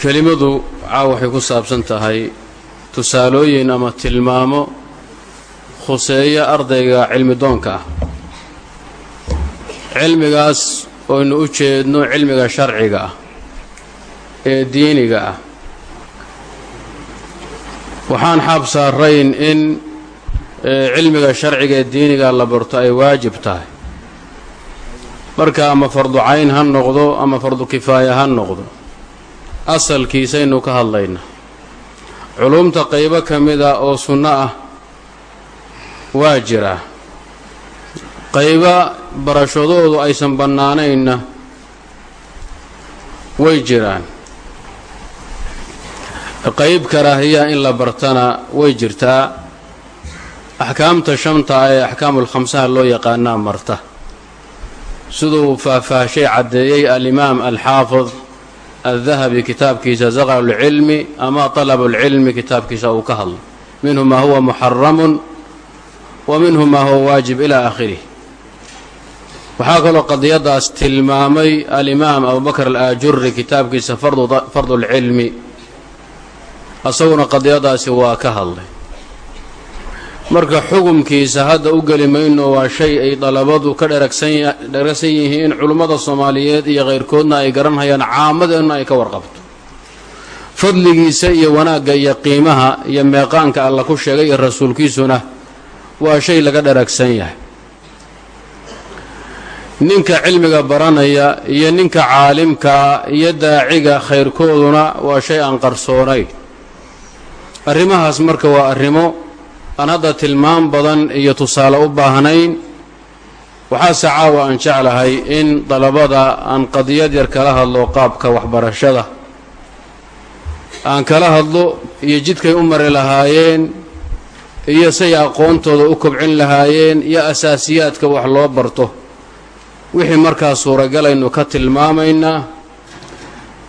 kelimadu caaw waxay ku saabsan tahay tusaalooyin ama tilmaamo khuseeya ardayga cilmi doonka ah. Cilmigaas oynu u jeedno cilmiga sharciga ah ee diiniga ah. Waxaan xaab saarayn in cilmiga sharciga ee diiniga la barto ay waajib tahay. Marka ama fardu cayn ha noqdo ama fardu kifaaya ha noqdo asalkiisaynu ka hadlaynaa culumta qaybo ka mida oo sunno ah waa jiraa qayba barashadoodu aysan bannaanaynna way jiraan. Qayb karaahiya in la bartana way jirtaa. Axkaamta shanta ee axkaamul khamsaha loo yaqaanaa marta. Siduu faahfaahshay caddeeyey alimaam alxaafid aldahabi kitaabkiisa zaqrulcilmi ama talabulcilmi kitaabkiisa uu ka hadlay minhu maa huwa muxaramun wa minhu maa huwa waajib ilaa aakhirih waxaa kaloo qadiyadaas tilmaamay alimaam abubakr alaajuri kitaabkiisa fardulcilmi asaguna qadiyadaasi waa ka hadlay marka xukumkiisa hadda u geli mayno waa shay ay dalabadu ka dheragsan yihiin culummada soomaaliyeed iyo kayrkoodna ay garanhayaan caamadeenna ay ka warqabto. Fadligiisa iyo wanaagga iyo qiimaha iyo meeqaanka alla ku sheegay iyo rasuulkiisuna waa shay laga dheragsan yahay. Ninka cilmiga baranaya iyo ninka caalimkaa iyo daaciga khayrkooduna waa shay aan qarsoonayn arrimahaas marka waa arrimo aan hadda tilmaam badan iyo tusaale u baahnayn waxaase caawa aan jeclahay in dalabada aan qadiyad yar kala hadlo qaabka waxbarashada. Aan kala hadlo iyo jidkay u mari lahaayeen iyo say aqoontooda u kobcin lahaayeen iyo asaasiyaadka wax loo barto. Wixii markaa suuragalaynu ka tilmaamaynaa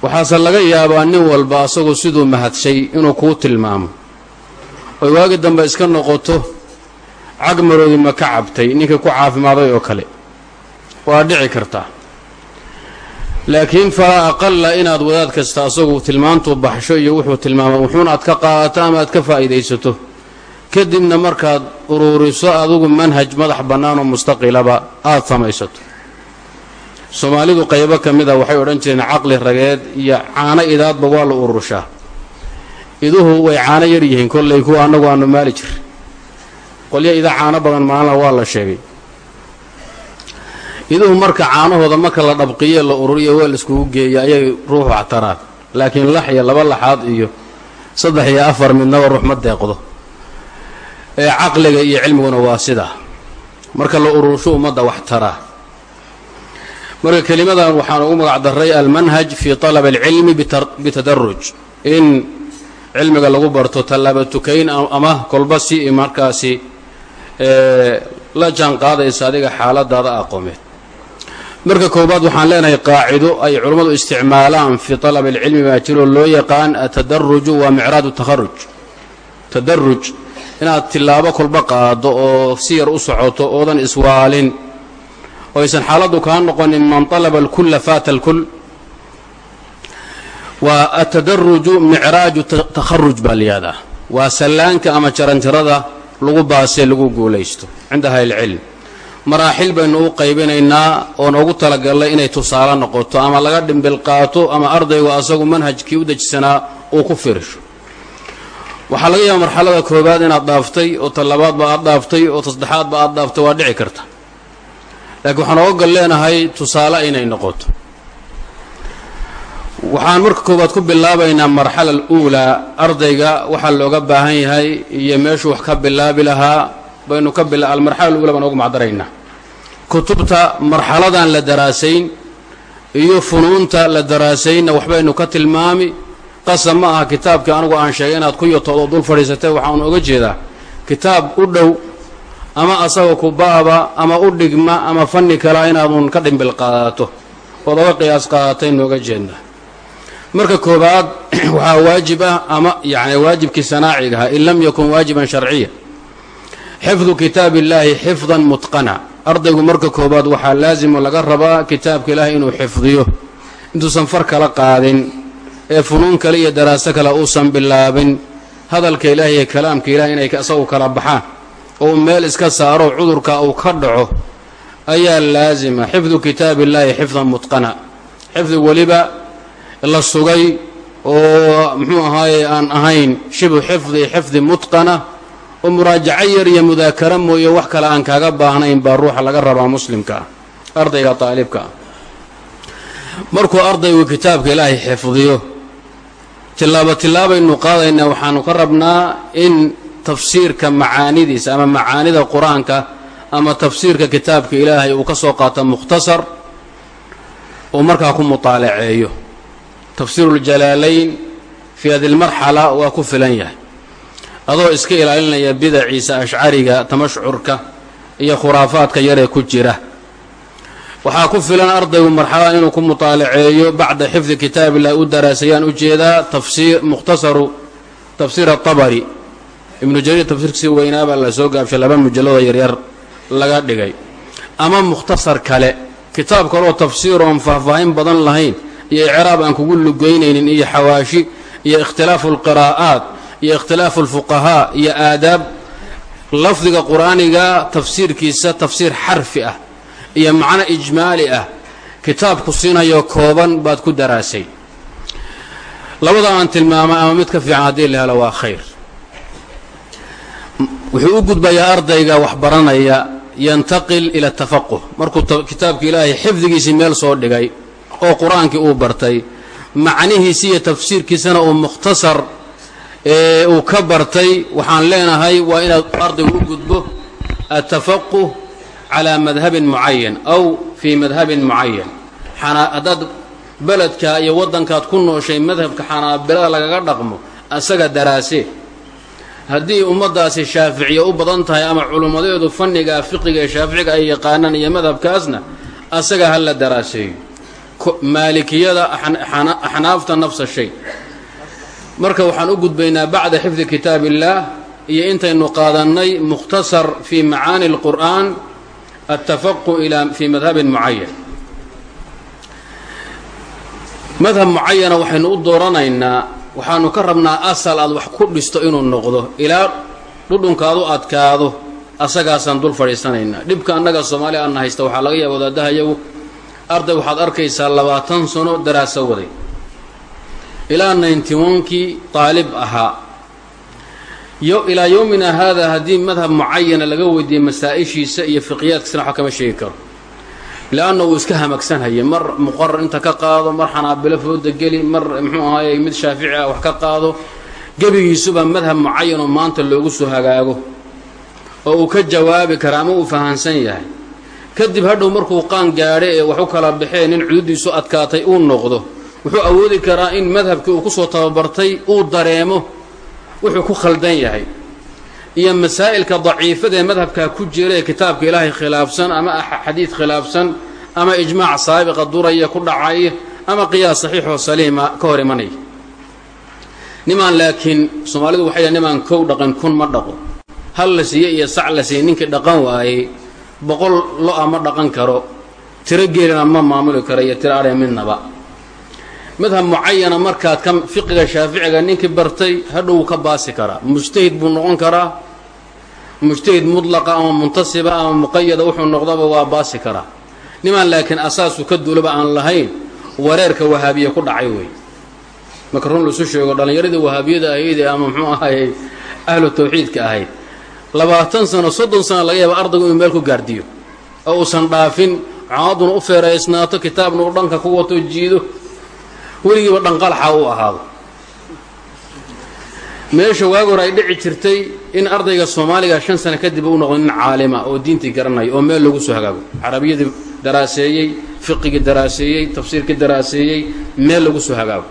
waxaase laga yaabaa nin walba asagu siduu mahadshay inuu kuu tilmaamo oy waagi dambe iska noqoto cagmaroodii ma ka cabtay ninkii ku caafimaaday oo kale. Waa dhici kartaa laakiin falaa aqalla inaad wadaad kasta asagu tilmaantuu baxsho iyo wuxuu tilmaamay wuxuuna aad ka qaadato ama aad ka faa'iidaysato. Kadibna markaad uruuriso adugu manhaj madax bannaan oo mustaqilaba aad samaysato. Soomaalidu qaybo ka mida waxay odhan jireen caqli rageed iyo caano idaadba waa la ururshaa iduhu way caano yar yihiin kollay kuwa annagu aanu maali jir qolyo ida caano badan maalina waa la sheegay. Iduhu marka caanahooda marka la dhabqiye la ururiyo weel iskugu geeya ayay ruuxu waxtaraan laakiin lax iyo laba laxaad iyo saddex iyo afar midnaba ruux ma deeqdo. Ee caqliga iyo cilmiguna waa sidaa marka la urursho ummadda wax taraa marka kelimadan waxaan ugu magac daray almanhaj fii طalab اlcilmi bitadaruj in cilmiga lagu barto tallaaba tukayn ama kolba si markaasi la jaan qaadaysa adiga xaaladaada aqoomeed marka koowaad waxaan leenahay qaacido ay culummadu isticmaalaan fii talabi alcilmi baa jiroo loo yaqaan atadaruju waa micraadu taharuj tadaruj inaad tilaabo kolba qaado oo si yar u socoto oodan iswaalin oo aysan xaaladdu kaa noqonin man talaba alkulla faata alkul waa atadaruju micraaju takharuj baa layihahdaa waa sallaanka ama jaranjarada lagu baasee lagu guulaysto cinda ahlicilm maraaxil baynu u qaybinaynaa oo noogu talagalnay inay tusaale noqoto ama laga dhimbil qaato ama ardaygu asagu manhajkii u dejisanaa uu ku firisho waxaa laga yaaba marxalada koobaad inaad dhaaftay oo talabaadba aad dhaaftay oo tasaddexaadba aad dhaaftay waa dhici karta. Laakiin waxaan oga leenahay tusaale inay noqoto waxaan marka koowaad ku bilaabaynaa marxala aluulaa ardayga waxaa looga baahan yahay iyo meeshuu wax ka bilaabi lahaa baynu ka bila almarxala aluula baan ogu macdaraynaa. Kutubta marxaladan la daraasayn iyo funuunta la daraasaynna waxbaynu ka tilmaami qasab ma aha kitaabkii anigu aan sheegay inaad ku yotoodo dul fadhiisatee waxaan oga jeedaa kitaab u dhow ama asaga kubaaba ama u dhigma ama fanni kalea inaadun ka dhimbil qaadato. Ood oga qiyaas qaadatay nooga jeedna marka koobaad waxaa waajib ah ama yani waajibkii sanaacigaha in lam yakun waajiban sharciya. Xifdu kitaab illaahi xifdan mutqana. Ardaygu marka koobaad waxaa laasimo laga rabaa kitaabka ilaahay inuu xifdiyo. Intuusan far kala qaadin ee funuun kale iyo daraaso kale uusan bilaabin. Hadalka ilaahay iyo kalaamka ilahay inay isagu kala baxaan oo meel iska saaro cudurka uu ka dhaco ayaa laasima xifdu kitaabi illaahi xifdan mutqana. Xifdi weliba la sugay oo muxuu ahaaye aan ahayn shibu xifdi xifdi mutqana oo muraajaco yar iyo mudaakaro mooye wax kale aan kaaga baahnayn baa ruuxa laga rabaa muslimka. Ardayga taalibka. Markuu ardaygu kitaabka ilaahay xifdiyo tilaabo tilaabaynu qaadaynaa waxaanu ka rabnaa in tafsiirka macaanidiisa ama macaanida qur'aanka ama tafsiirka kitaabka ilaahay uu ka soo qaato mukhtasar uu markaa ku mutaalaceeyo tafsiiruljalaalayn fii hadi lmarxala waa ku filan yahay. Adoo iska ilaalinaya bidaciisa ashcariga tamashcurka iyo khuraafaadka yaree ku jira. Waxaa ku filan ardaygu marxalada inuu ku mutaalaceeyo bacda xifdi kitaab illahi u daraasayaan u jeedaa tafsiir mukhtasaru tafsiir atabari ibnu jariir tafsiirkiisii weynaabaa la soo gaabshay laba mujalladoo yaryar laga dhigay. Ama mukhtasar kale kitaab kaleoo tafsiir oon faahfaahin badan lahayn iyo icraab aan kugu lugeynaynin iyo xawaashi iyo ikhtilaafu alqiraa'aat iyo ikhtilaafu alfuqahaa iyo aadaab. Lafdiga qur'aaniga tafsiirkiisa tafsiir xarfi ah iyo macno ijmaali ah. Kitaabku siinayo kooban baad ku daraasay. Labada aan tilmaamay ama mid ka fiican haddii la helo waa khayr. Wuxuu u gudbayaa ardayga wax baranaya yantaqil ila tafaquh markuu kitaabka ilaahay xifdigiisii meel soo dhigay oo qur'aankii uu bartay. Macnihiisi iyo tafsiirkiisana uu mukhtasar ee uu ka bartay. Waxaan leenahay waa inaad ardaygu u gudbo atafaquh calaa madhabin mucayan aw fii madhabin mucayan haddaad beledka iyo waddankaad ku nooshay madhabka xanaabilada lagaga dhaqmo asaga daraasee haddii ummaddaasi shaaficiya u badan tahay ama culummadeedu fanniga fiqiga ee shaaficiga ay yaqaanaan iyo madhabkaasna asaga ha la daraaseeyo maalikiyada axnaafta nafsa shay. Marka waxaan u gudbaynaa bacda xifdi kitaab illaah iyo intaynu qaadannay mukhtasar fii macaani اlqur'an altafaqu ila fii madhabin mucayan madhab mucayana waxaynu u dooranaynaa waxaanu ka rabnaa asal aad wax ku dhisto inuu noqdo ilaa dhudhunkaadu adkaado asagaasaan dul fadhiisanaynaa. Dhibka annaga soomaali aana haysta waxaa laga yaaba wadaadaha arday waxaad arkaysaa labaatan sano daraaso waday. Ilaa ninety onkii daalib ahaa ilaa yowmina haada haddii madhab mucayana laga weydiiyey masaa-ishiisa iyo fiqiyaadkiisana waxba kama sheegi karo. Leanna uu iska hamagsanhaya mar muqarar inta ka qaado mar xanaabilo fooda geli mar muxuu ahaaye mid shaafici ah wax ka qaado gebigiisuba madhab mucayanoo maanta loogu soo hagaago. Oo uu ka jawaabi kara ama uu fahansan yahay kadib hadhow markuu qaan gaadhe ee wax u kala baxee nin cududiisu adkaatay uu noqdo. Wuxuu awoodi karaa in madhabkii uu ku soo tababartay uu dareemo wuxuu ku khaldan yahay. Iyo masaa'ilka daciifada ee madhabkaa ku jira ee kitaabka ilaahay khilaafsan ama xadiid khilaafsan ama ijmaac saabiqa duraya ku dhacaya ama qiyaas saxiixoo saliima ka hor imanaya nimaan laakiin soomaalidu waxay nimaan kow dhaqan kun ma dhaqo. Hal la siiye iyo sac la siiye ninkii dhaqan waayey boqol lo'a ma dhaqan karo tiro geelina ma maamuli karo iyo tiro adhe midnaba. Madhab mucayana markaad ka fiqiga shaaficiga ninkii bartay hadhow ka baasi karaa mujtahid buu noqon karaa mujtahid mudlaqa ama muntasiba ama muqayada wuxuu noqdaba waa baasi karaa nimaan laakiin asaasu ka duulaba aan lahayn wareerka wahaabiya ku dhacay wey. Marka run laisu sheego dhallinyaradii wahaabiyada ahaydee ama muxuu ahayy ahlu tawxiidka ahayd labaatan sano soddon sano laga yaaba ardaygu inuu meel ku gaardiyo. Oo uusan dhaafin caamaduna u feeraysnaato kitaabna u dhanka ku wato jiido. Weligiiba dhanqalxa u ahaado. Meesha waag hore ay dhici jirtay in ardayga soomaaliga shan sano kadib u noqdo nin caalima oo diintii garanaya oo meel lagu soo hagaago. Carabiyadii daraaseeyey fiqigii daraaseeyey tafsiirkii daraaseeyey meel lagu soo hagaago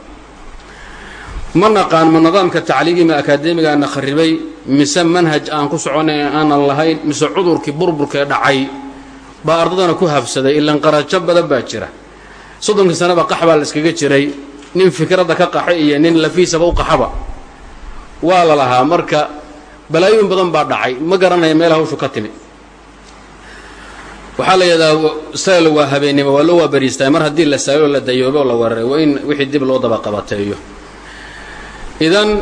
ma naqaan ma nidaamka tacliigima akaademigaana kharibay mise manhaj aan ku soconay aanan lahayn mise cudurkii burburkee dhacay baa ardadana ku habsaday ilan qarajo badan baa jira. Soddonkii sanaba qax la iskaga jiray nin fikradda ka qaxa iyo nin lafiisaba u qaxaba. Waa la lahaa marka balaayoyin badan baa dhacay ma garanaya meel hawshu ka timid waxaa la yidhahdaa sal waa habeennimo waa loo waabariistaa mar haddii la saalo la dayoobo oo la weeraray waa in wixii dib loo dabaqabateeyo idan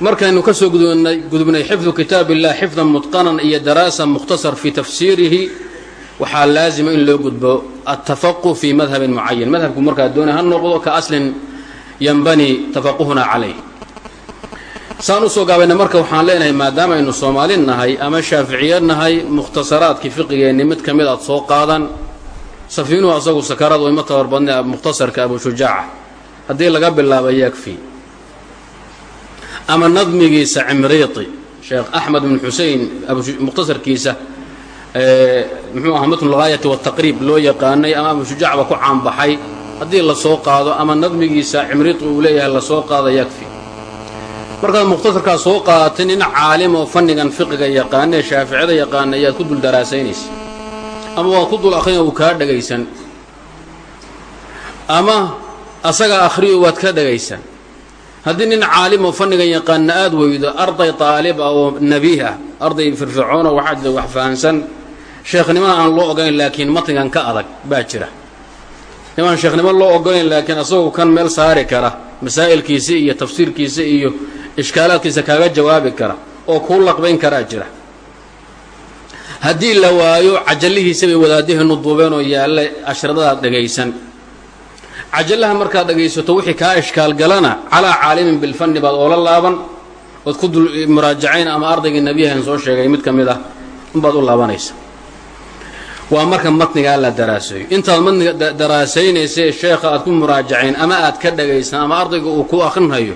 markaynu ka soo gudubnay xifdu kitaab illah xifdan mutqanan iyo daraasa mukhtasar fii tafsiirihi waxaa laazima in loo gudbo altafaquh fii madhabin mucayan madhabku markaa doonay ha noqdo ka aslin yanbani tafaquhuna calayh. Saan u soo gaabayna marka waxaan leenahay maadaama aynu soomaali nahay ama shaaficiya nahay mukhtasaraadkii fiqigeenni mid ka mid aad soo qaadan. Safiinuhu asagu sakaraad wayma tabar badna mukhtasarka abu haddii laga bilaabo yakfi ama nadmigiisa cimriiti sheekh axmed bin xusein mukhtasarkiisa muxuu ahaa matnu lgaayati wataqriib loo yaqaanay ama abu shujaacba ku caanbaxay. Haddii la qaado ama nadmigiisa cimriiti uu leeyahay la soo qaado yakfi. Markaad mukhtasarkaa soo qaadatay nin caalim oo fannigan fiqiga yaqaana ee shaaficida yaqaana ayaad ku dul daraasaynaysa ama waad ku dul akhriyo uu kaa dhagaysan. Ama asaga akhriyo waad ka dhagaysan haddii nin caalim oo fannigan yaqaana aad weydo arday taalib ah oo nebiih ah arday firfircoon oo waxaa jira wax fahansan sheekhnimada aan loo ogayn laakiin matnigan ka adag baa jira. Nimaan sheekhnimo loo ogolayn laakiin asagoo kan meel saari kara masaa'ilkiisa iyo tafsiirkiisa iyo ishkaalaadkiisa kaaga jawaabi kara oo kuu laqbayn karaa jira. Haddii la waayo cajallihiisa bay wadaadaheennu duubeen oo yaalla ashradadaad dhegaysan cajallaha markaad dhegaysato wixii kaa ishkaalgalana calaa caalimin bilfanni baad oola laaban ood ku dul muraajacayn ama ardaygii nebiyahan soo sheegay mid ka mid ah unbaad u laabanaysa. Waa marka matnigaa la daraaseeyo intaad matniga daraasaynaysa sheekha aad ku muraajacayn ama aad ka dhagaysan ama ardayga uu ku akhrinhayo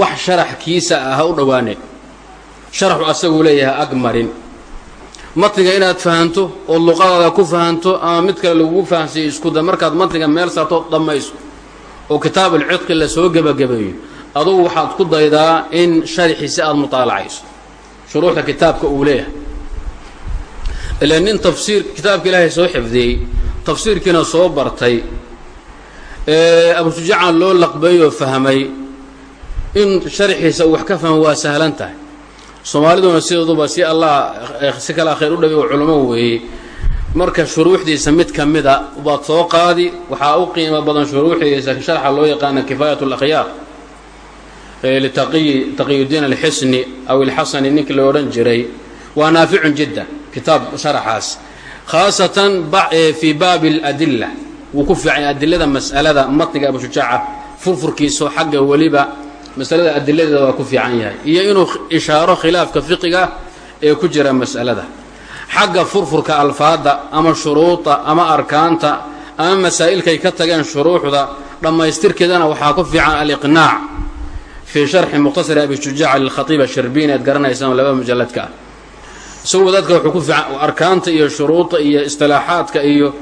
wax sharaxkiisa ah ha u dhowaaneen sharaxu asaguu leeyahay ag matniga inaad fahanto ood luqadaada ku fahanto ama mid kale lagugu fahansiiyo iskuda markaad matniga meel saarto dhammayso. Oo kitaabulcidqi la soo gebagabeeyo adugu waxaad ku daydaa in sharaxiisi aada mutaalacayso. Shuruuxda kitaabka uu leeyahay. Ilaa nin tafsiir kitaabka ilaahay soo xifdiyey tafsiirkiina soo bartay ee abushujaacan loo laqbeeyoo fahmay in sharxiisa uu wax ka fahmo waa sahlan tahay soomaaliduna sidooduba si allah si kalaa khayr u dhawi oo culamo weeye marka shuruuxdiisa mid ka mida baad soo qaadi waxaa u qiimo badan shuruuxdiisa sharxa loo yaqaana kifaayat اlakhyaar litaqiyi alxisni aw ilxasani ninkii la odhan jiray. Waa naaficun jiddan kitaab sharaxaas. Khaasatan fii baabi اladila wuu ku fiicay adilada mas'alada matniga abushujaaca furfurkiisao xagga weliba masalada adiladeeda waa ku fiican yahay iyo inuu ishaaro khilaafka fiqiga ee ku jira mas'alada. Xagga furfurka alfaadda ama shuruuda ama arkaanta ama masaa'ilkay ka tageen shuruuxda dhammaystirkeedana waxaa ku fiican aliqnaac. Fii sharxi mukhtasari abi shujaaca lilkhatiib ashirbiin ead garanaysaan laba mujalladka. Ah wuxuu ku fiican arkaanta iyo shuruuda iyo istilaaxaadka iyo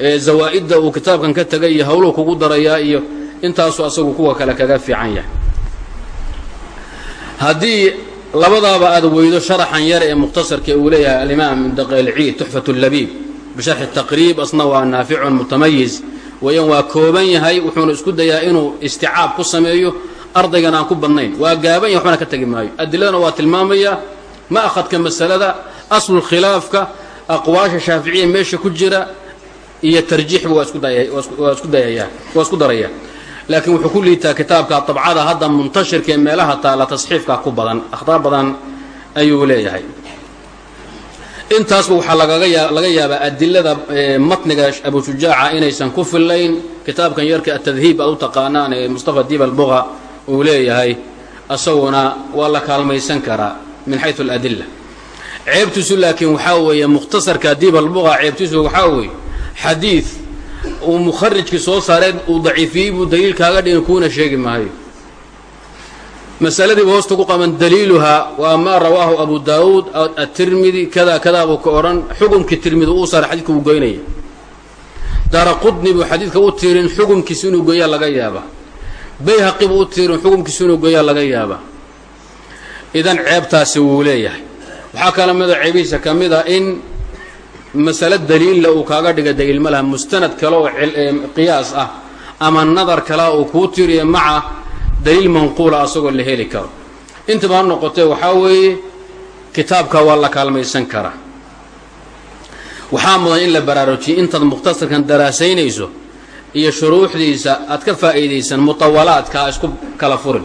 zawaa'idda uu kitaabkan ka tegay iyo howluhu kugu darayaa iyo intaasuu asagu kuwa kale kaga fiican yahay haddii labadaaba aad weydo sharaxan yar ee mukhtasarka uu leeyahay alimaam daqeelciid tuxfat labiib bisharxi taqriib asna waa naaficun mutamayiz weeyaan waa kooban yahay wuxuuna isku dayaa inuu isticaab ku sameeyo ardaygan aan ku badnayn. Waa gaaban yahy waxbana ka tegi maayo. Adiladana waa tilmaamaya ma'khadka masalada aslu khilaafka aqwaasha shaaficiya meesha ku jira iyo tarjiixba waa isku dayaya waa isku daraya laakiin wuxuu ku liitaa kitaabka dabcada hadda muntashirka ee meelaha taala tasxiifka ku badan. Akhtaa badan ayuu leeyahay. Intaasba waxaa laga yaabaa adilada matniga abu shujaaca inaysan ku fillayn. Kitaabkan yarka atadhiib aad u taqaanaan ee mustafa diib albuqa uu leeyahay. Asaguna waa la kaalmaysan karaa min xayu aladila ceebtiisu laakiin waxaa weeye mukhtasarka diib albuqa ceebtiisu waxaa weeye xadiid uu mukharijkii soo saareen uu daciifiyey buu daliil kaaga dhigin kuuna sheegi maayo. Masaladiiba hoosta ku qaban daliiluhaa waa maa rawaahu abu daawuud atirmidi kada kadaa buu ka odhan xukumkii tirmidi uu saaray xadidka uu goynaya daara buu xadiidka u tirin xukumkiisa inuu goyaa laga yaaba bayhaqi buu u tiirin xukumkiisu inuu goyaa laga yaabaa. Idan ceebtaasi wuu leeyahay. Waxaa kala mida ceebihiisa ka mid a in masale daliilla uu kaaga dhiga daliil ma mustanad kale oo qiyaas ah ama nadar kalea uu kuu tiriya maca daliil manquula asagoo la heli karo. Intaba ha noqotee waxaa weeye kitaabka waa la kaalmaysan karaa waxaa mudan in la baraarujiyay intaad mukhtasarkan daraasaynayso iyo shuruuxdiisa aad ka faa'iidaysan mutawalaadka isku kala furin.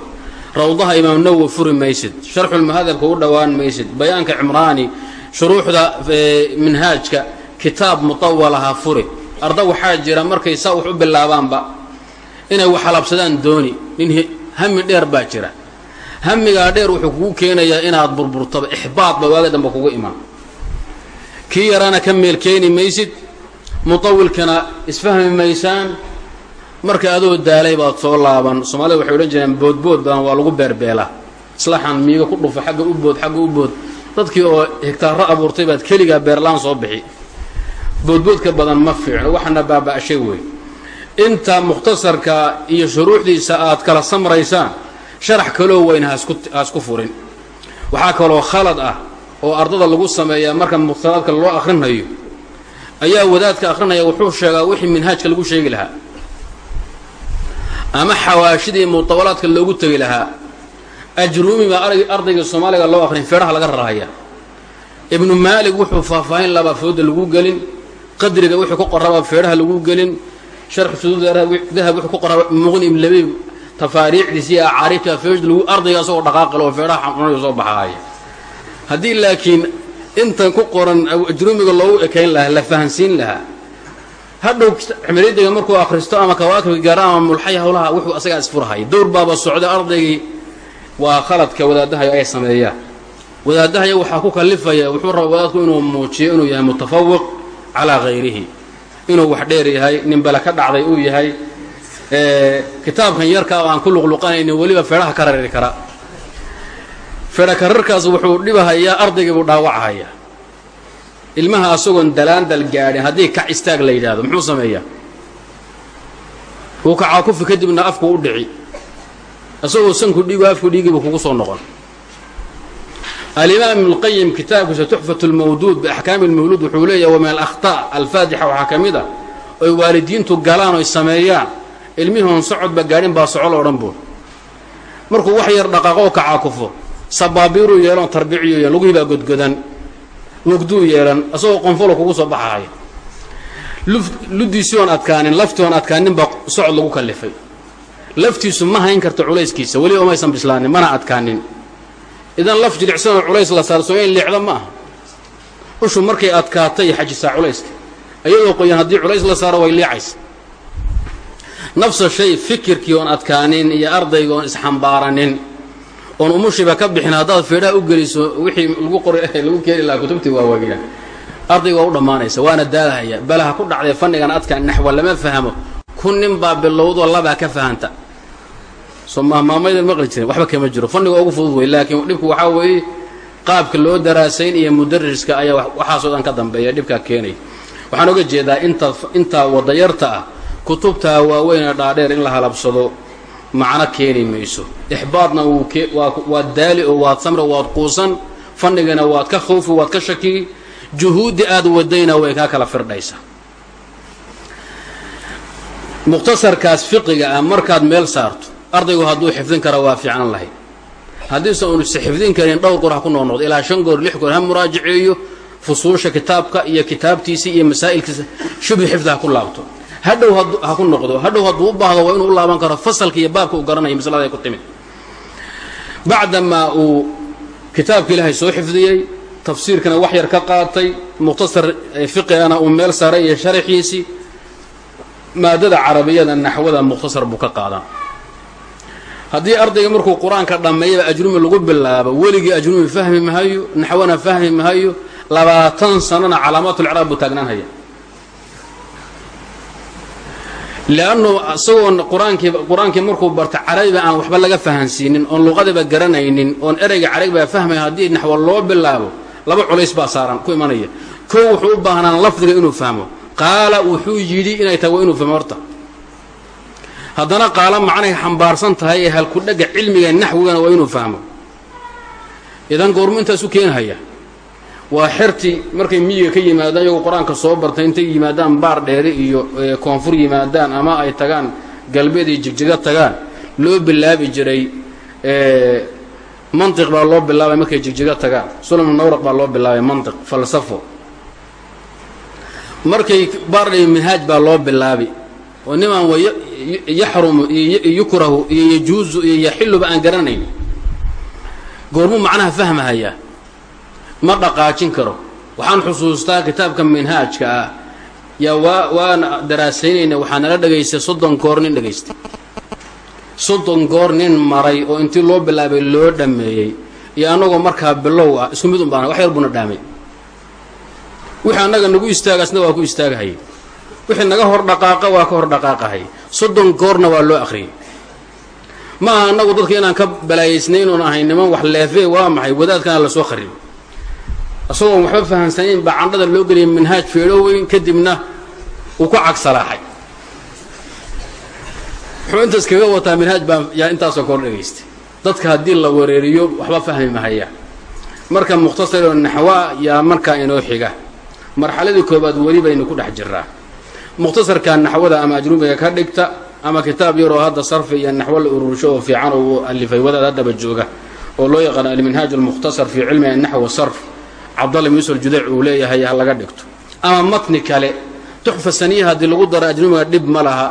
Rawdaha imaam nawowi furi maysid sharxulmuhadabka u dhowaan maysid bayaanka cimraani shuruuxda minhaajka kitaab mutawalaha furi. Arda waxaa jira markay saa wax u bilaabaanba inay waxalabsadaan dooni. Nin hami dheer baa jira. Hamigaa dheer wuxuu kugu keenayaa inaad burburtaba ixbaadba waaga dambe kugu imaan. Kii yaraana ka meel keeni maysid mutawilkana isfahmi maysaan marka adoo daalay baad soo laaban. Soomaalida waxay odhan jireen boodbood badan waa lagu beerbeelaa. Islaxan miiga ku dhufo xagga u bood xagga u bood dadkii oo higtaaro abuurtay baad keligaa beerlaan soo bixi. Boodboodka badan ma fiicno waxana baaba'shay wey inta mukhtasarka iyo shuruuxdiisa aad kala samraysaan sharax kaloo weyn haasku furin. Waxaa kaloo khalad ah oo ardada lagu sameeyaa marka mukhtasaraadka loo akhrinayo. Ayaa wadaadka akhrinaya wuxuu sheegaa wixii minhaajka lagu sheegi lahaa. Ama xawaashidii mutawalaadka loogu tegi lahaa ajruumi baa ardayga soomaaliga loo akhrin feedhaha laga rarahaya. Ibnu maalig wuxuu faahfaahin labaa fooda lagu gelin. Qadriga wuxuu ku qorabaa feedhaha lagu gelin. Sharxu suduud wuxuu ku qoraba muqni ibn labiib tafaariicdiisi iyo acaariifta feeda lagu ardayga asagoo dhaqaaqal oo soo baxaaya haddii laakiin intan ku qoran ajruumiga loogu ekayn lahaa la fahansiin lahaa. Hadhow cimiladiga markuu akhristo ama kawaakibka gaara ama mulxay hawlaha wuxuu asagaa isfurahaya dowr baaba socda ardaygii waa khaladka wadaadahayo ay sameeyaan wadaadahaya waxaa ku kalifaya wuxuu rabaa wadaadku inuu muujiyo inuu yahay mutafawiq calaa hayrihi inuu wax dheer yahay nin bale ka dhacday uu yahay. Kitaabkan yarka oo aan ku luqluqanaynin weliba feedhaha ka rari kara. Feedha kararkaas wuxuu dhibahayaa ardaygii buu dhaawacahaya ilmaha asagoon dalaandal gaadhin haddii kac istaag la yidhaahdo muxuu sameeyaa? Wuu kacaa kufi kadibna afku u dhici isagoo sanku dhiigo afku dhiigiibu kugu soo noqon. Alimaam ibnulqayim kitaabkiisa tuxfat lmawduud biaxkaami lmawluud wuxuu leeyahy wa min alakhtaa alfaadixa waxaa ka mid a oy waalidiintu galaan oy sameeyaan ilmihion socodba gaadhin baa soco lo odhan buur markuu wax yar dhaqaaqoo kacaa kufo sabaabiiruu yeeloon tarbiciyu yeelan lugihii baa godgodan wogduu yeelan asagoo qonfolo kugu soo baxaaya. Luddiisii oon adkaanin laftii oon adkaanin baa socod lagu kallifay laftiisu ma hayn karto culayskiisa weliba umaysan bislaanin mana adkaanin. Idan laf jilicsanoo culays la saarso in leexda ma aha. Ushu markay adkaatay xajisaa culayska. Iyadoo qoyan haddii culays la saaro way leecaysa nafsa shay fikirkii oon adkaanin iyo ardayga oon isxambaaranin oon umushiba ka bixin haddaad feedhaha u geliso wixii lagu qor lagu keeni lahaa kutubtii waawaagina ardayga waa u dhammaanaysa waana daadahaya. Balaha ku dhacday fannigan adkaan naxwa lama fahmo. Kun nin baa bilowdoo labaa ka fahanta soo mahmaamaydaan maqli jirin waxba kama jiro. Fanniga ugu fudud wey laakiin dhibku waxaa weeye qaabka loo daraasayn iyo mudariska ayaa waxaasoo dhan ka dambeeya dhibkaa keenaya waxaan oga jeedaa inta intaa wadayarta ah kutubtaa waaweynee dhaadheer in la halabsado macno keeni mayso. Ixbaadna waad daali oo waad samri waad quusan fannigana waad ka khawfi waad ka shaki juhuuddi aad wadayna way kaa kala firdhaysaa mukhtasarkaas fiqiga ah markaad meel saarto ardaygu hadduu xifdin kara waa fiicnan lahayd haddiise unusa xifdin karin dhowr goor ha ku noqnoqdo ilaa shan goor lix goor ha muraajaceeyo fusuusha kitaabka iyo kitaabtiisa iyo masaa'ilkiisa shubhi xifdi ha ku laabto. Hadhow ha ku noqdo hadhow hadduu u baahdo waa inuu u laaban karo fasalka iyo baabka uu garanaya maslada ku timid. Bacdamaa uu kitaabka ilaahay soo xifdiyey tafsiirkana wax yar ka qaatay mukhtasar fiqigana uu meel saaray iyo sharaxiisii maadada carabiyada naxwada mukhtasar buu ka qaadan haddii ardayga markuu qur'aanka dhammeeyaba ajrumi lagu bilaabo weligii ajrumi fahmi mahayo naxwana fahmi mahayo labaatan sanona calaamaatulcraab buu taagnaanhaya leannu isagoon qur'aankii qur'aankii markuu barta carabiba aan waxba laga fahansiinin oon luqadaba garanaynin oon ereyga carabiba fahmaya haddii naxwo loo bilaabo laba culays baa saaran ku imanaya. Kow wuxuu u baahnaan lafdiga inuu fahmo. Qaala wuxuu yidhi inay tahay inuu fahmo horta haddana qaalo macnay xambaarsan tahay ee halkudhega cilmiga naxwigana waa inuu fahmo. Idan goormu intaas u keenhaya waa xerti markay miyiga ka yimaadaan iyagoo qur'aanka soo bartay intay yimaadaan baar dheere iyo koonfur yimaadaan ama ay tagaan galbeed iyo jigjiga tagaan loo bilaabi jiray mantiq baa loo bilaabay markay jigjiga tagaan. Sulam nawraq baa loo bilaabay mantiq falsafo. Markay baardhay minhaaj baa loo bilaabi oo nimaan yaxrumu iyo yukrahu iyo yajuuzu iyo yaxiluba aan garanayn. Goormuu macnaha fahmahayaa ma dhaqaajin karo. Waxaan xusuustaa kitaabka minhaajka ah. Yaa waa waana daraasaynayna waxaa nala dhegaystay soddon goor nin dhegaystay soddon goor nin maray oo intii loo bilaabay loo dhammeeyey. Iyo annagoo markaa bilow ah isku mid un baana wax yar buuna dhaamay. Wixii annaga nagu istaaga asna waa ku istaagahayay wixii naga hor dhaqaaqa waa ka hor dhaqaaqahay. Soddon goorna waa loo akhriyey ma aha annagu dadka inaan ka balaayaysnayn oon ahay niman wax leefee waa maxay? Wadaadkana la soo kharibay isagoon waxba fahamsanayn baa candhada loo geliyay minhaaj feedho kadibna uu ku cagsalaaxay wuxuu intaas kaga wataa minhaaj baa yaa intaasoo kor dhegaystay dadka haddii la wareeriyo waxba fahmi mahaya. Marka mukhtasaroo naxwa yaa markaa inoo xiga. Marxaladii koobaad weli baynu ku dhex jiraa mukhtasarka naxwada ama ajrubiga ka dhigta ama kitaab yaroo hadda sarfi iyo naxwo la urursho oo fiican oo uu alifay wadaad haddaba jooga oo loo yaqaano alminhaaj almukhtasar fii cilmi anaxw sarf. Cabdalla yuusuf judac uu leeyahay ha laga dhigto. Ama matni kale tuxfa saniya haddii lagu daro ajrumiga dhib ma laha.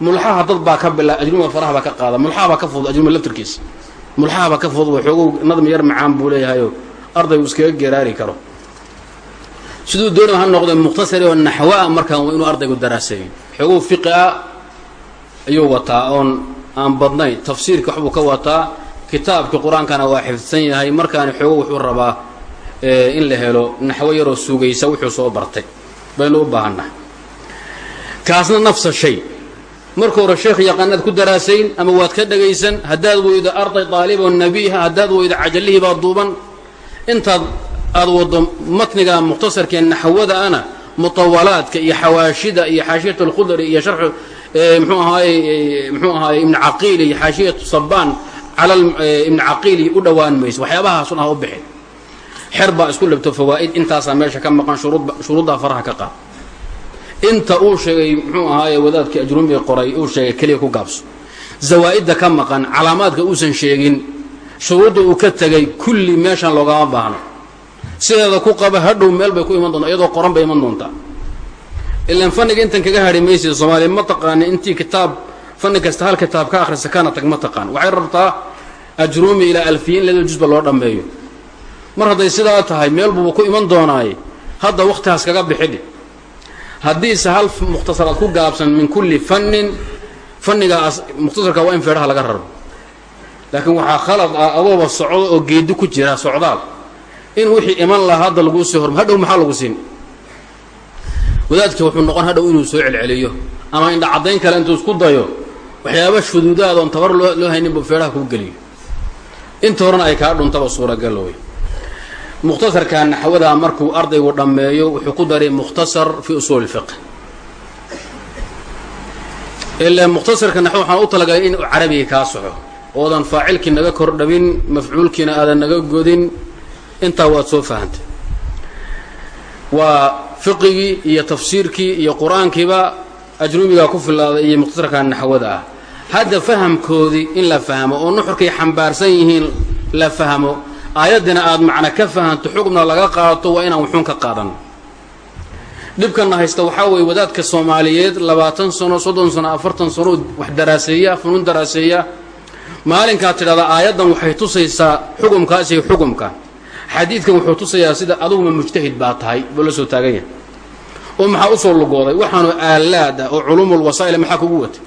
Mulxaha dad baa ka bila ajrumiga faraha baa ka qaada. Mulxaha ka fudud ajrumiga laftirkiisa mulxaha ka fudud waxoogow nadmi yar macaan buu leeyahayoo arday uu iskaga geraari karo siduu doonaba ha noqdo mukhtasari oo naxwaa markaan waa inuu ardaygu daraaseeyo xoogow fiqi ah ayuu wataa oon aan badnayn. Tafsiirka waxbuu ka wataa. Kitaabkii qur'aankana waa xifdsan yahay. Markaana xoogo wuxuu rabaa in la helo naxwo yaroo sugaysa wuxuu soo bartay. Baynu u baahannahay kaasna nafsa shay. Marka hore sheekh yaqaanaad ku daraasayn ama waad ka dhagaysan haddaad weydo arday daaliboo nabiiha haddaad weydo cajalihii baa duuban. Intaad aad waddo matniga mukhtasarkee naxwada ana mutawalaadka iyo xawaashida iyo xaashiyat alkhudri iyo sharxu mxuu ahaaye mxuu ahaaye ibnu caqiil iyo xaashiyatu sabaan cala ibnu caqiili u dhowaan mayso. Waxyaabahaasun ah u bixin. Xer baa isku labto fawaa'id intaasaa meesha ka maqan shuruud shuruuddaa faraha ka qaad. Inta uu sheegay muxuu ahaaye wadaadkii ajrumiga qoray uu sheegay keliya ku gaabso. Zawaa'idda ka maqan calaamaadka uusan sheegin shuruudda uu ka tegay kulli meeshan loogama baahno sideeda ku qaba hadhow meel bay ku iman doontaa iyadoo qoran bay iman doontaa. Ilaan fanniga intan kaga hadhi maysid soomaaliya ma taqaani intii kitaab fanni kasta hal kitaab ka akhrisa kana tag ma taqaan waxay rabtaa ajruumi ilaa alfiyin lada jusba loo dhammeeyo. Mar hadday sidaa tahay meel buuba ku iman doonaaye hadda wakhtihaas kaga bixidhi haddiise hal mukhtasaraad ku gaabsan min kulli fannin fannigaas mukhtasarka waa in feedhaha laga raro. Laakiin waxaa khalad ah adooba socdo oo geedi ku jira socdaal in wixii iman lahaa hadda laguu sii horma hadhow maxaa lagu siin? Wadaadka wuxuu noqon hadhow inuu soo celceliyo ama indha caddayn kale intuu isku dayo waxyaaba shuduudaad oon tabar loo loo haynin buu feedhaha kuu geliyo. Inta horena ay kaa dhuntaba suuragal wey mukhtasarka naxwadaa markuu ardaygu dhammeeyo wuxuu ku daray mukhtasar fii usuuli fiq ilaa mukhtasarka naxwo waxaan u talagalay in carabiga kaa soxo oodan faacilkii naga kordhabin mafcuulkiina aadan naga godin intaa waad soo fahantay waa fiqigii iyo tafsiirkii iyo qur'aankiiba ajrumigaa ku filaaday iyo mukhtasarka naxwada ah. Hadda fahamkoodii in la fahmo oo nuxurkay xambaarsan yihiin la fahmo aayaddina aad macna ka fahanto xugna laga qaato waa inaan wuxuun ka qaadan. Dhibkana haysta waxaa weeye wadaadka soomaaliyeed labaatan sano soddon sano afartan sano wax daraaseeya funuun daraaseeya. Maalinkaad tidhahdaa aayaddan waxay tusaysaa xukumkaas iyo xukumka xadiidkan wuxuu tusayaa sida aduguma mujtahid baa tahay buu la soo taagan yahay. Oo maxaa u soo lugooday? Waxaanu aalaad ah oo culuumul wasaa'ila maxaa kugu watay?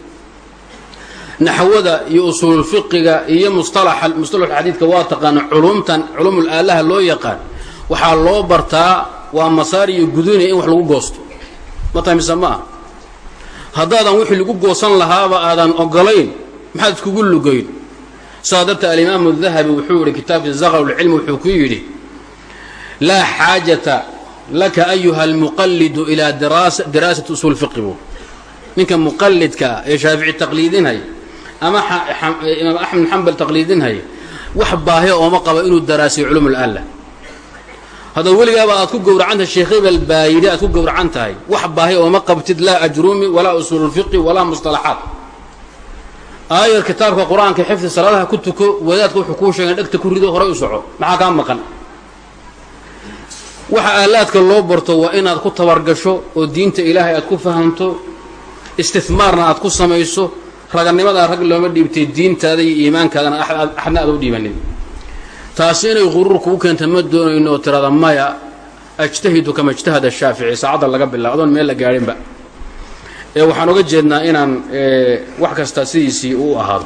Naxwada iyo usuululfiqiga iyo mustalaxa mustalax xadiidka waa taqaana culumtan culumul aalaha loo yaqaan. Waxaa loo bartaa waa masaar iyo gudunaya in wax lagu goosto. Ma tahay mise ma ah haddaadan wixii lagu goosan lahaaba aadan ogolayn maxaad iskugu lugayn? Saa darta alimaamu dahabi wuxuu yihi kitaabkii zaqrulcilmi wuxuu ku yidhi laa xaajata laka ayuha almuqallidu ilaa diraasati usuul fiqi buu. Ninka muqalidkaa ee shaafici taqliidinhaya ama imaam axmed xambal taqliidinhaya wax baahi ooma qaba inuu daraasiyo culum اlalla haddaad weligaaba aad ku gowracan tahay aad ku gowracan tahay wax baahi ooma qabtid laa ajrumi walaa usuululfiqi walaa musطalaxaat aayar kitaabka qur'aanka xifdi salaadaha ku tuko wadaadka wuxuu kuu sheegen dhegta ku rido horay u soco. Maxaa kaa maqan waxa aalaadka loo barto waa inaad ku tabargasho oo diinta ilaahay aad ku fahamto istihmaarna aad ku samayso ragannimadaa rag looma dhiibtay diintaada iyo iimaankaadana axadna aad u dhiibanin taasi inay quruur kugu keenta ma doonayno oo tirada maya ajtahidu kama ijtahada shaafici saacadda laga bilaabo adoon meel la gaadhinba. Ee waxaan oga jeednaa inaan wax kasta sidiisii u ahaado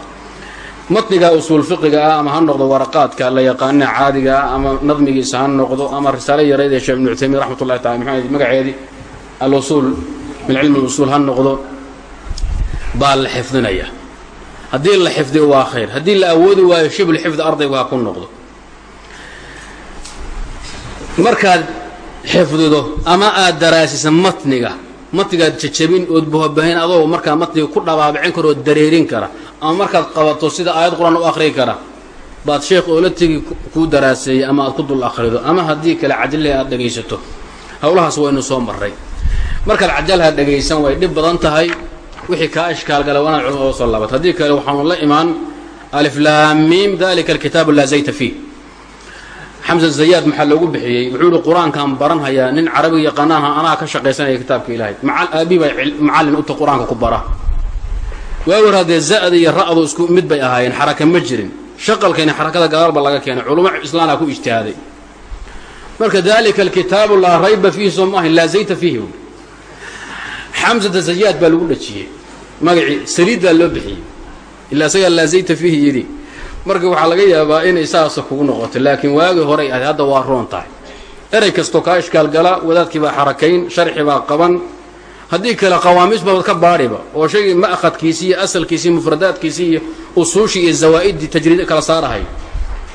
matniga usuul fiqiga ah ama ha noqdo waraqaadka la yaqaana caadiga ah ama nadmigiisa ha noqdo ama risaalo yarayd ee sheekh ibnu cuthaymiin raxmat ullahi taala maxamed magaceedii alusuul min cilmi usuul ha noqdo baa la xifdinaya. Haddii la xifdiyo waa khayr haddii la awoodi waayo shibl xifdi ardaygu ha ku noqdo. Markaad xifdido ama aad daraasisa matniga matnigaad jajabin ood buhabahayn adoo markaa matniga ku dhabaabicin kara oo dareerin kara ama markaad qabato sida aayad qur'aan u akhriyi kara baad sheekh oo la tegi kuu daraaseeyey ama aad ku dul akhrido ama haddii kale cajalaha aad dhegaysato. Howlahaas waynu soo marray. Markaad cajalaha dhegaysan way dhib badan tahay. Wixii kaa ishkaalgala waa inaad soo laabato haddii kale waxaanu la imaan aliflaamiim dalika alkitaabu laa zayta fiih. Xamsa zayaad maxaa loogu bixiyey? Wuxuu yihi qur'aankaan baranhayaa nin carabiga yaqaanaha anaa ka shaqaysanaya kitaabka ilaahay. Aabi baa macallin qur'aanka ku bara waawar haddee za-da iyo ra'du isku mid bay ahaayeen xaraka ma jirin. Shaqalkayna xarakada gadaal ba laga keenay culummo islaana ku ijtihaaday. Marka dalika alkitaabu laa rayba fiihi soo maahayn laa zayta fiihi xamsata zayaad baa lagu dhajiyey. Magacii saliiddaa loo bixiyey. Ilaa isagaa laa zayta fiihi yidhi. Marka waxaa laga yaabaa inay saasa kugu noqoto laakiin waagii horay ahayd hadda waa roon tahay. Erey kastoo kaa ishkaal gala wadaadkii baa xarakayn sharxi baa qaban haddii kale qawaamiis baad ka baadhiba oo shaygii ma'khadkiisii iyo asalkiisii mufradaadkiisii iyo usuushii iyo zawaa'iddii tajriid kala saarahay.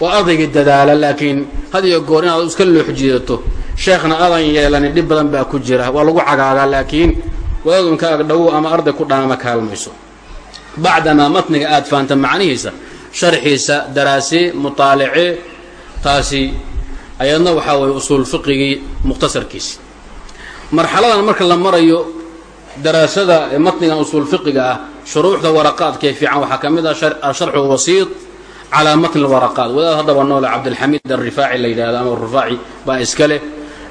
Waa ardaygii dadaala laakiin had iyo goor inaad iska loox jiidato sheekhna adan yeelanin dhib badan baa ku jira. Waa lagu cagaagaa laakiin wadaadunka agdhowow ama arday ku dhaama kaalmayso. Bacdamaa matniga aad fahamta macnihiisa sharxiisa daraase mutaalace taasi ayadna waxaa weeye usuul fiqigii mukhtasarkiisi marxaladan marka la marayo daraasada matnigan usuul fiqiga ah shuruuxda waraqaadkaee fiican waxaa ka mid ah asharxu wasiid calaa matni lwaraqaat wadaad haddaba noole cabdilxamiid alrifaaci la yidhahdo ama rifaaci baa iska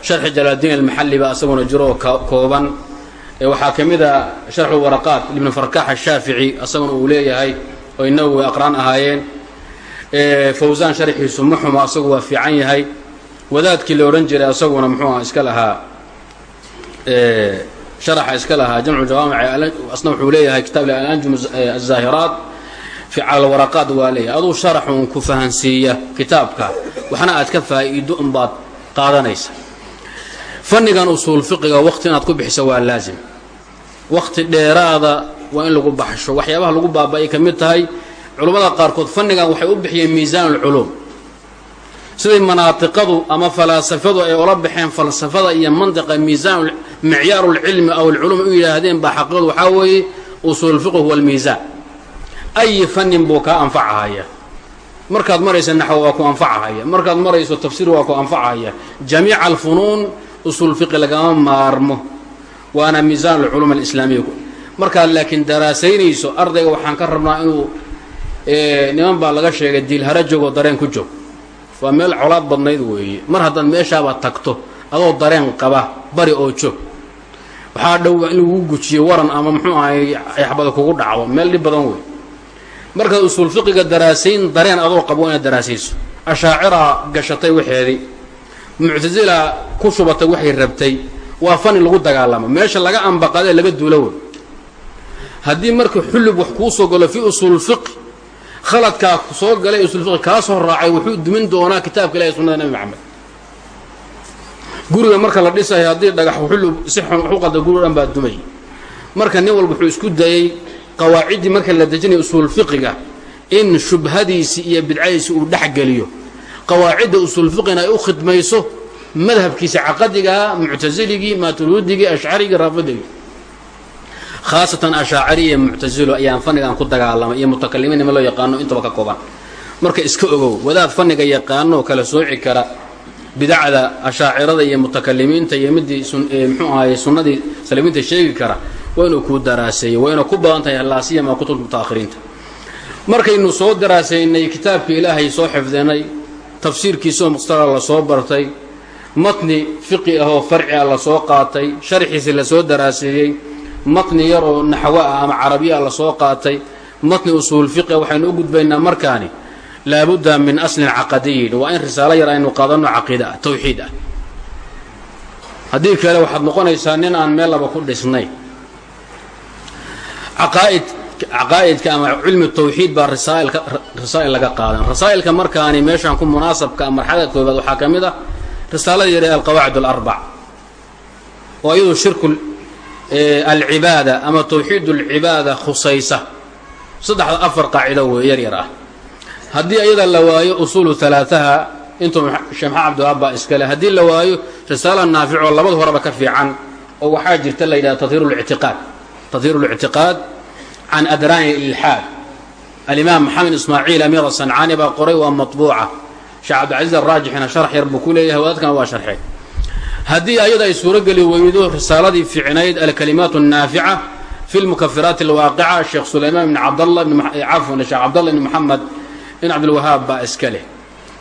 sharxi jalaaldiin almaxalli baa isaguna jiro oo kooban. Waxaa ka mid a sharxu waraqaat ibnu farkax ashaafici isaguna uu leeyahay oy nawowi aqraan ahaayeen. Fawsaan sharxiisu ma asagu waa fiican yahay. Wadaadkii la odhan jiray asaguna muxuu aha iska lahaa sharaxa iska lahaa jamcu jawaamic asna wuxuu leeyahay kitaab alanjum azaahiraat fi cala alwaraqaat waa leeyahay aduu sharaxun ku fahansiiya kitaabka waxna aad ka faa'iido unbaad qaadanaysa fannigan usuul fiqiga waqti inaad ku bixiso waa laazim waqti dheeraada waa in lagu baxsho waxyaabaha lagu baaba-ay ka mid tahay culummada qaarkood fannigan waxay u bixiyeen miisaan ulculuum siday manaatiqadu ama falaasafadu ay ola baxeen falsafada iyo mantiqa miisaan micyaaru lcilmi aw alculuum u yidhaahdeen baa xaqiiqadu waxaa weeye usuul fiqh huwa almiisaan ayi fannin buu kaa anfacahaya. Markaad marayso naxwo waa ku anfacahaya. Markaad marayso tafsiir waa ku anfacahaya. Jamiica alfunuun usuul fiqi lagama maarmo. Waana miisaan alculuum alislaamiya markaad laakiin daraasaynayso ardayga waxaan ka rabnaa inuu niman baa laga sheegay diilhara joogoo dareen ku joog waa meel colaad badnayd weeye. Mar haddaad meeshaaba tagto adoo dareen qaba bari oo joog waxaa dhow in lagu gujiyo waran ama muxuu ahay axbada kugu dhacdo meel dhib badan wey. Markaad usuul fiqiga daraasayn dareen adoo qabo inaad daraasayso ashaaciraa gashatay waxeedii muctasila ku shubatay waxay rabtay waa fani lagu dagaalamo. Meesha laga ambaqadee laga duulo wey. Haddii marka xullub wax kuu soo galo fi usuul fiqi khaladkaa soo galay usul fiqi kaa soo raacay wuxuu dumin doonaa kitaabka ilahi sunnada nebi maxamed guriga marka la dhisayo haddii dhagax xullub si xun wax u qalda guri dhan baa dumay. Marka nin walba wuxuu isku dayey qawaaciddii marka la dejinayo usuul in shubhadiisi iyo bidcadiisi uu dhex geliyo. Qawaacidda usuul ay u khidmayso madhabkiisa caqadigaa muctasiligii maaturuudigii ashcarigii raafidigii khaasatan ashaaciriya muctasilo ayaan fannigan ku dagaalamay iyo mutakalimiin nima loo yaqaano intaba ka kooban. Marka iska ogow wadaad fanniga yaqaano kala sooci kara bidacda ashaacirada iyo mutakalimiinta iyo midii mxuu ahaye sunnadii salimiinta sheegi kara waa inuu kuu daraaseeyo wayna ku badan tahay laasiyama kutubta mutaakhiriinta. Markaynu soo daraasaynay kitaabka ilaahay soo xifdinay tafsiirkiisaoo muqtara la soo bartay matni fiqi ah oo farci ah la soo qaatay sharxiisi la soo daraaseeyey matni yar oo naxwo ah ama carabiya la soo qaatay matni usuul fiqia waxaynu u gudbaynaa markaani laabudda min aslin caqadiyin waa in risaalo yar aynu qaadanno caqiida ah tawxiid ah haddii kale waxaad noqonaysaa nin aan meel ku dhisnay caqaa'id caqaa'idka ama cilmi tawxiid baa risaailka rasaa'il laga qaadan rasaa'ilka markaani meeshaan ku munaasabka marxalada koobaad waxaa ka mid ah risaalada yare alqawaacid alarbac oo iyadu shirku alcibaada ama tawxiid alcibaada khusaysa saddexda afar qaacido wey yar yar ah haddii ayada la waayo usuulu alaaaha intuu sheekh maxamed cabdiwaab iskale haddii la waayo risaala naaficoo labada horeba ka fiican oo waxaa jirta la yidhaha tahiir lictiqaad tahiir اlictiqaad can adraani ilxaad alimaam maxamed ismaaciil amiir asancaani baa qoray waa maطbuuca sheekh cabdilcaziiz araajixina sharx yar buu ku leeyahay wadaadkana waa sharxeen haddii ayada ay suurogeli weydo risaaladii fiicnayd alkalimaat الnaafica fi lmukafiraati اlwaaqica sheekh sulaymaan bn cabdalla cafwan sheekh cabdalla bn moxamed in cabdilwahaab baa iska leh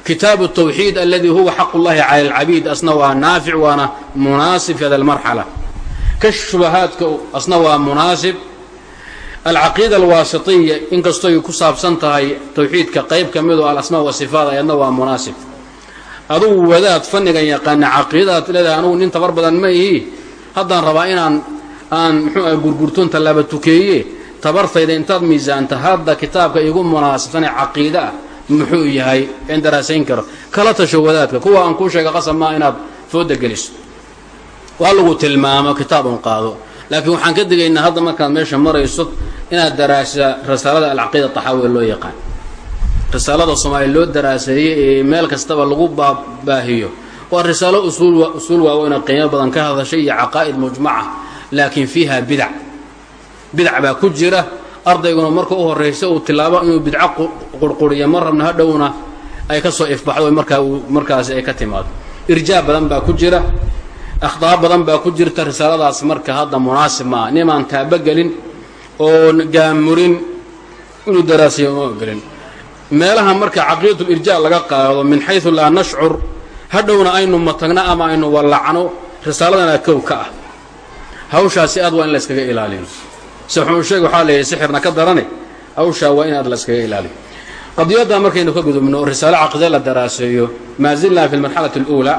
kitaabu الtawxiid aladi huwa xaq اllahi cala اlcabiid asna waa naafic waana munaasib fi hada اlmarxala kash shubahaadka asna waa munaasib alcaqiida alwaasitiya inkastoy ku saabsan tahay tawxiidka qayb ka midoo alasmaa wasifaat ayadna waa munaasib adugu wadaad fannigan yaqaana caqiidadaad leedahay anugu nin tabar badan ma ihi haddaan rabaa inaan aan muxuu ah gurgurtoon tallaaba tukeeye tabartayda intaad miisaanta hadda kitaabka igu munaasabsanee caqiide ah muxuu yahay in daraasayn karo. Kala tasho wadaadka kuwa aan kuu sheega qasab maa inaad fooda geliso. Waa lagu tilmaamo kitaab un qaado. Laakiin waxaan ka digaynaa hadda markaad meesha marayso inaad daraasa risaalada alcaqiida taxaawiya loo yaqaan. Risaalada soomaaliya loo daraaseeyey ee meel kastaba lagu baahiyo. Waa risaalo usuul usuul waaweynoo qiimo badan ka hadashay iyo caqaa'id mujmaca laakiin fiiha bidac bidac baa ku jira. Ardayguna marka u horraysa uu tilaabo inuu bidco qurquriyo mar rabna hadhowna ay ka soo ifbaxdo markaa markaasi ay ka timaado. Irjaab badan baa ku jira. Akhdaa badan baa ku jirta. Risaaladaas marka hadda munaasib maaha. Nimaan taabogelin oon gaamurin inuu daraasiyo uma gelin meelaha marka caqiidatulirjaa laga qaado min xaysu laa nashcur hadhowna aynu matagno ama aynu wallacno risaaladana kow ka ah. Hawshaasi aad waa in la yskaga ilaaliyo sixunsheeg waxaa leeyahay sixirna ka darane hawshaa waa in aad la yskaga ilaaliyo qadiyadda markaynu ka gudubno oo risaalo caqide la daraaseeyo maa zilnaa fi lmarxalati اluulaa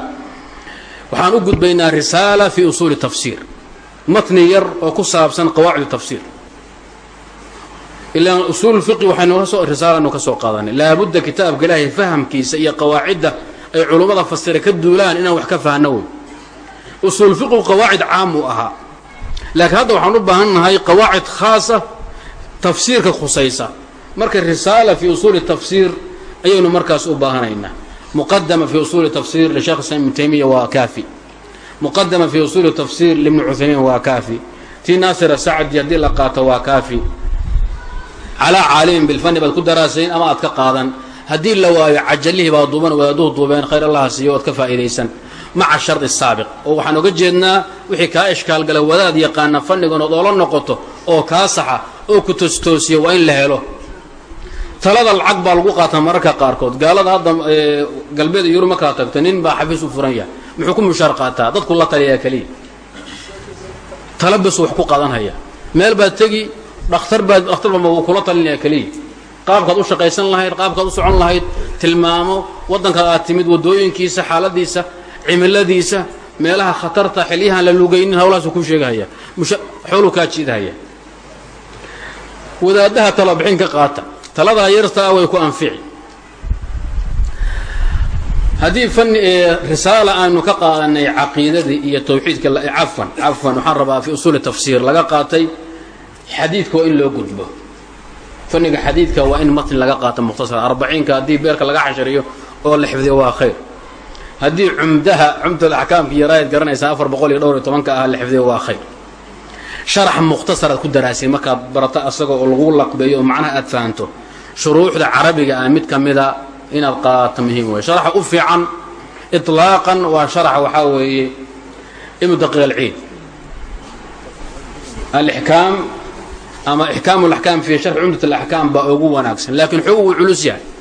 waxaan u gudbaynaa risaala fi usuuli tafsiir matni yar oo ku saabsan qawaacid tafsiir. Ilaan usuul fiqi waxaynu ka soo risaalanu ka soo qaadanay laabudda kitaabka ilaahay fahamkiisa iyo qawaacidda ay culummada fasira ka duulaan inaan wax ka fahno wey usuul fiqu qawaacid caam uu ahaa laakiin hadda waxaan u baahan qawaacid khaasa tafsiirka khusaysa. Marka risaala fi usuuli tafsiir ayaynu markaas u baahanaynaa. Muqadama fi usuuli tafsiir lisheekh islam ibnu taymiya waa kaafi. Muqadama fi usuuli tafsiir libni cuthaymiin waa kaafi. Tii naasira sacdi haddii la qaato waa kaafi. Calaa caalimin bilfani baad ku daraasayn ama aad ka qaadan. Haddii la waayo cajalihii baa duuban wadaaduhu duubeen khayr allaha siiyo oad ka faa'idaysan maca shardi saabiq. Oo waxaan oga jeednaa wixii kaa ishkaalgala wadaad yaqaana fannigan ood oola noqoto oo kaa saxa oo ku tostoosiya waa in la helo. Talada lacag baa lagu qaataa mararka qaarkood. Gaalada hadda galbeed yurub markaa tagto nin baa xafiis u furan yahay. Muxuu ku mushaar qaataa? Dadku la taliyaa keliya tala bas wax ku qaadanhaya meel baad tegi dhakhtar baad dhakhtarba wuu kula talinaya keliya qaabkaad u shaqaysan lahayd qaabkaad u socon lahayd tilmaamo waddankaad aad timid waddooyinkiisa xaaladiisa cimiladiisa meelaha khatarta xilyahaan la lugaynin hawlahaasuu kuu sheegahaya xooluu kaa jiidahaya. Wadaaddaha talabixin ka qaata. Taladaa yartaa way ku anfici. Haddii fani risaala aanu ka qaadanay caqiidadii iyo tawxiidka cafan cafan waxaan rabaa fi usuuli tafsiir laga qaatay xadiidka waa in loo gudbo. Faniga xadiidka waa in matni laga qaato mukhtasar. Arbaciinka haddii beerka laga xashariyo oo la xifdiyo waa khayr haddii cumdaha cumdal axkaamka yaraayad garanaysaa afar boqol iyo dhowr iyo tobanka ah la xifdiyo waa khayr. Sharax mukhtasaraad ku daraasay markaad barato asaga oo lagu laqbeeyo oo macnaha aad fahanto. Shuruuxda carabiga ah mid ka mida inaad qaadato muhiim wey sharaxa u fiican iطlaaqan waa sharaxa waxaa weeye ibnu daqiiq alciid. Alixkaam ama ixkaam alaxkaam fi sharxi cumdat alaxkaam baa ugu wanaagsan laakiin uu culus yahay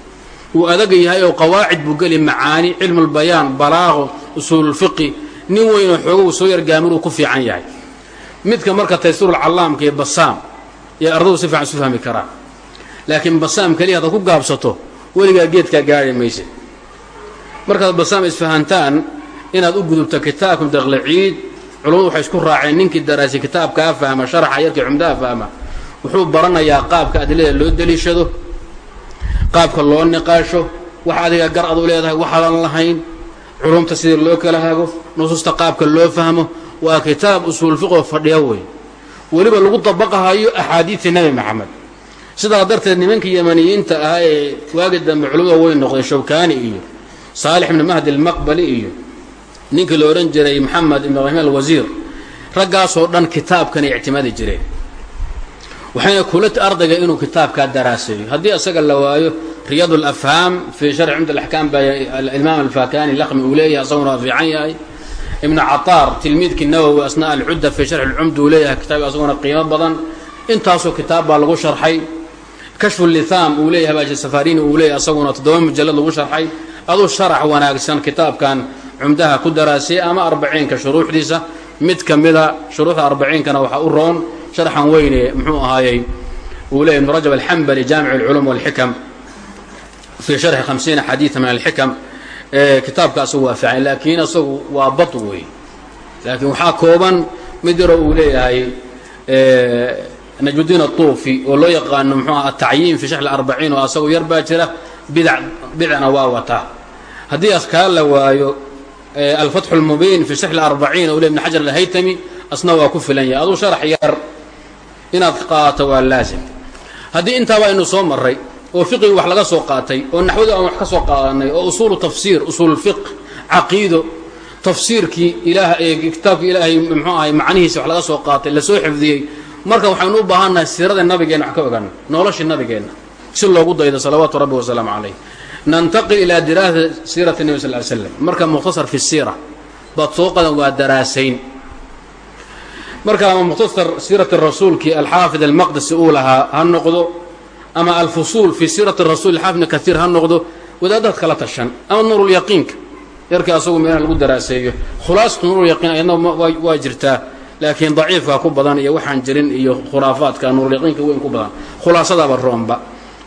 uu adaga yahay oo qawaacid buu geli macaani cilmu اlbayaan balaaqo usuululfiqi nin weynoo xoogow soo yargaamir uu ku fiican yahay. Midka marka taysuurulcallaamka iyo basaam iyo ardadu si fiican isu fahmi karaan. Laakiin basaam keliya hadaad ku gaabsato weligaa geedkaa gaari mayse. Markaad basaam isfahantaan inaad u gudubto kitaabka daqliciid culummadu waxay isku raaceen ninkii daraasay kitaabkaa fahma sharaxa yarkii cumdaha fahma wuxuu baranayaa qaabka adilada loo deliishado qaabka loo niqaasho wax adiga gar ad u leedahay waxaadan lahayn culumta sidii loo kala hago nusuusta qaabka loo fahmo waa kitaab usuul fiqoo fadhiya wey weliba lagu dabaqahayo axaadiidtii nebi maxamed. Sidaa darteed nimankii yamaniyiinta ahaa ee waagi dambe culimmada weyn noqday shawkaani iyo saalix ibni mahdi almaqbali iyo ninkii la odhan jiray maxamed ibn ibraahim alwasiir raggaasoo dhan kitaabkanay ictimaadi jireen waxayna kula ardayga inuu kitaabkaa daraaseeyo haddii asaga la waayo riyaad alafhaam fii sharci cumd alaxkaam baa alimaam alfakani laqmi uu leeyahay asaguna fiican yahay ibnu cataar tilmiidkii nawowi asnaa alcudda fii sharxi lcumd uu leeyahay kitaab asaguna qiimo badan intaasoo kitaab baa lagu sharxay kashfu lithaam uu leeyahay baaji safarini uu leeyahay asaguna toddoba mujallad lagu sharxay aduu sharax wanaagsan kitaabkan cumdaha ku daraasiyey ama arbaciinka shuruuxdiisa mid ka mida shuruuxda arbaciinkana waxaa u roon sharxan weyne muxuu ahaayey uu leeyahy ibnu rajab alxambali jaamic alculum walxikam fii sharxi hamsiina xadiida min alxikam kitaabka asagu waa laakiin asagu waa bad wey laakiin waxaa kooban mid yaroo uu leeyahay najmudiin atuufi oo loo yaqaano mxuu aha atacyiin fi sharxi arbaciin oo asagu yar baa jira bidac bidcna waa wataa. Haddii as kaa la waayo alfatxu اlmubiin fi sharxi arbaciin oo le ibn xajar alhaytami asna waa ku filan yahay. Aduu sharax yar inaad qaato waa laazim. Haddii intaaba aynu soo maray oo fiqigi wax laga soo qaatay oo naxwada aan wax ka soo qaadanay oo usuulu tafsiir usuul fiq caqiido tafsiirkii ilaah kitaabkii ilaahay muxuu ahay macnihiisa wax laga soo qaatay la soo xifdiyey marka waxaynu u baahannahay siirada nabigeenna wax ka ogaano noloshii nabigeenna si loogu daydo salawaatu rabbi wasalaamu calayh. Nantaqil ilaa diraasati siirati nebi sal ly slam marka mukhtasar fi siira baad soo qadan waa daraasayn marka ama mukhtasar siirati rasuulkii alxaafid almaqdisi uu lahaa ha noqdo ama alfusuul fi siirati rasuul xaafid ibn kaiir ha noqdo wadaadaad kala tashan. Ama nuurulyaqiinka yarkii asagu meelaha lagu daraaseeyo. Khulaasatu nuurulyaqiin ayadna waa jirtaa. Laakiin daciifka ku badan iyo waxaan jirin iyo khuraafaadka nuurulyaqiinka weyn ku badan. Khulaasadaaba roomba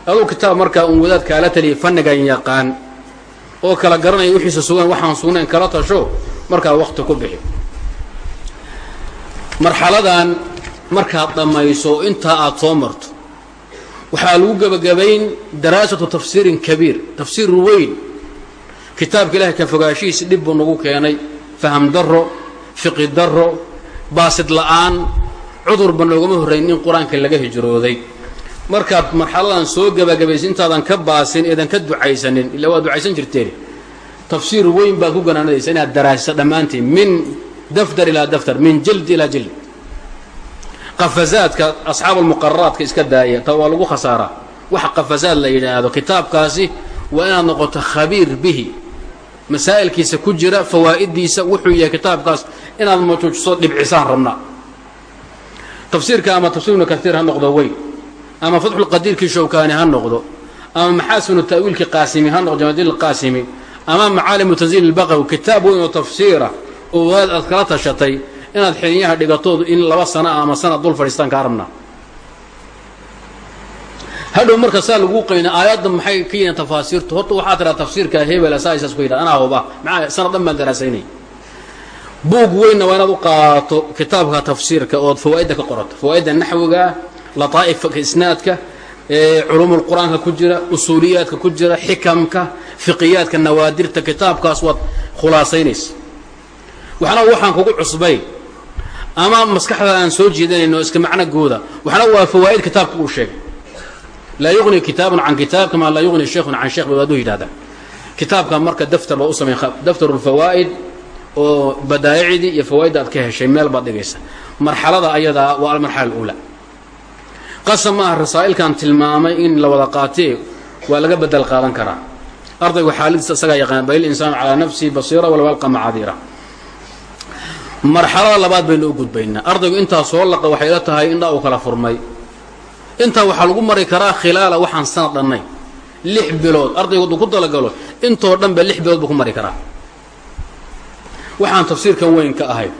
aduu kitaab markaa un wadaad kaala taliyay fannigan yaqaan oo kala garanaya wixiisa sugan waxaan sugnayn kala tasho markaa wakti ku bixi marxaladan markaad dhammayso intaa aad soo marto waxaa lagu gebagabayn daraasatu tafsiirin kabiir tafsiir weyn. Kitaabka ilahay ka fogaashihiisi dhib buu nagu keenay. Faham darro fiqi darro baasid la'aan cudurba noogama horrayn in qur'aanka laga hijrooday. Markaad marxaladan soo gebagabaysa intaadan ka baasin eedan ka ducaysanin illa waa ducaysan jirteen tafsiir weyn baad ku ganaanadaysa inaad daraasiso dhammaantiin min daftar ilaa daftar min jild ilaa jild qafazaadka asxaabu lmuqararaadka iska daaya ta waa lagu khasaaraa waxa qafazaad la yidhaahdo kitaabkaasi waa inaad noqoto khabiir bihi masaa'ilkiisa ku jira fawaa'idiisa wuxuu yahay kitaabkaas inaad majuujiso dhibcisaan rabna tafsiirka ama tafsir ibnu kaiir ha noqdo weyn ama fatxulqadiirkii shawkaani ha noqdo ama maxaasinu ta'wiilkii qaasimi ha noqdo jamadiin qaasimi ama macaalimu tanziil ilbaqawi kitaab weyn oo tafsiira oo waad aad kala tashatay inaad xiniyaha dhigatoodu in laba sana ama sanad dul fadhiistaan kaa rabnaa hadhow marka saa lagu qayna aayadda maxay ka yihiin tafaasiirtu? Horta waxaa tiraa tafsiirka hebel asaasaas ku yidhahda. Anaa huba. Maxaa sanad dhan baan daraasaynay buug weynna waa inaad u qaato kitaabka tafsiirka ood fawaa'idda ka qorato fawaa'idda naxwiga lataa'ifka isnaadka culuumul qur'aanka ku jira usuuliyaadka ku jira xikamka fiqiyaadka nawaadirta kitaabkaas waad khulaasaynaysa waxna waxaan kugu cusbay. Ama maskaxda aan soo jeedanayno iska macno gooda waxna waa fawaa'id kitaabka uu sheegay. Laa yuqni kitaabun can kitaab kamaa laa yuqni sheikhun can sheekh bay waad u yidhahdaa kitaabka marka daftar baa u samey daftaru lfawaa'id oo badaa'icdii iyo fawaa'idda aad ka heshay meel baad dhigaysa. Marxalada ayadaa waa almarxala alula qasab ma aha rasaa'ilkan tilmaamay in la wada qaatee waa laga bedel qaadan karaa. Ardaygu xaaladiisa isagaa yaqaan bal insaanu calaa nafsihi basiira walow alqa macadiira marxalada labaad baynu u gudbaynaa. Ardaygu intaa soo laqa waxay la tahay indhaa uu kala furmay. Intaa waxaa lagu mari karaa khilaala waxaan sanad dhannay. Lix bilood. Ardaygu hadduu ku talagalo intoo dhan ba lix bilood buu ku mari karaa. Waxaan tafsiirkan weyn ka ahayd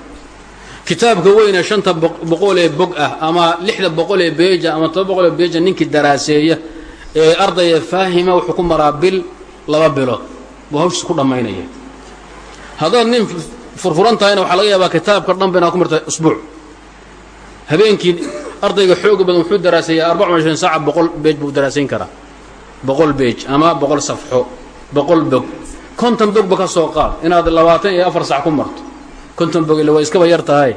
kitaabka weyne shanta boqol ee bog ah ama lixda boqol ee beeja ama toba boqol ee beeja ninkii daraaseeya ee ardaya faahima wuxuu ku maraa bil laba bilood. Buu hawshiis ku dhammaynaya haddaad nin furfuran tahayna waxaa laga yaabaa kitaabka dhanba inaad ku marta usbuuc. Habeenkii ardayga xooga badan wuxuu daraaseeyaa arbaca ishrin saaca boqol beej buu daraasayn karaa. Boqol beej ama boqol safxo boqol bog. Konton bogba ka soo qaad. Inaad labaatan iyo afar sac ku marto. Konton bog ila waa iskaba yar tahay.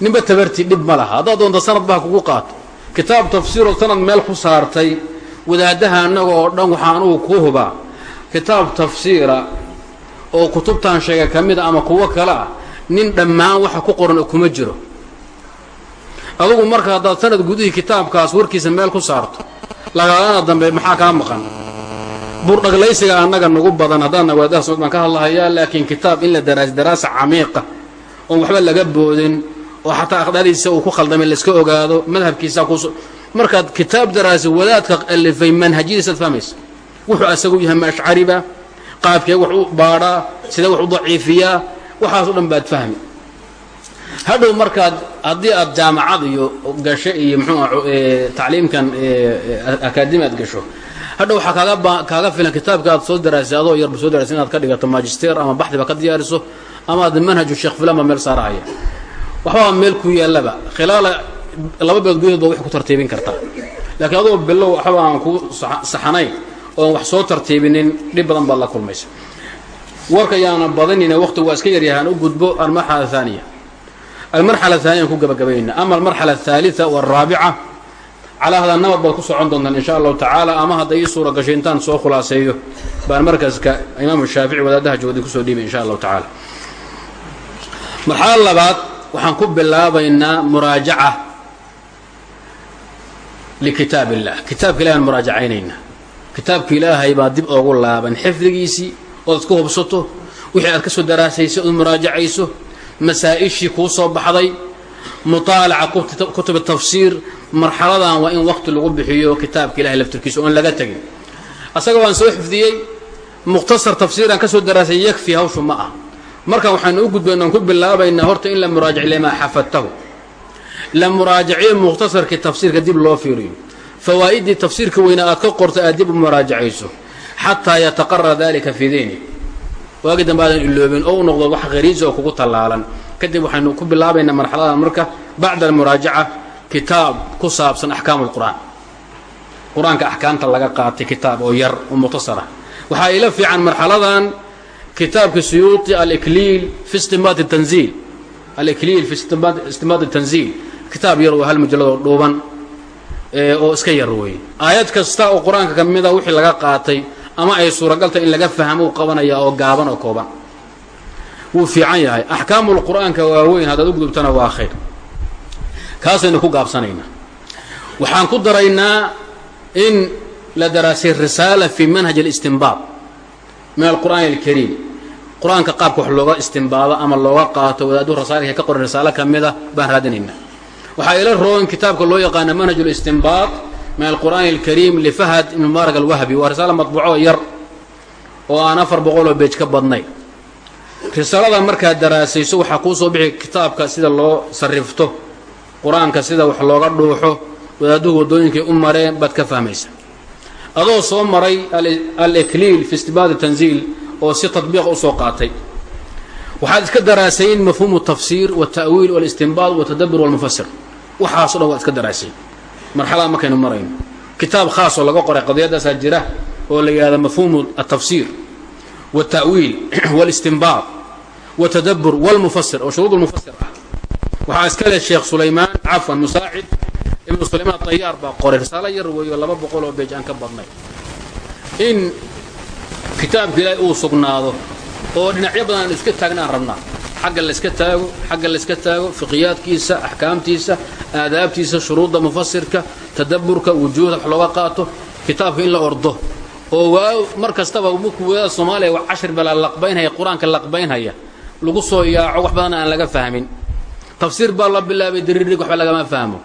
Ninba tabartii dhib ma laha. Haddaad doonta sanad baha kugu qaato kitaab tafsiiroo sanad meel ku saartay wadaadaha annaga oo dhan waxaa anugu kuu hubaa. Kitaab tafsiira oo kutubtan sheega ka mid a ama kuwo kale ah nin dhammaan waxa ku qoran oo kuma jiro. Adugu marka haddaad sanad gudihii kitaabkaas warkiisa meel ku saarto lagaalana dambe maxaa kaa maqan? Burdhaglaysiga annaga nagu badan haddaadna wadaadaha somad baan ka hadlahayaa laakiin kitaab in la daraasi daraasa camiiqa oon waxba laga boodin oo xataa aqdaadiisa uu ku khaldamay layska ogaado madhabkiisa kus markaad kitaab daraasi wadaadka alifay manhajyadiisaad fahmaysa? Wuxuu asagu yahay ma ashcariba qaabkee wax u baadhaa sidee wax u daciifiyaa waxaaso dhan baad fahmi. Hadhow markaad haddii aad jaamacad iyo gasho iyo mxuu tacliimkan akaademi aad gasho hadhow waxaa kaaga kaaga filan kitaabka aad soo daraasay adoo yarba soo darasay inaad ka dhigato magister ama baxdiba ka diyaariso ama aad manhaju sheekh filan ba meel saarahaya waxbaa meel ku yaallaba. Khilaala laba beed gudahood ba wax ku tartiibin kartaa laakiin adoo bilow waxba aan ku saxanayn oon wax soo tartiibinin dhib badan baad la kulmaysa. Warka yaana badanina waqtigu waa iska yaryahaan u gudbo almarxala aaniya almarxala aaniya aan ku gabagabaynaa ama almarxala athaalita walraabica calaa hada nabad baad ku socon doontaan insha allahu tacaala ama hadday ii suura gashay intaan soo khulaaseeyo baan markaska imaamu shaafici wadaadaha joogday ku soo dhiibay insha allahu tacaala. Marxalada labaad waxaan ku bilaabaynaa muraajaca likitaab illah kitaabka ilahi aan muraajacaynayna kitaabka ilaahay baa dib oogu laaban. Xifdigiisii ood iska hubsato wixii aad ka soo daraasaysay ood muraajacayso masaa-ishii kuu soo baxday mutaalaca kutub tafsiir marxaladan waa in waqti lagu bixiyo kitaabka ilahay laftirkiisa oon laga tegin. Asaga waan soo xifdiyey mukhtasar tafsiiraan ka soo daraasay yakfi hawshu ma ah marka waxaanu u gudbayna aan ku bilaabaynaa horta in la muraajac limaa xafadtahu. La muraajaciyo mukhtasarkii tafsiirka dib loo fiiriyo fawaa'idii tafsiirka weyna aad ka qorta aad dib u muraajacayso xataa yataqarara dalika fii dayni waagi dambe aadan iloobin oo u noqdo wax khariisa oo kugu tallaalan. Kadib waxaynu ku bilaabaynaa marxaladan marka bacda almuraajaca kitaab ku saabsan axkaamu lqur'aan qur'aanka axkaamta laga qaatay kitaab oo yar oo mukhtasara waxaa ila fiican marxaladan kitaabka suyuuti alikliil fi istinbaat tanziil alikliil fi istinbaat tanziil kitaab yar oo hal mujalladoo dhuuban oo iska yar weeye aayad kasta oo qur'aanka ka mida wixii laga qaatay ama ay suuragalta in laga fahmo u qabanaya oo gaaban oo kooban. Wuu fiican yahay. Axkaamulqur'aanka waaweyn haddaad u gudubtana waa khayr. Kaasaynu ku gaabsanaynaa. Waxaan ku daraynaa in la daraasay risaala fi manhaj اlistinbaad min alqur'aani اlkariim qur'aanka qaabka wax looga istimbaado ama looga qaato wadaadu rasaalka ka qoran risaalo ka mida baan raadinaynaa waxaa ila roon kitaabka loo yaqaana manhaj اlistinbaad min alqur'aani اlkariim lifahad ibn mubaarak alwahbi waa risaalo madbuuco yar oo aan afar boqoloo beej ka badnay. Risaalada markaad daraasayso waxaa kuu soo bixi kitaabka sida loo sarifto qur'aanka sida wax looga dhuuxo wadaaduhu waddooyinkay u mareen baad ka fahmaysa. Adoo soo maray alikliil fi istibaadi tanziil oo si tadbiiqa u soo qaatay. Waxaad iska daraasayn mafhuumu tafsiir walta'wiil walistinbaad waltadabur walmufasir waxaaso dhan waad iska daraasayn marxalada markaynu marayno kitaab khaasoo laga qoray qadiyadaasaa jira oo la yidhahda mafhuumu altafsiir walta'wiil walistinbaad waltadabur walmufasir oo shuruud lmufasir ah. Waxaa iska leh sheekh sulaymaan cafwan musaacid ibnu sulaymaan tayaar baa qoray risaalo yar weeyo laba boqol oo beej aan ka badnay. In kitaabka ilaahay uu sugnaado oo dhinacyo badan aan iska taagna aan rabnaa xagga layska taago xagga layska taago fiqiyaadkiisa axkaamtiisa aadaabtiisa shuruudda mufasirka tadaburka wujuuhda wax looga qaato kitaabka in la ordo. Oo waa mar kastaba markuu wadaada soomaaliya cashir bala laqbaynhaya qur'aanka laqbaynhaya. Lagu soo yaaco wax badan aan laga fahmin. Tafsiir baa la bilaabay diriirig waxba lagama fahmo.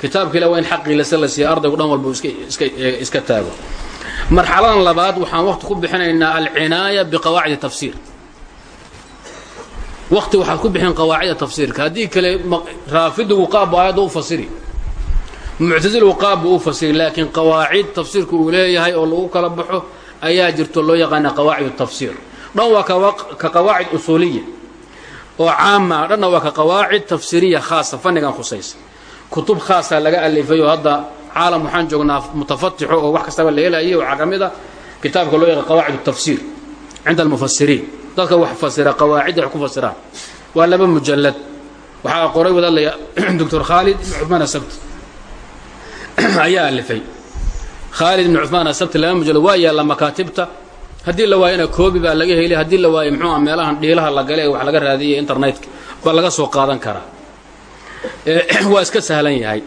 Kitaabka ila waa in xaqiilase la siiya ardaygu dhan walba iska taago. Marxaladan labaad waxaan waqti ku bixinaynaa alcinaaya biqawaacidi tafsiir waqti waxaad ku bixin qawaacida tafsiirka. Haddii kale raafidigu qaabbu aayadda u fasiri. Muctasilu qaabbu u fasiri laakiin qawaacid tafsiirka uu leeyahay oo lagu kala baxo ayaa jirto loo yaqaana qawaacid tafsiir. Dhan waa ka qawaacid usuuliya. Oo caama dhanna waa ka qawaacid tafsiiriya khaasa fannigan khusaysa. Kutub khaasaa laga alifay oo hadda caalam waxaan joognaa mutafatixo oo wax kastaba la helaayay waxaa ka mid a kitaabka loo yaqaan qawaacid tafsiir cinda almufasiriin dadka wax fasira qawaacidda wax ku fasiraan waa laba mujallad. Waxaa qoray wadaadlaya doctor khaalid ibn cumaan asabti ayaa alifay. Khaalid ibn cumaan asabti laba mujallad. Waa yaalla makaatibta. Haddii la waayana koobi baa laga helay haddii la waayo muxuu ah meelahan dhiilaha la gale ee wax laga raadiyay internetka baa laga soo qaadan karaa. Waa iska sahlan yahay.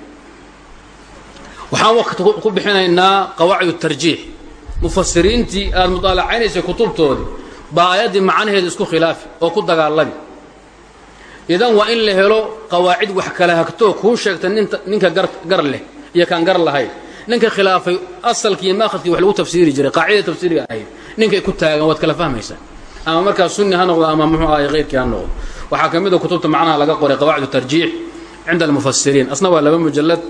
Waxaan waqti ku bixinaynaa qawaacid tarjiix. Mufasiriintii aad mudaalacaynaysa kutubtoodii baa ayaddii macnaheeda isku khilaafi oo ku dagaalabi idan waa in la helo qawaacid wax kala hagtoo kuu sheegta ninka gar leh iyo kaan gar lahayn ninka khilaafay asalkiiyo maakadkii wax lagu tafsiiri jiray qaacidada tafsiiriga ahayd ninkay ku taagan waad kala fahmaysaa ama markaa sunni ha noqdo ama muxuu ahay hayrkii ha noqdo. Waxaa ka mid a kutubta macnaha laga qoray qawaacid tarjiix cinda almufasiriin asna waa laba mujallad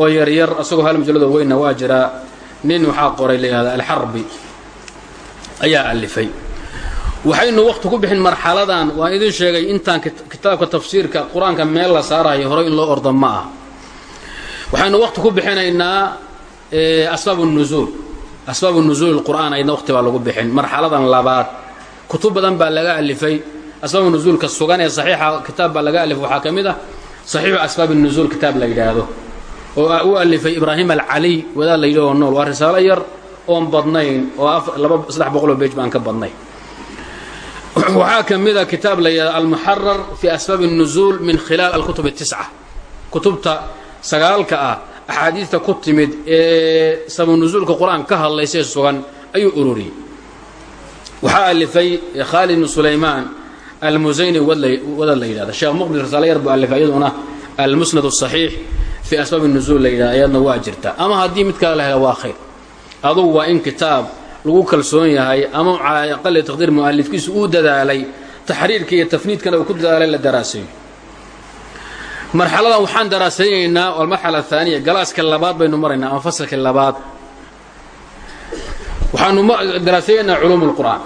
oo yaryar asagoo hal mujalladoo weynna waa jiraa nin waxaa qoray la yihahda alxarbi ayaa alifay waxaynu waqti ku bixin marxaladan waan idin sheegay intaan kitaabka tafsiirka qur'aanka meel la saarayo horay in loo ordo ma ah waxaynu waqti ku bixinaynaa asbaab nuzuul. Asbaab nuzuul qur'aan ayadna waqti baa lagu bixin. Marxaladan labaad kutub badan baa laga alifay. Asbaab nuzuulka sugan ee saxiixa kitaab baa laga alifay waxaa ka mid ah saxiixu asbaab nuzuul kitaab la yidhaahdo oo u alifay ibraahim alcaliy wadaad la yidhaho nool. Waa risaalo yar oon badnayn oo laba saddex boqoloo beej baan ka badnayn waxaa ka mid a kitaab la yidhahdo almuxarar fi asbaab الnuzuul min khilaal alkutub الtisca kutubta sagaalka ah axaadiista ku timid ee sabanuzuulka qur-aan ka hadlaysee sugan ayuu ururiyey waxaa alifay khaalid bn sulaymaan almusayni wadad la yidhahda sheekh muqbil risaalo yar buu alifay iyaduna almusnad الصaxiix fi asbaab الnuzuul la yidhahda ayadna waa jirta ama haddii mid kale la helo waa khayr adugu waa in kitaab lagu kalsoon yahay ama calaa aqali taqdiir mu'alifkiisu uu dadaalay taxriirka iyo tafniidkana uu ku dadaalay la daraaseeyo marxaladan waxaan daraasaynaynaa almarxala ahaaniya galaaska labaad baynu maraynaa ama fasalka labaad waxaanu daraasaynaynaa culuum اlqur'aan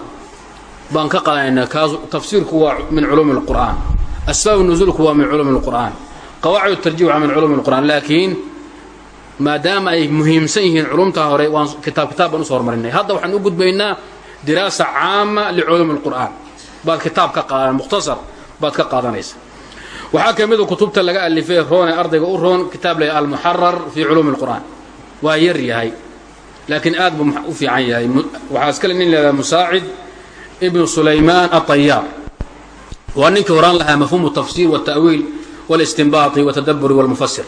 baan ka qaadanaynaa kaas tafsiirku waa min culuumi اlqur'aan asbaab nuzuulku waa min culuumi اlqur'aan qawaacid tarjih waa min culuumi اlqur'aan laakiin maadaama ay muhiimsan yihiin culumtaa hore waan kitaab kitaab baan usoo hormarinay hadda waxaan u gudbaynaa diraasa caama liculuumi اlqur'aan baad kitaab ka qaadan mukhtasar baad ka qaadanaysa waxaa ka mida kutubta laga alifay roone ardayga u roon kitaab la almuxarar fii culuumi اlqur'aan waa yar yahay laakiin aad buu u fiican yahay waxaa iskale nin lahahda musaacid ibnu sulaymaan aطayaar waa ninkii horaan lahaa mafhuumu tafsir wالta'wiil wاlistinbaati wاtadaburi wاlmufasir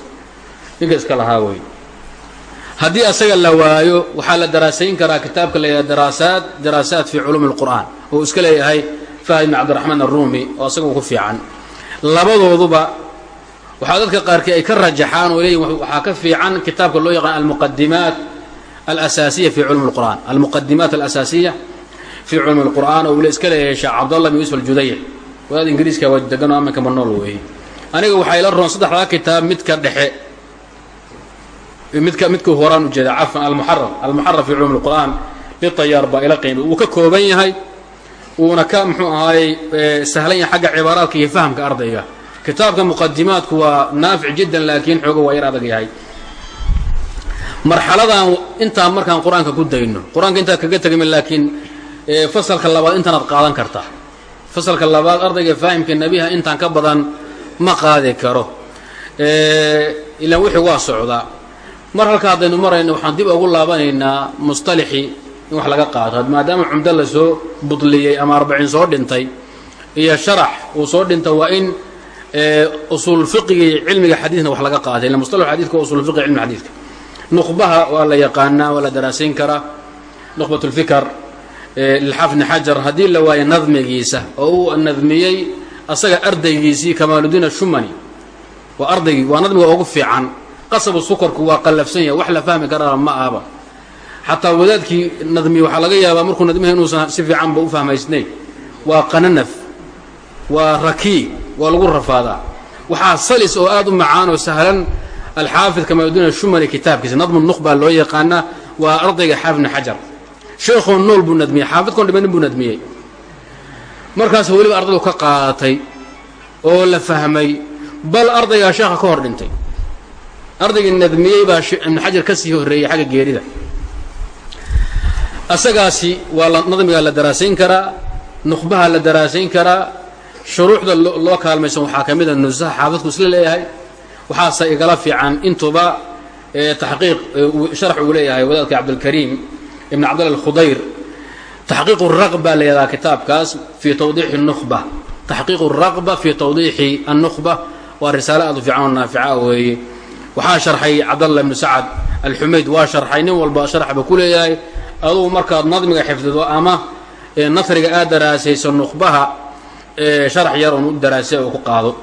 ninka iska lahaa wey haddii asaga la waayo waxaa la daraasayn karaa kitaabka la yidhaha daraasaat daraasaat fii culuumi اlqur'aan oo iska leeyahay fahd ibn cabdiraxmaan arumi oo asaga ku fiican labadooduba waxaa dadka qaarkii ay ka rajaxaan oo leeyihin waxaa ka fiican kitaabka loo yaqaan almuqadimaat alasaasiya fi culumi اlqur'an almuqadimaat alasaasiya fii culumi اlqur'aan oo ule iska leeyahay sheekh cabdallah bin yusuf aljudayr wadaad ingiriiska waa degan oo aminka manool weeye aniga waxaa ila roon saddexdaa kitaab midka dhexe midka midkuu horaan ujeeda cafan almuxarar almuxarar fi culumi اlqur'aan litayaar baa ila qiimi wuu ka kooban yahay uuna ka muxuu ahaayey sahlan yahay xagga cibaaraadka iyo fahamka ardayga. Kitaabka muqadimaadku waa naafic jiddan laakiin xooga waa yar adag yahay. Marxaladan intaan markaan qur'aanka ku dayno qur'aanka intaad kaga tegmi laakiin fasalka labaad intaanaad qaadan kartaa fasalka labaad ardayga faahimka nebiha intaan ka badan ma qaadi karo. Ilaan wixii waa socdaa mar halka haddaynu marayno waxaan dib ugu laabanaynaa musطalixii in wax laga qaato maadaama cumdo la soo budliyey ama arbaciin soo dhintay iyo sharax uu soo dhinta waa in usuul fiqiga iyo cilmiga xadiidna wax laga qaaday ila musطalax xadidka waa usul fiqi cilmiga xadiidka nuqbaha waa la yaqaanaa waa la daraasayn karaa nuqbat اlfikr lilxaafid xajar haddii la waayo nadmigiisa oo uu nadmiyey asaga ardaygiisii kamaaludiin ashumani waa ardaygii waa nadmiga ugu fiican qasabu sukarku waa qallafsan yahay wax la fahmi karaa ma ahaba xataa wadaadkii nadmiye waxaa laga yaabaa markuu nadmiha inuusan si fiicanba u fahmaysnayn. Waa qananaf waa rakii waa lagu rafaadaa. Waxaa salis oo aad u macaan oo sahlan alxaafid kamaaludiin ashumani kitaabkiisa. Nadmu nuq baa loo yaqaanaa waa ardayga xaafid bn xajar. Sheekhoo nool buu nadmiyey xaafidkoon dhibanin buu nadmiyey. Markaas weliba ardaydu ka qaadatay oo la fahmay bal ardaygaa sheekha ka hor dhintay ardaygii nadmiyey baa ibnu xajar ka sii horreeyey xagga geerida. Asagaasi waa nadmigaa la daraasayn karaa nuqbaha la daraasayn karaa shuruuxda loo kaalmaysan waxaa ka mida nusaha xaafidku isla leeyahay. Waxaase igala fiican intuba taxqiiq sharax uu leeyahay wadaadka cabdilkariim ibn cabdalla alkhudayr. Taxqiiqu raqba la kitaabkaas fii tawdiixi nukhba taxqiiqu raqba fii tawdiixi annukhba waa risaale aad u fiican oo naafica weeye waxaa sharxay cabdallah ibnu sacad alxumayd waa sharxay nin walba sharxba ku leeyahay. Adugu markaad nadmiga xifdido ama nasriga aad daraasayso nukhbaha sharax yar oon u daraasay oo ku qaado.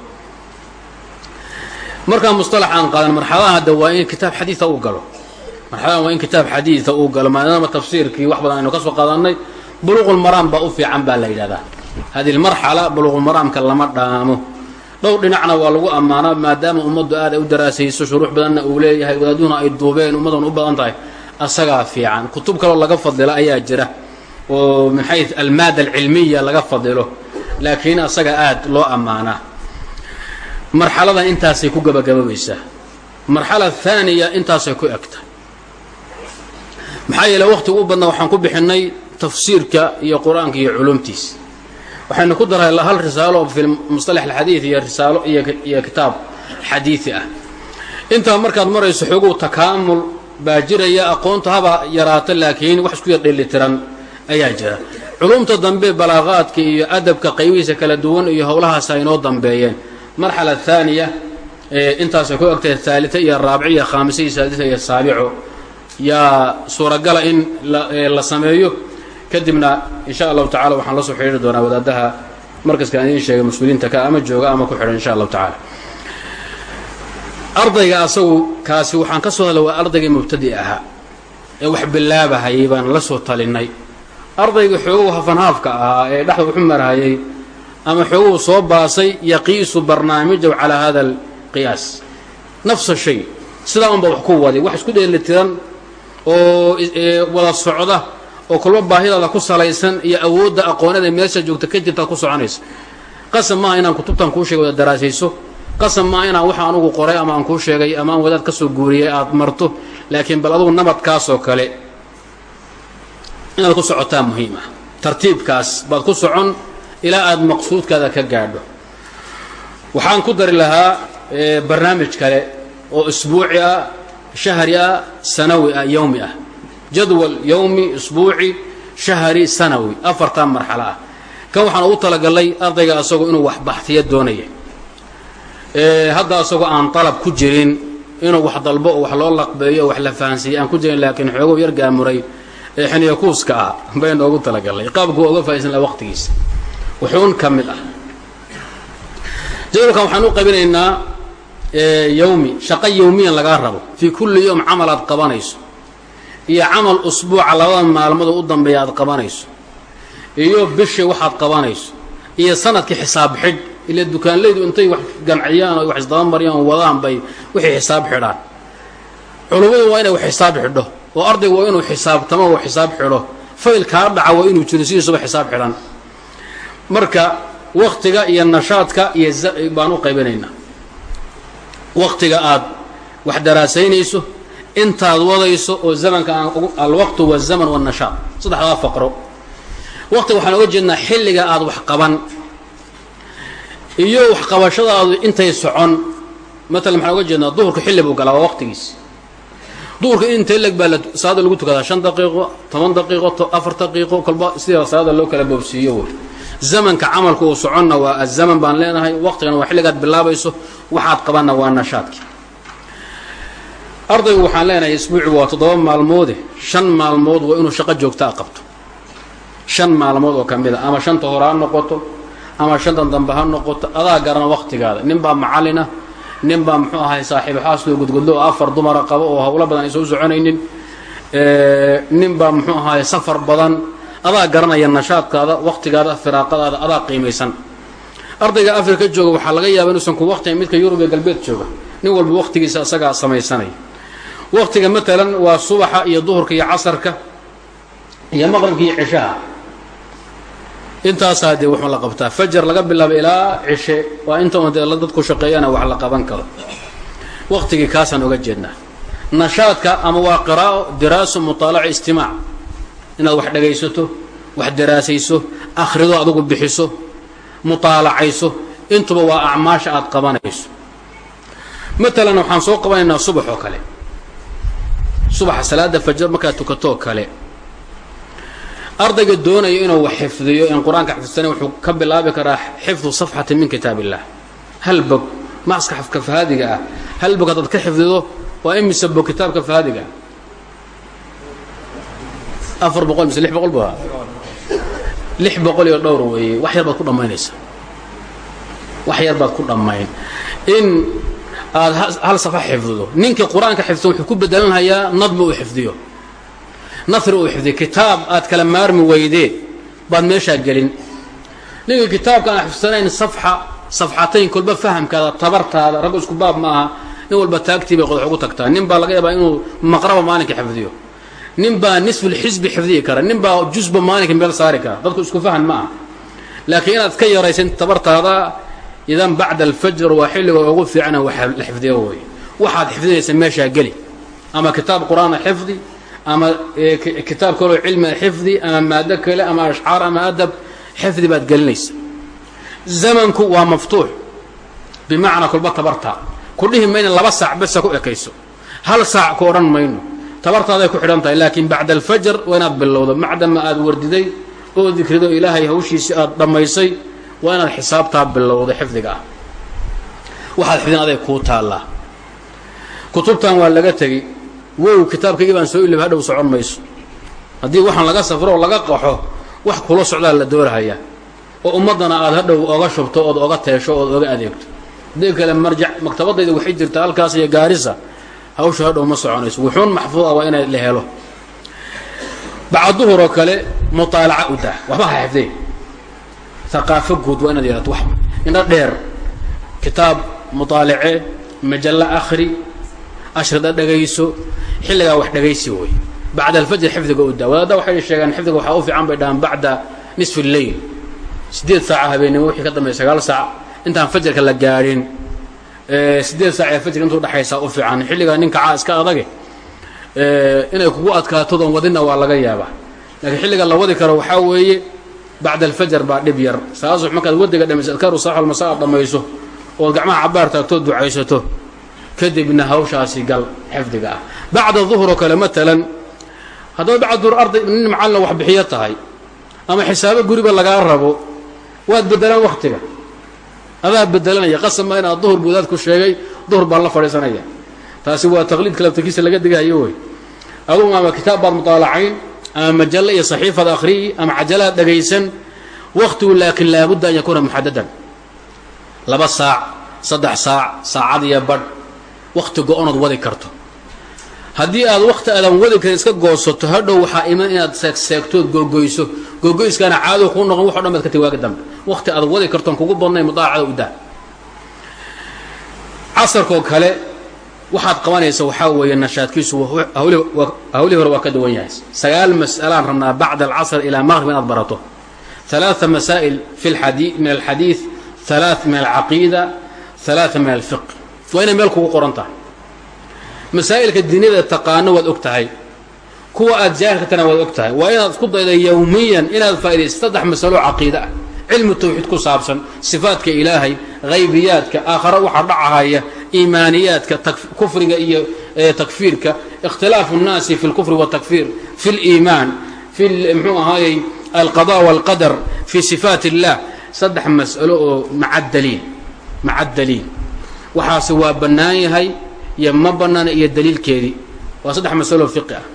Markaa musطalax aan qaadan marxaladaha hadda waa in kitaab xadiida uu galo. Marxaladan waa in kitaab xadiida uu galo. Maadaama tafsiirkii wax badan aynu ka soo qaadanay buluuqulmaraam baa u fiican baa la yidhahdaa. Hadihi lmarxala buluuqulmaraamka lama dhaamo dhowr dhinacna waa lagu ammaanaa maadaama ummaddu aad ay u daraasayso shuruux badanna uu leeyahay wadaaduhuna ay duubeen ummaddan u badan tahay. Asagaa fiican. Kutub kaloo laga fadila ayaa jira oo min xayu almaada alcilmiya laga fadilo. Laakiin asaga aad loo ammaanaa. Marxalada intaasay ku gabagababaysaa. Marxala haaniya intaasay ku egta. Maxaa yeele waqtigu u badnaa waxaan ku bixinnay tafsiirka iyo qur'aanka iyo culumtiisa waxaynu ku daray hal risaalo fi musطalax alxadiid iyo risaalo iyo kitaab xadiidi ah. Intaa markaad marayso xoogow takaamul baa jiraya aqoonta haba yaraato laakiin wax isku yar dhelitiran ayaa jira. Culumta dambe balaaqaadka iyo adabka qaybihiisa kala duwan iyo howlahaas ay inoo dambeeyeen. Marxala haaniya intaasay ku egtahay haalita iyo raabic iyo khaamisa iyo saadisa iyo saabico yaa suuragala in la sameeyo kadibna in sha allahu tacala waxaan la soo xidhiiri doonaa wadaadaha markaskaan idiin sheegay mas'uuliyiinta ka ama jooga ama ku xidhan insha allahu tacala ardayga asagu kaasi waxaan ka soo hadla waa ardaygii mubtadi ahaa ee wax bilaabahayay baan la soo talinay ardayga xoogow hafanhaafka ahaa ee dhexda wuxu marhayay ama xoogow soo baasay yaqiisu barnaamijaw calaa hada alqiyaas. Nafsa shay sidaa unba wax ku waday wax isku dheelitiran oo wada socda oo kolba baahidaada ku salaysan iyo awoodda aqoonada meesha joogta ka jirtaad ku soconaysa. Qasab maaha inaan kutubtan kuu sheegay wada daraasayso. Qasab maaha inaan waxa anugu qoray ama aan kuu sheegay ama aan wadaad ka soo guuriyay aad marto. Laakiin bal adugu nabadkaasoo kale inaad ku socotaa muhiim ah. Tartiibkaas baad ku socon ilaa aad maqsuudkaada ka gaadho. Waxaan ku dari lahaa barnaamij kale oo isbuuci ah shahri ah sanawi ah yowmi ah jadwal yowmi isbuuci shahri sanawi. Afartaa marxalo ah. Kan waxaan ugu talagalay ardayga asagoo inuu wax baxtiya doonaya hadda asagoo aan dalab ku jirin inuu wax dalbo oo wax loo laqbeeyo oo wax la fahansiiye aan ku jirin laakiin xoogow yar gaamuray ee xiniya kuuska ah bay noogu talagalay. Qaabku waa uga faaisan laha waqtigiisa wuxuun ka mid ah. Jadwalkan waxaan u qabinaynaa yowmi shaqo yowmiyan lagaa rabo. Fii kulli yowm camal aad qabanayso iyo camal usbuuca labada maalmood u dambeeya aad qabanayso iyo bishii waxaad qabanayso iyo sannadkii xisaab xidh ila dukaanlaydu intay wax ganciyaan o wax isdabamariyaan wadaan bay wixii xisaab xidhaan. Culummadu waa inay wax xisaab xidho oo ardaygu waa inuu xisaabtamo oo xisaab xidho. Fayl kaa dhaca waa inuu jiro sidiisuba xisaab xidhan marka waktiga iyo nashaadka iyo baan u qaybinaynaa. Waktiga aad wax daraasaynayso intaad wadayso oo zamanka alwaqtu wazaman wannashaad saddexdaa faqro. Waqtiga waxaan oga jeednaa xilliga aad wax qaban. Iyo waxqabashadaadu intay socon. Matalan maxaan oga jeednaa duhurka xilli buu galaa waa waqtigiis. Duhurka intee leg baa salaada lagu tukadaa shan daqiiqo toban daqiiqo afar daqiiqo kolba sida salaada loo kala boobsiiyo wey zamanka camalka uu soconna waa azaman baan leenahay. Waqtigana waa xilligaad bilaabayso. Waxaad qabanna waa nashaadki ardaygu waxaan leenahay isbuuci waa toddoba maalmoode shan maalmood waa inuu shaqo joogtaa qabto. Shan maalmood oo ka mid a ama shanta hore ha noqoto ama shantan dambe ha noqoto adaa garana waqtigaada. Nin baa macallin ah nin baa muxuu ahay saaxiibo xaasloo gudgudlo oo afar dumara qabo oo hawlo badan aysan u soconaynin. Nin baa muxuu ahaay safar badan adaa garanaya nashaadkaada waqtigaada firaaqadaada adaa qiimaysan. Ardayga afrika jooga waxaa laga yaaba inuusan ku waqtiga midka yurub ee galbeed jooga. Nin walba waqtigiisa isagaa samaysanaya waqtiga matalan waa subaxa iyo duhurka iyo casarka iyo maqribka iyo cishaha. Intaasaa dee wuxuu la qabtaa fajar laga bilaabo ilaa cishe waa inta un dee dadku shaqeeyana wax la qaban karo. Waqtigii kaasaan oga jeednaa. Nashaadka ama waa qiraa'o diraaso mutaalaco istimaac inaad wax dhagaysato wax daraasayso akhrido adugu bixiso mutaalacayso intuba waa acmaasha aad qabanayso. Matalan waxaan soo qabanaynaa subax oo kale subaxa salaada fajar markaad tukatoo kale. Ardayga doonaya inuu wax xifdiyo in qur'aanka xifdisana wuxuu ka bilaabi karaa xifdu safxati min kitaab illah hal bog maskaxafka fahaadiga ah. Hal bog haddaad ka xifdido waa imise bog kitaabka fahaadiga? Ah afar boqol mise lix boqol bu ahaa. Lix boqol iyo dhowr weeye. Wax yar baad ku dhammaynaysa wax yar baad ku dhammayn. In aad hal safa xifdido. Ninkii qur'aanka xifdisan wuxuu ku bedelanhayaa nadmi uu xifdiyo. Nafri uu xifdiyo. Kitaab aad kala maarmi weydee baad meeshaa gelin. Ninkii kitaabka aan xifdisanayn safxa safxatayn kolba fahamkaada tabartaada raggu isku baab ma nin walba taagtii qodax ugu tagtaa. Nin baa laga yaabaa inuu maqraba maalinka xifdiyo. Nin baa nisfulxisbi xifdiyi kara. Nin baa jusba maalinka meel saari kara. Dadku isku fahan ma aha. Laakiin inaad ka yaraysan tabartaada idan bacda alfajr waa xilliga ugu fiicana wax la xifdiyo wey waxaad xifdinaysa meeshaa geli ama kitaab qur'aana xifdi ama kitaab kaloo cilmia xifdi ama maado kale ama ashcaar ama adab xifdi baad gelinaysa zamanku waa maftuux bimacnaa kolba tabartaa ku dhihi mayna laba saac besa ku ekayso hal saac ku odhan mayno tabartaaday ku xidhan tahay laakiin bacda alfajr waa inaad bilowdo macdama aad wardiday oo dikrido ilaahay hawshiisii aad dhammaysay waa inaad xisaabtaa bilowda xifdiga. Ah waxaad xifdin aday kuu taallaa kutubtan waa laga tegi. Wow kitaabkaygii baan soo ilib hadhow socon mayso. Haddii waxaan laga safro oo laga qaxo wax kula socdaa la doorhayaa oo ummaddana aad hadhow oga shubto ood oga teesho ood oga adeegto. Haddii kale marjac maktabadayda waxay jirtaa halkaas iyo gaarisa. Hawsha hadhow ma soconayso. Wuxuun maxfuuda waa inay la helo. Bacd duhur oo kale mutaalaca u dah. Waxba ha xifdeen aqaafo guud waa inaad yeelato wax. Indho dheer kitaab mutaalace majallo akhri ashrida dhagayso xilligaa wax dhagaysi wey bacda alfajr xifdiga u daa. Wadaadda waxay sheegaan xifdiga waxaa u fiican bay dhahaan bacda nisfi lleyl siddeed saaca habeenimo wixii ka dambeya sagaal saac. Intaan fajarka la gaadhin siddeed saac ee fajrka intuu dhexaysaa u fiican. Xilligaa ninka caa iska adage inay kugu adkaatodoon wadina waa laga yaabaa. Laakiin xilliga la wadi karo waxaa weeye bacda alfajar baa dhib yar saasux markaad wadiga dhamayso adkaaru saax almasa aad dhammayso ood gacmaha cabaar taagtood ducaysato kadibna hawshaasi gal xifdiga ah bacda duhr oo kale matalan haddaba bacda duhr arday nin macallin wax bixiyo tahay ama xisaabo guriba lagaa rabo waad bedelaan waktiga adaa bedelanaya qasama inaad duhur buudaad ku sheegay duhur baan la fadhiisanaya taasi waa taqliidka laftarkiisa laga digahayo wey adugu ama kitaab baad mutaalacayn ama majallo iyo saxiifaad akhriyi ama cajalaad dhagaysan waktigu laakiin laabudda an yakuuna muxadadan laba saac saddex saac saacad iyo badh wakti go-onood wadi karto. Haddii aad wakti aadan wadi karin iska goosato hadhow waxaa iman inaad seegseegtood googoyso googoyskaana caado kuu noqon waxo dhan baad ka tegi waaga dambe. Wakti aad wadi kartoon kugu badnayn mudaacada u daa casarkoo kale waxaad qabanaysa waxaa weeye nashaadkiisu hawlihii hore waa ka duwan yahay sagaal mas'alaan rabnaa bacda alcasr ilaa maqrib inaad barato ثلاثة مسائل في الحديث من الحديث ثلاث من العقيدة ثلاثة من الفقه وين مeel kugu qoran tahay masaa'ilka diiniyada taqaano waad og tahay kuwa aad jaahilkatana waad og tahay waa inaad isku dayda yowmiyan inaad faaidayso saddex masalo caqiida ah cilmu tawxiid ku saabsan sifaadka ilaahay haybiyaadka aakhare waxa dhacahaya iimaaniyaadka kufriga iyo takfiirka ikhtilaafu الnaasi fi اlkufri wالtakfiir fi اliimaan fi mxuu ahaayey alqada wاlqadar fii sifaat اllah saddex mas'alo oo maca daliil maca daliil waxaase waa bannaan yahay iyo ma bannaana iyo daliilkeedii waa saddex masalo fiqi ah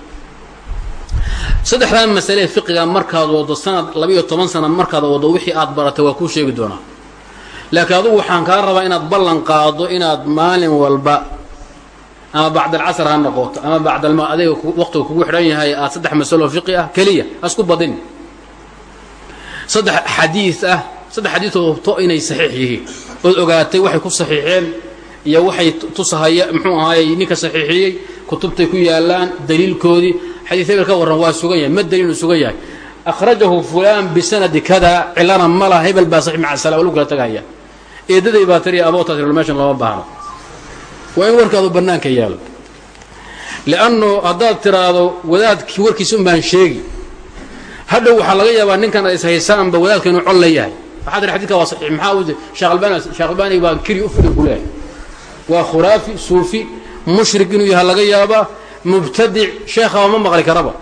saddexdaa masale fiqiga markaad wado sanad labiiyo toban sana markaad wado wixii aad baratay waa kuu sheegi doonaa. Laakiin adugu waxaan kaa rabaa inaad ballan qaado inaad maalin walba ama bacd alcasr ha noqoto ama bacd adayga waqtiga kugu xidhan yahay aad saddex masalo fiqi ah keliya hasku badin. Saddex xadiid ah saddex xadiidoo hubto inay saxiix yihiin. Ood ogaatay waxay ku saxiixeen iyo waxay tusahaya muxuu ahaayey ninka saxiixiyey kutubtay ku yaalaan daliilkoodii xadiid hebel ka warran waa sugan yahay ma daliil uu sugan yahay. Akhrajahu fulaan bisanadi kada cilana ma laha hebel baa saxiix maca sala lagu kala tagahaya eedaday baa tiriya abootaa tir meeshan lama baahno waa in warkaadu bannaanka yaalo. Li'annu haddaad tiraahdo wadaadkii warkiisa un baan sheegi. Hadhow waxaa laga yaabaa ninkan is haysaanba wadaadka inuu col la yahay. Waxaa tir xadidka waa saxiix maxaa u sheekh albani sheekh albani baa keli u fidin ku leeyahay. Waa khuraafi suufi mushrik inuu yahay laga yaabaa mubtadic sheekhaa ma maqli karaba.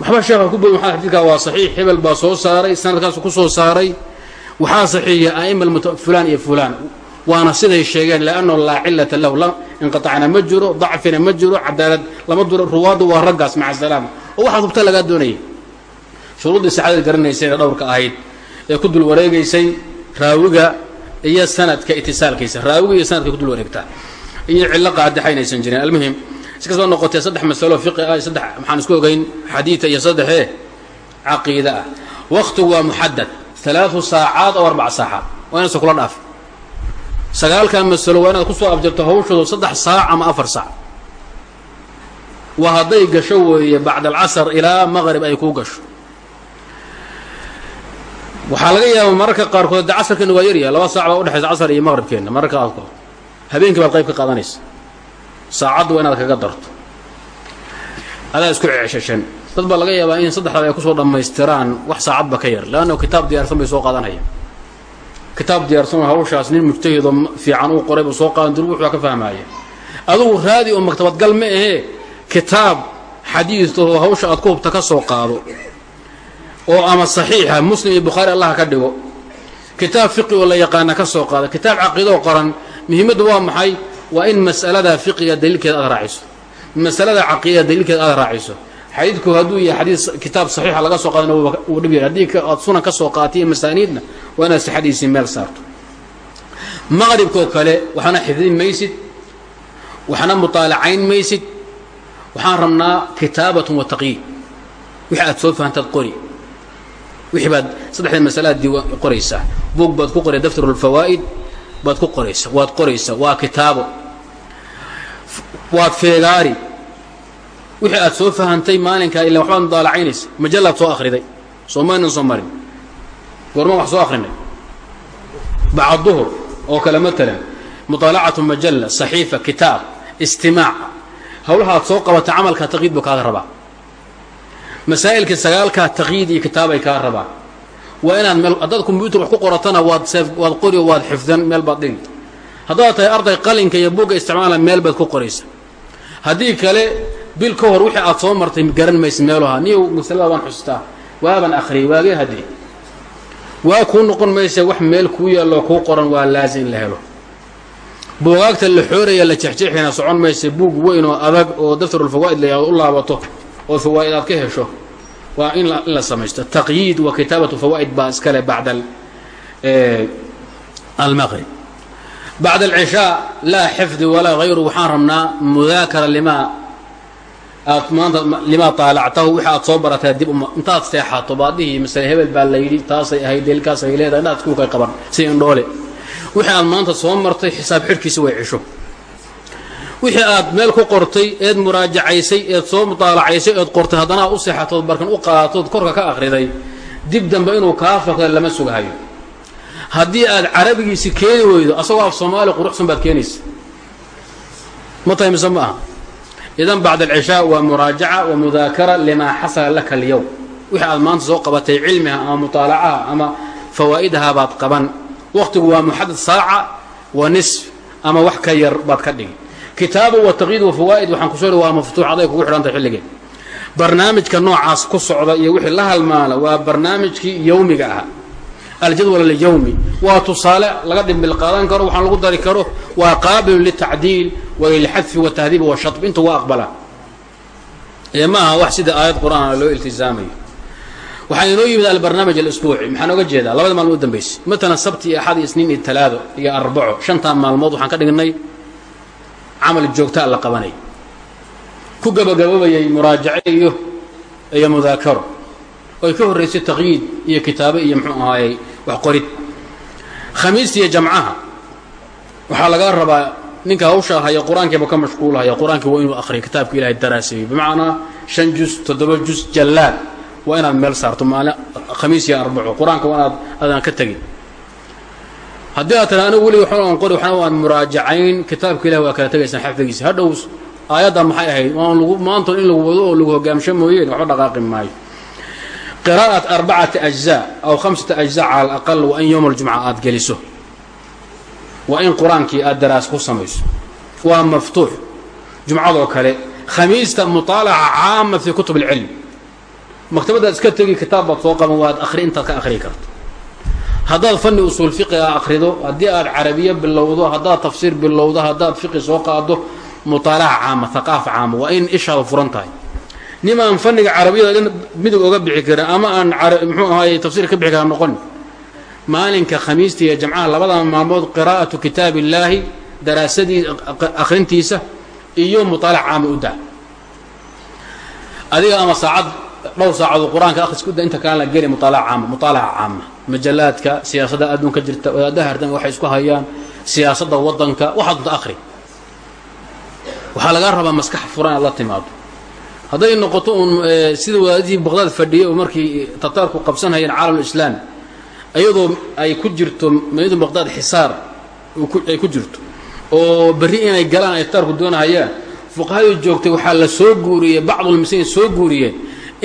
Waxba sheekha ku bood maxaa xadiidkaa waa saxiix. Hebel baa soo saaray sanadkaasu ku soo saaray. Waxaa saxiixiya a'ima fulaan iyo fulaan. Waana siday sheegeen liannahu laa cilata lahu la inqaطacna ma jiro dacfina ma jiro cadaalad lama duro ruwaaddu waa raggaas maca salaama oo waxaad hubta lagaa doonayay. Shuruuddii saxaadad garanaysay ee dhowrka ahayd ee ku dul wareegaysay raawiga iyo sanadka itisaalkiisa raawiga iyo sanadka ku dul wareegtaa. Iyo cillo qaadaxa inaysan jirin almuhim si noqotee saddex masalo fiqi ah saddex maxaan isku ogeyn xadiida iyo saddexee caqiide ah. Waktigu waa muxadad alaau saacaad oo arbac saacaad. Waa inaysan kula dhaaf. Sagaalkaa masalo waa inaad ku soo abjarto hawshoodu saddex saac ama afar saac. Waa hadday gasho weeye bacd alcasr ilaa maqrib ay kuu gasho. Waxaa laga yaaba mararka qaarkood de casarkeena waa yaryaha laba saac baa udhexaysa casar iyo maqribkeenna mararka qaarkood. Habeenkii baad qayb ka qaadanaysa saacaddu waa inaad kaga darto. Adaa isku ceshashan dad baa laga yaabaa in saddexdaad ay ku soo dhammaystiraan wax saacadba ka yar leanna kitaab diyaarsan bay soo qaadanaya. Kitaab diyaarsanoo hawshaas nin mujtahidoo fiican uu qoray buu soo qaadan dur wuxuu ka fahmaaya adugu raadi oo maktabadgal ma ahee kitaab xadiidahoo hawsha aad ku hubta ka soo qaado oo ama saxiixa muslim iyo bukhaari allah ka dhigo. Kitaab fiqi oo la yaqaana ka soo qaada kitaab caqiidoo qoran muhiimaddu waa maxay waa in mas'alada fiqiga daliilkeeda aad raaciso. Masalada caqiidada daliilkeeda aad raaciso. Xadiidku hadduu yahay xadiid kitaab saxiixa laga soo qaadana wuu dhib yahay haddii aad sunan ka soo qaatay iyo masaaniidna waa inaad sixadiisii meel saarto. Maqribkoo kale waxaana xifdin maysid waxna mutaalacayn maysid waxaan rabnaa kitaabatun wa taqyiid wixii aad soo fahantaad qori. Wixii baad saddexda masalaad diiwaan qoraysaa. Buug baad ku qoray daftar ulfawaa'id baad ku qoraysa waad qoraysaa waa kitaabo waad feegaari wixii aad soo fahantay maalinkaa ila waxbaad mudaalacaynaysa majallaad soo akhriday soomaalina soo marin. Goorma wax soo akhrinay. Bacd duhur oo kale matalan mutaalacatu majalla saxiifa kitaab istimaac. Hawlaha aad soo qabatay camalkaa taqyiid buu kaaga rabaa. Masaa'ilkii sagaalkaa taqyiid iyo kitaabay kaa rabaa waa inaad meel haddaad kombyuutar wax ku qoratana waad waad qori waad xifdan meel baad dhigi haddaad tahay arday qalinka iyo buugga isticmaala meel baad ku qoraysa. Haddii kale bil ka hor wixii aad soo martay garan maysa meeluha niyow masalada baan xustaa. Waabaan akhriyay waagee haddii? Waa kuu noqon maysa wax meel kuu yaalloo kuu qoran waa laazim in la helo. Buugaagta la xooraya la jexjeexina socon maysa buug weyn oo adag oo daftarulfawaa'id la u laabato oo fawaa'id aad ka hesho waa in la samaysto. Taqyiid wa kitaabatu fawaa'id baa iskale bacda almaqrib bacd alcishaa laa xifdi walaa hayru waxaan rabnaa mudaakara limaa aad maanta limaa taalactahu wixi aad soo barataa dib uma intaad seexato baadihii masale hebel baa la yidhi taasay ahayd deelkaasay leedahay inaad iskuulkay qaban si indhoole. Wixii aad maanta soo martay xisaab xidhkiisa way cisho wixii aad meel ku qortay eed muraajacaysay eed soo mutaalacaysay eed qortay haddana u seexatood barkan u qaatood korka ka akhriday dib dambe inuu kaa fakda lama sugahayo. Haddii aad carabigiisi keeni weydo asagoo af soomaali quruxsan baad keenaysa. Ma tahay ma aha. Idan bacd alcishaa waa muraajaca wa mudaakara limaa xasala laka alyowm wixii aad maanta soo qabatay cilmiha ama mutaalacaha ama fawaa'idaha baad qaban. Waqtigu waa muxadad saaca wa nisf ama wax ka yar baad ka dhigi kitaaba wa taqyiid wa fawaa'id waxaan ku soo hi waa maftuux aday kugu xidhantay xilligeen. Barnaamijka noocaas ku socda iyo wixii la halmaana waa barnaamijkii yowmiga ahaa. Aljadwal alyawmi waa tusaale laga dhimbil qaadan karo waxaan lagu dari karo waa qaabilu litacdiil walilxadfi watahdiib washatb inta waa aqbalaa ee ma aha wax sida aayad qur'aana loo iltizaamayo waxaa inoo yimid albarnaamij alasbuuci maxaan oga jeedaa labada maalmood u dambaysay. Matalan sabti iyo axad iyo isniin iyo talaado iyo arbaco shantaa maalmood waxaan ka dhignay camal joogtaa la qabanay. Ku gabagabobayay muraajace iyo iyo mudaakaro. Oy ka horraysay taqyiid iyo kitaabe iyo muxuu ahaayey wax qorid. Khamiista iyo jamcaha. Waxaa laga rabaa ninka hawshaa haya qur'aankiiba ka mashquulahaya qur'aankii waa inuu akhriyo kitaabka ilahay daraaseeyo bimacnaa shan jus toddoba jus jallaad waa inaad meel saarto maalin khamiis iyo arbaco qur'aanka waa inaad aadaan ka tegin haddii aad tira anigu welig waxaan qori waxna waan muraajacayn kitaabka ilahi waa kala tegaysaan xafdigiisa hadhow aayadda maxay ahayd? Waan lagu maanta in lagu wado oo lagu hoggaamsho mooyeen waxba dhaqaaqi maayo. Qiraa'at arbacati ajzaa aw khamsata ajzaa cala alaqal waa in yowma aljumca aada geliso. Waa in qur'aankii aad daraas ku samayso. Waa maftuux. Jumcadoo kale. Khamiista muطaalaca caama fii kutub اlcilm maktabadaad iska tegi kitaab baad soo qaban waad akhri intaad ka akhriyi karto haddaad fanni usuul fiqi ah akhrido haddii aad carabiya bilowdo haddaad tafsiir bilowdo haddaad fiqi soo qaado mutaalaca caama haqaaf caama waa in ishaada furan tahay. Nin aan fanniga carabiyada midig oga bixi karin ama aan muxuu ahaay tafsiir ka bixi karaa noqon. Maalinka khamiista iyo jamcaha labada maalmood qiraa'atu kitaab illaahi daraasadii akhrintiisa iyo mutaalaca caama u daa. Adiga ama saacad dhowr saacadoo qur'aanka akhriska uda inta kalena geli mutaalaca caama mutaalaca caama majalaadka siyaasadda adduunka jirta wadaadaha hardan waxay isku hayaan siyaasadda waddanka waxaad unta akhri. Waxaa lagaa rabaa maskax furan inaad la timaado. Hadday noqoto uun sida wadaadihii baqdaad fadhiyay oo markii tataarku qabsanhayeen caalamulislaam iyadoo ay ku jirto madiinatu baqdaad xisaar ay ku jirto oo berri inay galaan ay tataarku doonahayaan fuqahadii joogtay waxaa la soo guuriyey bacdulmuslimiin soo guuriyeen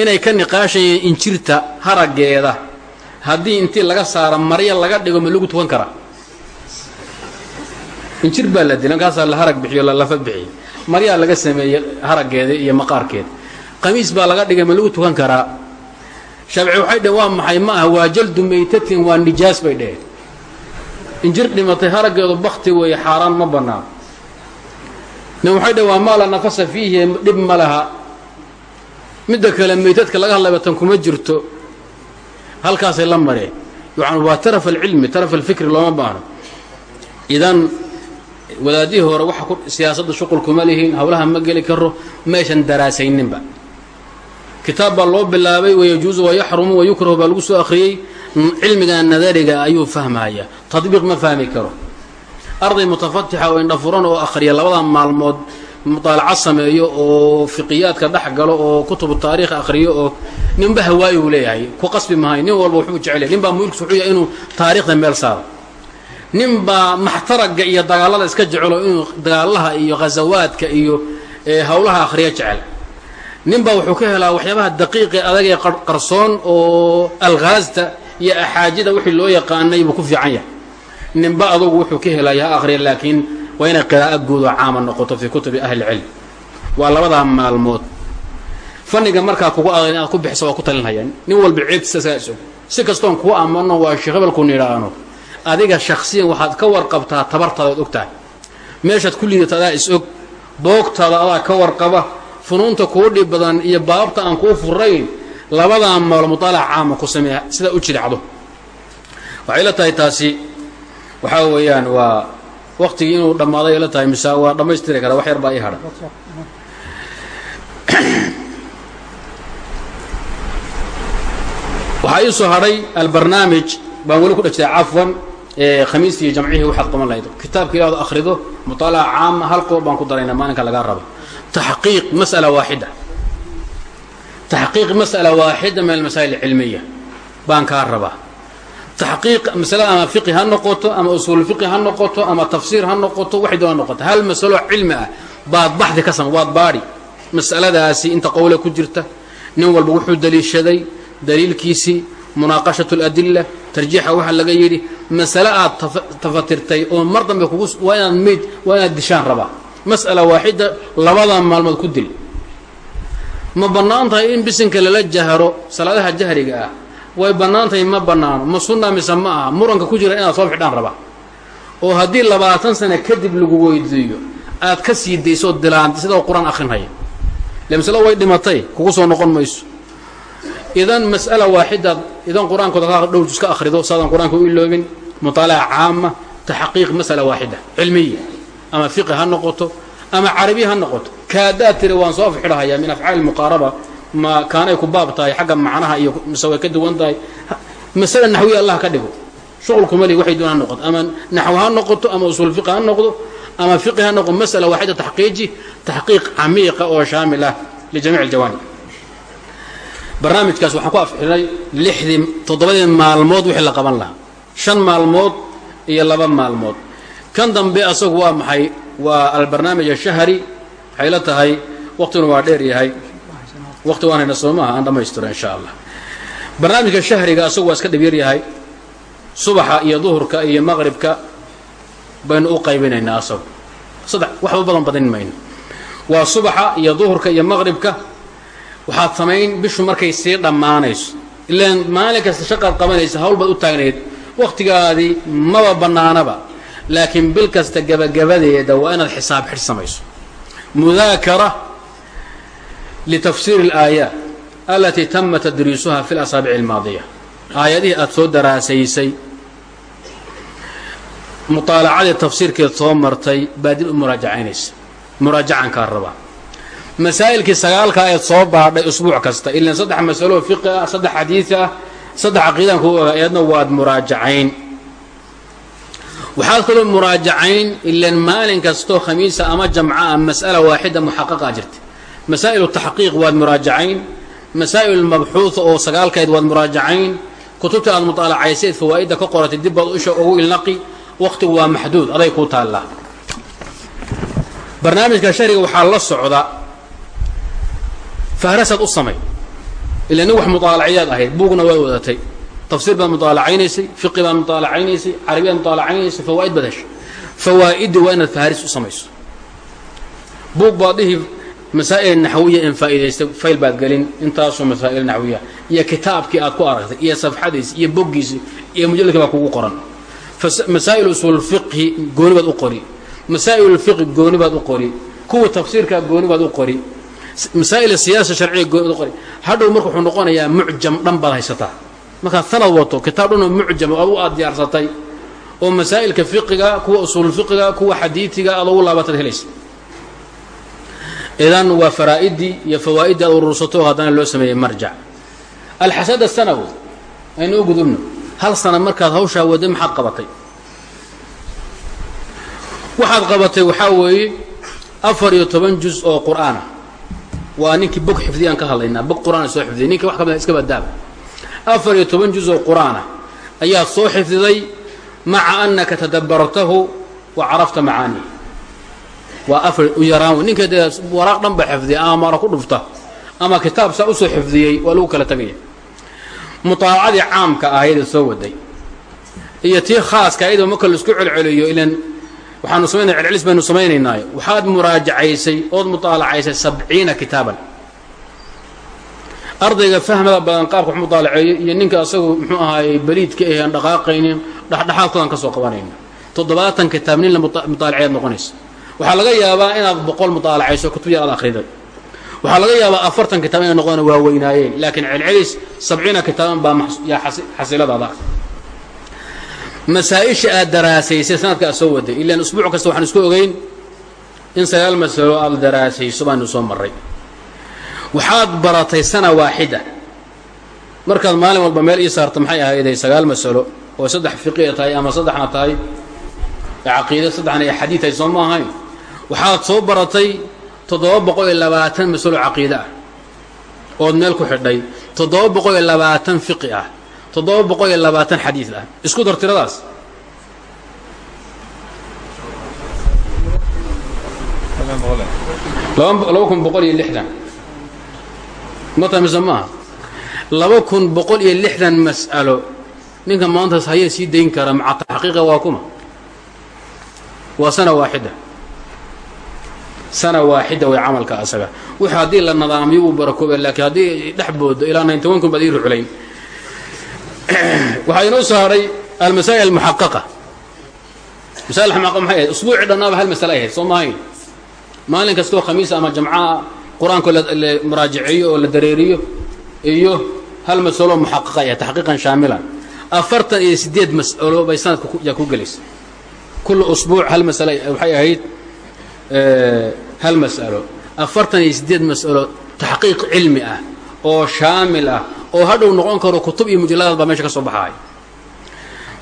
inay ka niqaashayeen injirta haraggeeda haddii intii laga saaro marya laga dhigo ma lagu tukan karaa injir baa la dilay markaasaa la harag bixiyo la lafa bixiy maryaa laga sameeyey haraggeeda iyo maqaarkeeda qamiis baa laga dhigay ma lagu tukan karaa shaafici waxay dheheen waa maxay? Ma ah waa jaldu maytatin waa nijaas bay dheheen injir dhimatay haraggeedu bakti weeye xaaraan ma bannaan. Nin waxay dheheen waa maa la nafasa fiihi dhib ma laha. Midda kale maytadka laga hadlayba tan kuma jirto halkaasay la mareen waa taraf alcilmi taraf alfikri looma baahno. Idan wadaadihii hore waxa ku siyaasadda shuqul kuma lihiin hawlaha ma geli karo meeshan daraasayninba. Kitaab baa loo bilaabay wayajuusu wayaxrumu wayukrahu baa lagu soo akhriyey. Cilmiga nadariga ayuu fahmaya tadbiiq ma fahmi karo. Arday mutafatixa oo indhafuran oo akhriya labada maalmood muطaalaca sameeyo oo fiqiyaadka dhex galo oo kutubu taarikh akhriyo oo ninba hawaayi uu leeyahay. Ku qasbi mahay nin walba wuxuu jecel nin baa muilkiis wuxuu yahay inuu taarikhda meel saaro. Nin baa maxtaraga iyo dagaalada iska jecelo inuu dagaalaha iyo ghazawaadka iyo hawlaha akhriya jecel. Nin baa wuxuu ka helaa waxyaabaha daqiiqe adag ee qarsoon oo alghaazta iyo axaajida wixii loo yaqaanay buu ku fiican yahay. Ninba adugu wuxuu ka helaya ha akhriya laakiin waa inay qiraa'o guud oo caama noqoto fii kutubi ahli cilm waa labadaa maalmood. Fanniga markaa kugu adag inaad ku bixiso waa ku talinhayaan nin walba ceebtiisa isagaa isog si kastoon kuu amano waa sheekh hebelku nidhaano adiga shakhsiyan waxaad ka warqabtaa tabartaada od og tahay meeshaad ku liidata adaa is-og boogtaada adaa ka warqaba. Funuunta kuu dhib badan iyo baabta aan kuu furayn labadaa maalo muطaalac caama ku sameeya sidaa u jidhacdo waxay la tahay taasi. Waxaa weeyaan waa waqtigii inuu dhammaaday ay la tahay misa waa dhammaystiri karaa wax yar baa ii hadha. Waxaa ii soo hadhay albarnaamij baan weli ku dhajtay cafwan khamiisiiyo jamcihii waxaad qaban lahayd. Kitaabka ilaad akhrido muطaalaca caama hal qoob baan ku daraynaa maalinka lagaa raba taxqiiq masala waaxida. Taxqiiq masala waaxida min almasaa'il alcilmiya baan kaa rabaa taxqiiq masale ama fiqi ha noqoto ama usuul fiqi ha noqoto ama tafsiir ha noqoto waxay doona noqoto hal masalo cilmi ah baad baxdi ka sama waad baadhi mas'aladaasi inta qowle ku jirta nin walba wuxuu daliishaday daliilkiisii munaaqashaة اladila tarjiixa waxa laga yidhi masale aad tafatirtay oo mar dambe kugu waa inaad meyd waa inaad dishaan rabaa mas'ala waaxida labada maalmood ku dil ma bannaan tahay in bisinka lala jahro salaadaha jahriga ah way bannaan tahay ma bannaano ma sunna mise ma aha. Muranka ku jira inaad soo xidhaan raba. Oo haddii labaatan sano kadib lagu weydiiyo aad ka sii dayso dilaantay sidoo qur'aan akhrinhaya le masalo way dhimatay kugu soo noqon mayso. Idan mas'ala waaxidaad idan qur'aankooda ka dhow iska akhrido saadan qur'aanka u iloobin mutaalaca caama taxqiiq masala waaxida cilmiya. Ama fiqi ha noqoto ama carabiya ha noqoto. Kaadaad tiri waan soo afxidhahayaa min afcaali muqaaraba ma kaanay ku baab tahay xagga macnaha iyo mise way ka duwan tahay. Masala naxwiya allah ka dhigo. Shuqulkuma li waxay doon ha noqoto ama naxw ha noqoto ama usuul fiqi ha noqdo ama fiqi ha noqdo masala waaxida taxqiiji taxqiiq camiiqa oo shaamil ah lijamiic aljawaanib barnaamijkaas waxaan ku afxidhay lixdii toddobadii maalmood wixii la qaban lahaa. Shan maalmood iyo laba maalmood. Kan dambe asagu waa maxay? Waa albarnaamij ashahri waxay la tahay waqtiguna waa dheer yahay waqti waan hayna soo maaha aan dhammaystiro insha allah barnaamijka shahriga asagu waa iska dhibyar yahay subaxa iyo duhurka iyo maqribka baynu u qaybinaynaa asagu. Saddex waxba badan badin mayno. Waa subaxa iyo duhurka iyo maqribka waxaad samayn bishu markay sii dhammaanayso. Ilaan maalin kasta shaqaad qabanaysa hawl baad u taagnayd wakhtigaadii maba bannaanaba laakiin bil kasta gebagabadeeda waa inaad xisaab xidh samayso mudaakara litafsiiri alaayaat alatii tama tadriisuha fi lasaabici almaadiya aayadihii aada soo daraasaysay mutaalacadii tafsiirkeed soo martay baa dib u muraajacaynaysa muraajacankaa rabaa masaa'ilkii sagaalkaa eed soo baadhay usbuuc kasta ilan saddex masalo fiqi ah saddex xadiid ah saddex caqiidaan kuu ogaa eedna waad muraajacayn waxaad kaloo muraajacayn ilan maalin kastoo khamiisa ama jamca ah mas'ala waaxida muxaqaqaa jirta masaa'ilu taxqiiq waad muraajacayn masaa'il mabxuuda oo sagaalkayd waad muraajacayn kutubta aad mutaalacaysayd fawaa'idda ka qoratay dib baad isha ugu ilnaqi wakhtigu waa maxduud aday kuu taallaa barnaamijka shariga waxaa la socda fahrasaad u samay ila nin wax mutaalaciyaad ahayd buugna waa wadatay tafsiir baad mutaalacaynaysay fiqi baad mutaalacaynaysay carabiyaad mutaalacaynaysay fawaa'id baad heshay fawaa'iddi waa inaad fahris u samayso buug baad dhihi masaa'il naxwiya in faa'iidaystay fayl baad gelin intaasoo masaa'il naxwiya. Iyo kitaabkii aad ku aragtay iyo safxadiisi iyo boggiisi iyo mujalladkii baa kugu qoran. Masaa'il usuul fiqhi gooni baad u qori. Masaa'il fiqi gooni baad u qori. Kuwa tafsiirka gooni baad u qori. Masaa'il siyaasa sharciga gooni baad u qori. Hadhow marka wuxuu noqonayaa mucjam dhan baad haysataa. Markaad sanad wato kitaab dhanoo mucjam oo adu aad diyaarsatay oo masaa'ilka fiqiga kuwa usuul fiqiga kuwa xadiidiga aad ugu laabataad helaysa idan waa faraa'idii iyo fawaa'iddii aad urursato haddana loo sameeyey marjac. Alxasad asanawi aynu u gudubno hal sana markaad hawshaa wadda maxaad qabatay? Waxaad qabatay waxaa weeye afar iyo toban juz oo qur'aana waa ninkii bog xifdiyaan ka hadlaynaa bog qur'aana soo xifdiyay ninkii wax ka mida iska badaaba afar iyo toban juz oo qur'aana ayaad soo xifdiday maca annaka tadabbartahu wa carafta macaanihi waa afar u yaraan. Ninka dee waraaq dhan ba xifdiya ama mara ku dhufta ama kitaab saa u soo xifdiyey waa lagu kala tegaya mutaabacadii caamka ahaydee soo waday. Iyo tii khaaska ayadoo marka la isku celceliyo ilan waxaanu samaynaya celcelis baynu samaynaynaayo. Waxaad muraajacaysay ood mutaalacaysay sabciina kitaaban. Ardayga fahmada badan qaabka wax mutaalaceeyo iyo ninka asagu muxuu ahaayey beliidka eh aan dhaqaaqaynin dhexdhexaadkoodan ka soo qabanayna toddobaatan kitaab nin la mutaalaceeyaad noqonaysa waxaa laga yaabaa inaad boqol mutaalacayso kutub yar aad akhriday. Waxaa laga yaabaa afartan kitaab inay noqdaan waa weynaayeen laakiin celcelis sabciina kitaaban baa xasiladaada masaa-isha aad daraasaysay sanadka aad soo waday. Ilaan usbuuc kasta waxaan isku ogeyn in sagaal masalo aad daraasayso baanu soo marray. Waxaad baratay sana waaxida. Markaad maalin walba meel ii saarta maxay ahayday sagaal masalo oo saddex fiqiya tahay ama saddexna tahay? Caqiida saddexna iyo xadiid ay soo ma ahayn waxaad soo baratay toddoba boqol iyo labaatan masalo caqiide ah ood meel ku xidhay. Toddoba boqol iyo labaatan fiqi ah. Toddoba boqol iyo labaatan xadiid ah. Isku dar tiradaas. Laba kun boqol iyo lixdan. Mata mise maaha? Laba kun boqol iyo lixdan mas'alo. Ninka maantaas hayee sii dayn kara maca taxqiiqa waa kuma. Waa sana waaxida sana waaxida way camalka asaga. Wix haddii la nadaamiyo wuu barakooba laakiin haddii dhex boodo ilaa ninty-one kun baad ii ruclayn waxaa inoo soo haray almasaa'il almuxaqaqa. Masail muxaqaqa maxay ahayd? Usbuuci dhannaaba hal masale ay ahayd soo maahayn. Maalin kastoo khamiisa ama jamcaha qur'aanko la muraajaceeyo oo la dareeriyo iyo hal masalo muxaqaqa ah taxqiiqan shaamilan afartan iyo siddeed mas'alo bay sanadka yaa ku gelaysa. Kulla usbuuc hal masale waxay ahayd hal mas'alo? Afartan iyo siddeed mas'alo taxqiiq cilmi ah oo shaamil ah oo hadhow noqon karo kutub iyo mujalladaad baa meesha ka soo baxaaya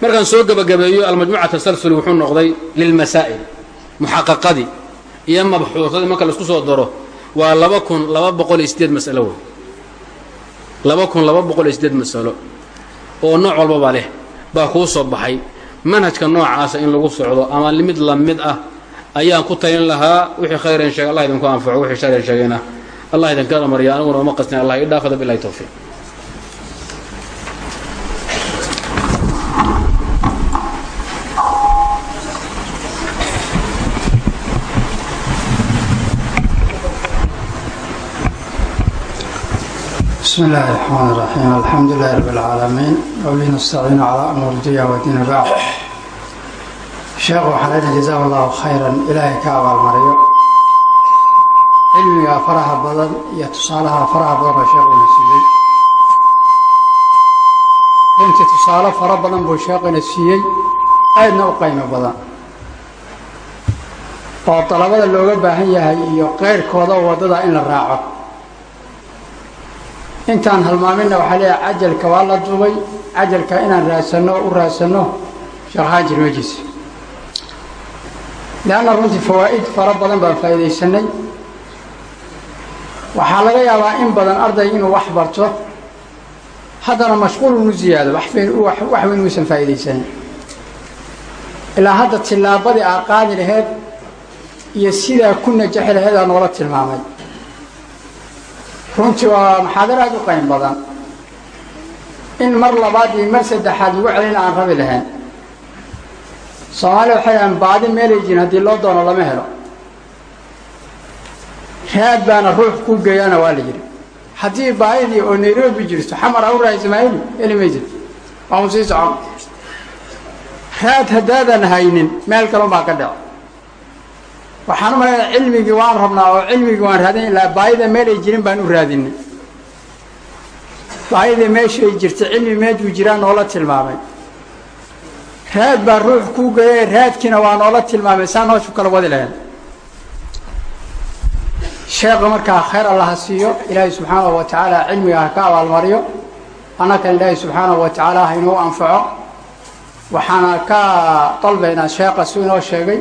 markaan soo gebagabeeyo almajmuca tasalsuli wuxuu noqday lilmasaa'il muxaqaqadii iyo mabxuusadii marka la isku soo daro waa laba kun laba boqol iyo siddeed mas'alo wey. Laba kun laba boqol iyo siddeed mas'alo oo nooc walbaba leh baa kuu soo baxay. Manhajka noocaasa in lagu socdo ama mid la mid ah ayaan ku talin lahaa wixii khayran sheega allah idinku anfaco wixii sharan sheegayna allah idinkala marya aniguna uma qastin allah ii dhaafada bilahi towfiiq بسم الله الرحمن الرحيم الحمد لله رب العالمين وبه نستعين على أمور الدنيا والدين بعد sheekh waxaa leena jazaa allahu khayran ilaahay ka abaalmariyo. Cilmiga faraha badan iyo tusaalaha faraha badan baa sheekhuna siiyey. Runtii tusaale fara badan buu sheekhuna siiyey aadna u qaymo badan. Oo dalabada looga baahan yahay iyo qeyrkooda waddada in la raaco. Intaan halmaaminna waxaa leeyahay cajalka waa la dubay cajalka inaan raadsanno u raadsanno sheekhaan jirmajiisa leanna runtii fawaa'id fara badan baan faa'iidaysanay. Waxaa laga yaabaa in badan arday inuu wax barto. Haddana mashquul unu ziyaado wax weyn uusan faa'iidaysanin. Ilaa hadda tillaabadii aa qaadi laheyd iyo sidaa ku najaxi laheyd aa noola tilmaamay. Runtii waa maxaadar aad u qayn badan. In mar labaad iyo mar saddexaad lagu celin aan rabi lahayn soomaaliya waxay dhahaan baadi meelay jirin haddii loo doono lama helo. Raad baana ruux ku geeyana waa la yidhi. Haddii baadidii oo nairobi jirto xamar a u raaysamaaili heli maysid waa un sii socon. Raad haddaadan haynin meel kalon baa ka dhaco. Waxaan u malaynaa cilmigii waan rabnaa oo cilmigii waan raadin ilaa baayida meel ay jirin baan u raadinay. Baayida meeshay jirta cilmi meejuu jiraa noola tilmaamay raad baa ruux kuu geeyay raadkiina waa noola tilmaamay saan hooshu kala wadi lahayn. Sheekha markaa khayr allaha siiyo ilaahay subxaanahu wa tacaala cilmiga ha ka abaalmariyo. Annakan ilaahay subxaanahu wa tacaala ha inuu anfaco. Waxaana ka dalbaynaa sheekha suu inoo sheegay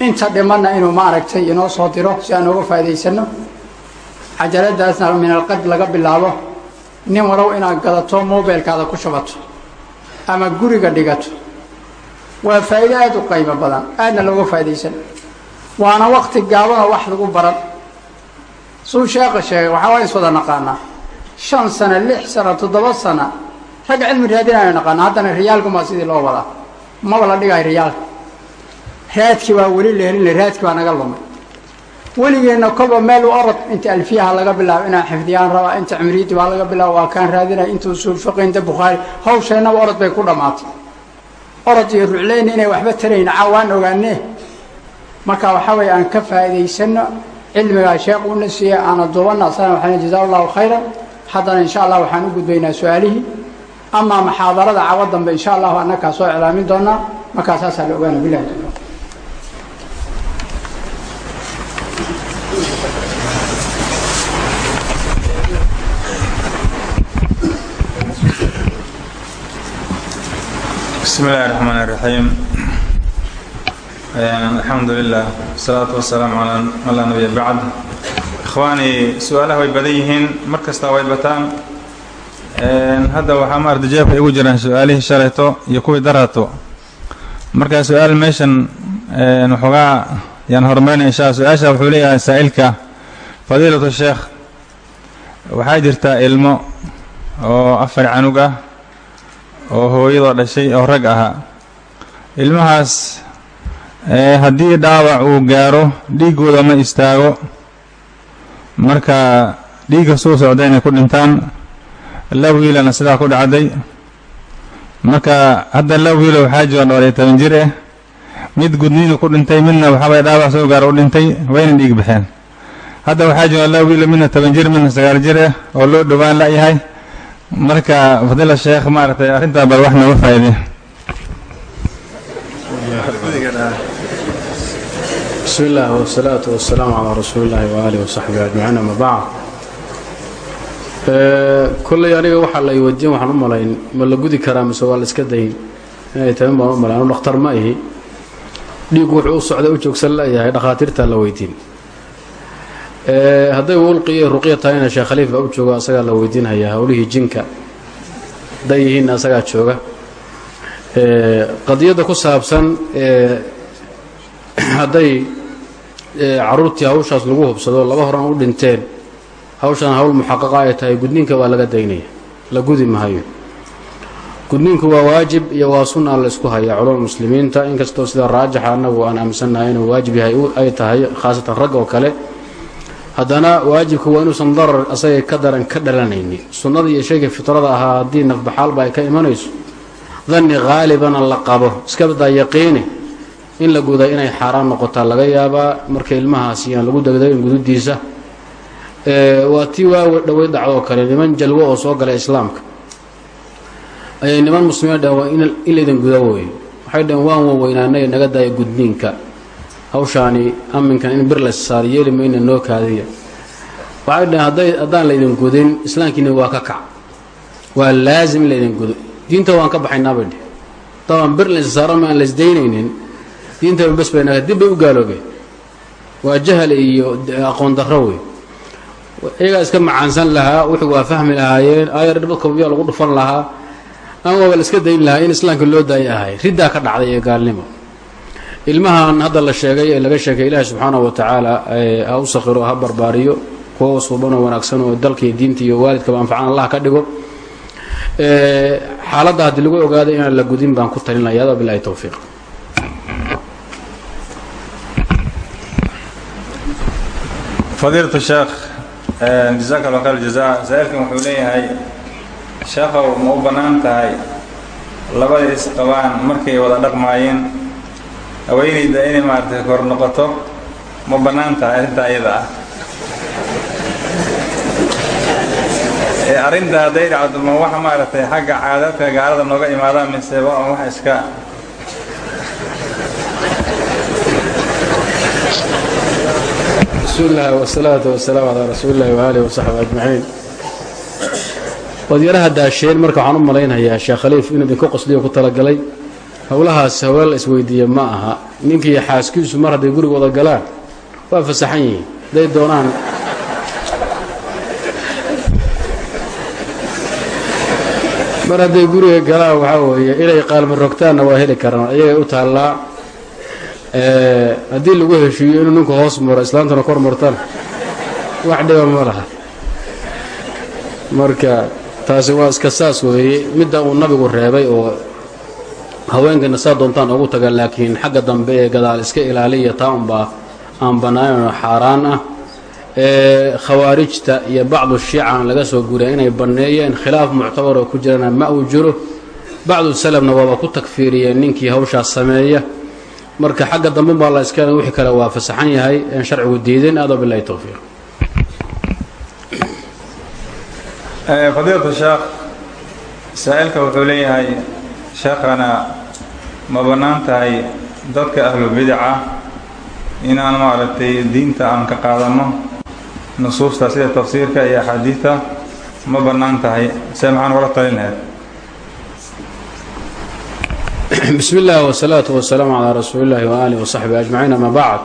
inta dhimanna inuu maaragtay inoo soo diro si aan nooga faa'iidaysanno. Cajaladaasna min alqad laga bilaabo. Nin walow inaad gadato mobilkaada ku shubato ama guriga dhigato. Waa faa'iido aad u qaymo badan aadna looga faa'iidaysan. Waana wakti gaabanoo wax lagu baran. Suu sheekha sheegay waxaa waa is wada naqaanaa. Shan sano lix sano toddoba sana ragga cilmi raadinayo naqaana haddana riyaalkumaa sidii loo wadaa. Maba la dhigayo riyaalka raadkii waa weli la helina raadkii baa naga lumay weligeenna kolba meel u orod inta alfiyaha laga bilaabo inaan xifdiyaan rabaa inta cumriidi baa laga bilaabo waa kaan raadinaya inta usuul fiqi inta bukhaari hawsheennaba orod bay ku dhammaatay. Orod iyo rucleyna inay waxba tarayn caawaan ogaanee marka waxaa weeye aan ka faa'iidaysanno cilmigaa sheekh uuna siiyey aana duubanna asana waxaan jazaa allahu khayran. Haddana insha allah waxaan u gudbaynaa su'aalihii. Amaa maxaadarada cawo dambe insha allahu annakaa soo iclaamin doonaa markaa saasaa la ogaana bilahi بسم الله الرحمن الرحيم الحمد لله والصلاة والسلام على من لا نبي بعد إخواني سؤاله way badan yihiin mar kasta way bataan hadda waxaa ma arda jeefka igu jiraan su-aalihii shalayto iyo kuwii daraato markaa su-aal meeshan waxoogaa yaan horumarinaya insha su-aasha wuxuu leeyahay saa'ilka fadiilatu sheekh waxaa jirtaa ilmo oo afar canug ah oo hooyadoo dhashay oo rag ahaa. Ilmahaas haddii dhaawac uu gaaro dhiiggooda ma istaago. Marka dhiigga suu socda inay ku dhintaan laba wiilana sidaa ku dhacday. Marka hadda laba wiilo waxaa jira dhowr iyo toban jir ah mid gudniinu ku dhintay midna waxaabay dhaawac soo gaaro u dhintay wayna dhiig baxeen. Hadda waxaa jira laba wiilo midna toban jir midna sagaal jir ah oo loo dhowaan la-yahay marka fadila sheekh maaragtay arrintaa bal wax nooga faa'iidey bismi illah wsalaatu wasalaamu calaa rasuuli illahi waaalih wasaxbihi ajmaciin ama bacd. Kolley aniga waxaa la weydiin waxaan u malayn ma la gudi karaa mise waa la iska dayn inay taban baan u malayn anu dhakhtar ma ihi. Dhiigu wuxuu u socday u joogsan layahay dhakhaatiirtaa la weydiin hadday ulqi iyo ruqya tahayna sheekh khaliif u jooga asagaa la weydiinhayaa howlihii jinka. Hadday yihiinna asagaa jooga. Qadiyadda ku saabsan hadday caruurtii hawshaas lagu hubsado laba horan u dhinteen hawshan hawl muxaqaqa ay tahay gudniinka waa laga daynaya la gudi mahayo gudniinku waa waajib iyo waa sunna la isku hayaa culama muslimiinta. Inkastoo sida raajixa annagu aan aaminsannahay inuu waajib yahay ay tahay khaasatan rag oo kale haddana waajibka waa inuusan darar asagay ka daran ka dhalanaynin sunnada iyo shayga fitrada ahaa haddii nafbaxaalba ay ka imanayso danni haalibana la qabo. Iska badaa yaqiini in la guda inay xaaraan noqotaa laga yaabaa marka ilmahaasi aan lagu degdayn gududiisa. Waa tii waa dhowey dhacdoo kale niman jalwo oo soo galay islaamka. Ayay niman muslimiin dhaheen waa in laydin guda wey waxay dhaheen waan waweynaanay naga daaya gudniinka hawshaani aminkan in bir la saar yeeli mayna noo kaadiya. Waxay dhaheen haddaan laydin gudin islaamkiina waa ka kac. Waa laazim in laydin gudo. Diinta waan ka baxaynaa bay dheh dabaan bir layssaaro ma aan laysdaynaynin diintaba bes bay naga dib bay u gaaloobeen. Waa jahal iyo aqoon darro wey iyagaa iska macaansan lahaa wuxuu waa fahmi lahaayeen aayar dhibadkobiyaa lagu dhufan lahaa ama waaba la iska dayn lahaa in islaamka loo daaya ahay. Riddaa ka dhacday ee gaalnimo ilmahan hadda la sheegay ee laga sheegay ilaahi subxaanahu wa tacaala ha u sakhiro ha barbaariyo kuwa suubanoo wanaagsan oo dalka iyo diinta iyo waalidkaba anfacan allah ka dhigo. Xaaladda haddii lagu ogaado inaan la gudin baan ku talinaya hada bilahi towfiiq fadiilatu sheekh jazaaka allah khayr jaza saa-ilkan wuxuu leeyahay sheekhow ma u bannaan tahay labada isqabaan markay wada dhaqmaayeen haweenayda inay maaragtay kor noqoto ma bannaan tahay arrintaa iyada ah arrinta hadday dhacdo ma wax maaragtay xagga caadadka gaalada nooga imaadaan mise waa wax iska bismi illaahi wasalaatu wasalaamu calaa rasuuli illahi waaalih wasaxbi ajmaciin. Waad yaraha daasheen marka waxaan u malaynayaa sheekh khaliif inuu idinku qosliyo ku talagalay howlahaas howla la isweydiiya ma aha. Ninkii xaaskiisu mar hadday guriga wada galaan waa fasaxan yihiin. Hadday doonaan mar hadday guriga galaan waxaa weeye inay qaalma rogtaanna waa heli karaan. Iyagay u taallaa haddii lagu heshiiyo inuu ninku hoos maro islaantuna kor martana. Wax dhiba ma laha. Marka taasi waa iska saas weeye. Midda uu nabigu reebay oo haweenkana saa doontaan ugu taga laakiin xagga dambe ee gadaal iska ilaaliya taa unbaa aan bannaanayno xaaraan ah. Ee khawaarijta iyo bacdu shiican laga soo guriya inay banneeyeen khilaaf muctabar oo ku jirana ma uu jiro. Bacdu salafna waaba ku takfiiriyeen ninkii hawshaas sameeya. Marka xagga dambe baa la iska wixii kale waa fasaxan yahay een sharcigu diidin aado bilahi towfiiq fadiilatu sheekh saa-ilka wuxuu leeyahay sheekhana ma bannaan tahay dadka ahlu bidaca inaan maaragtay diinta aan ka qaadanno nusuusta sida tafsiirka iyo axaadiidta ma bannaan tahay. See maxaan ugala talin lahayd bismi illaahi wasalaatu wasalaamu calaa rasuuli illahi waaalih wasaxbi ajmaciin ama bacd.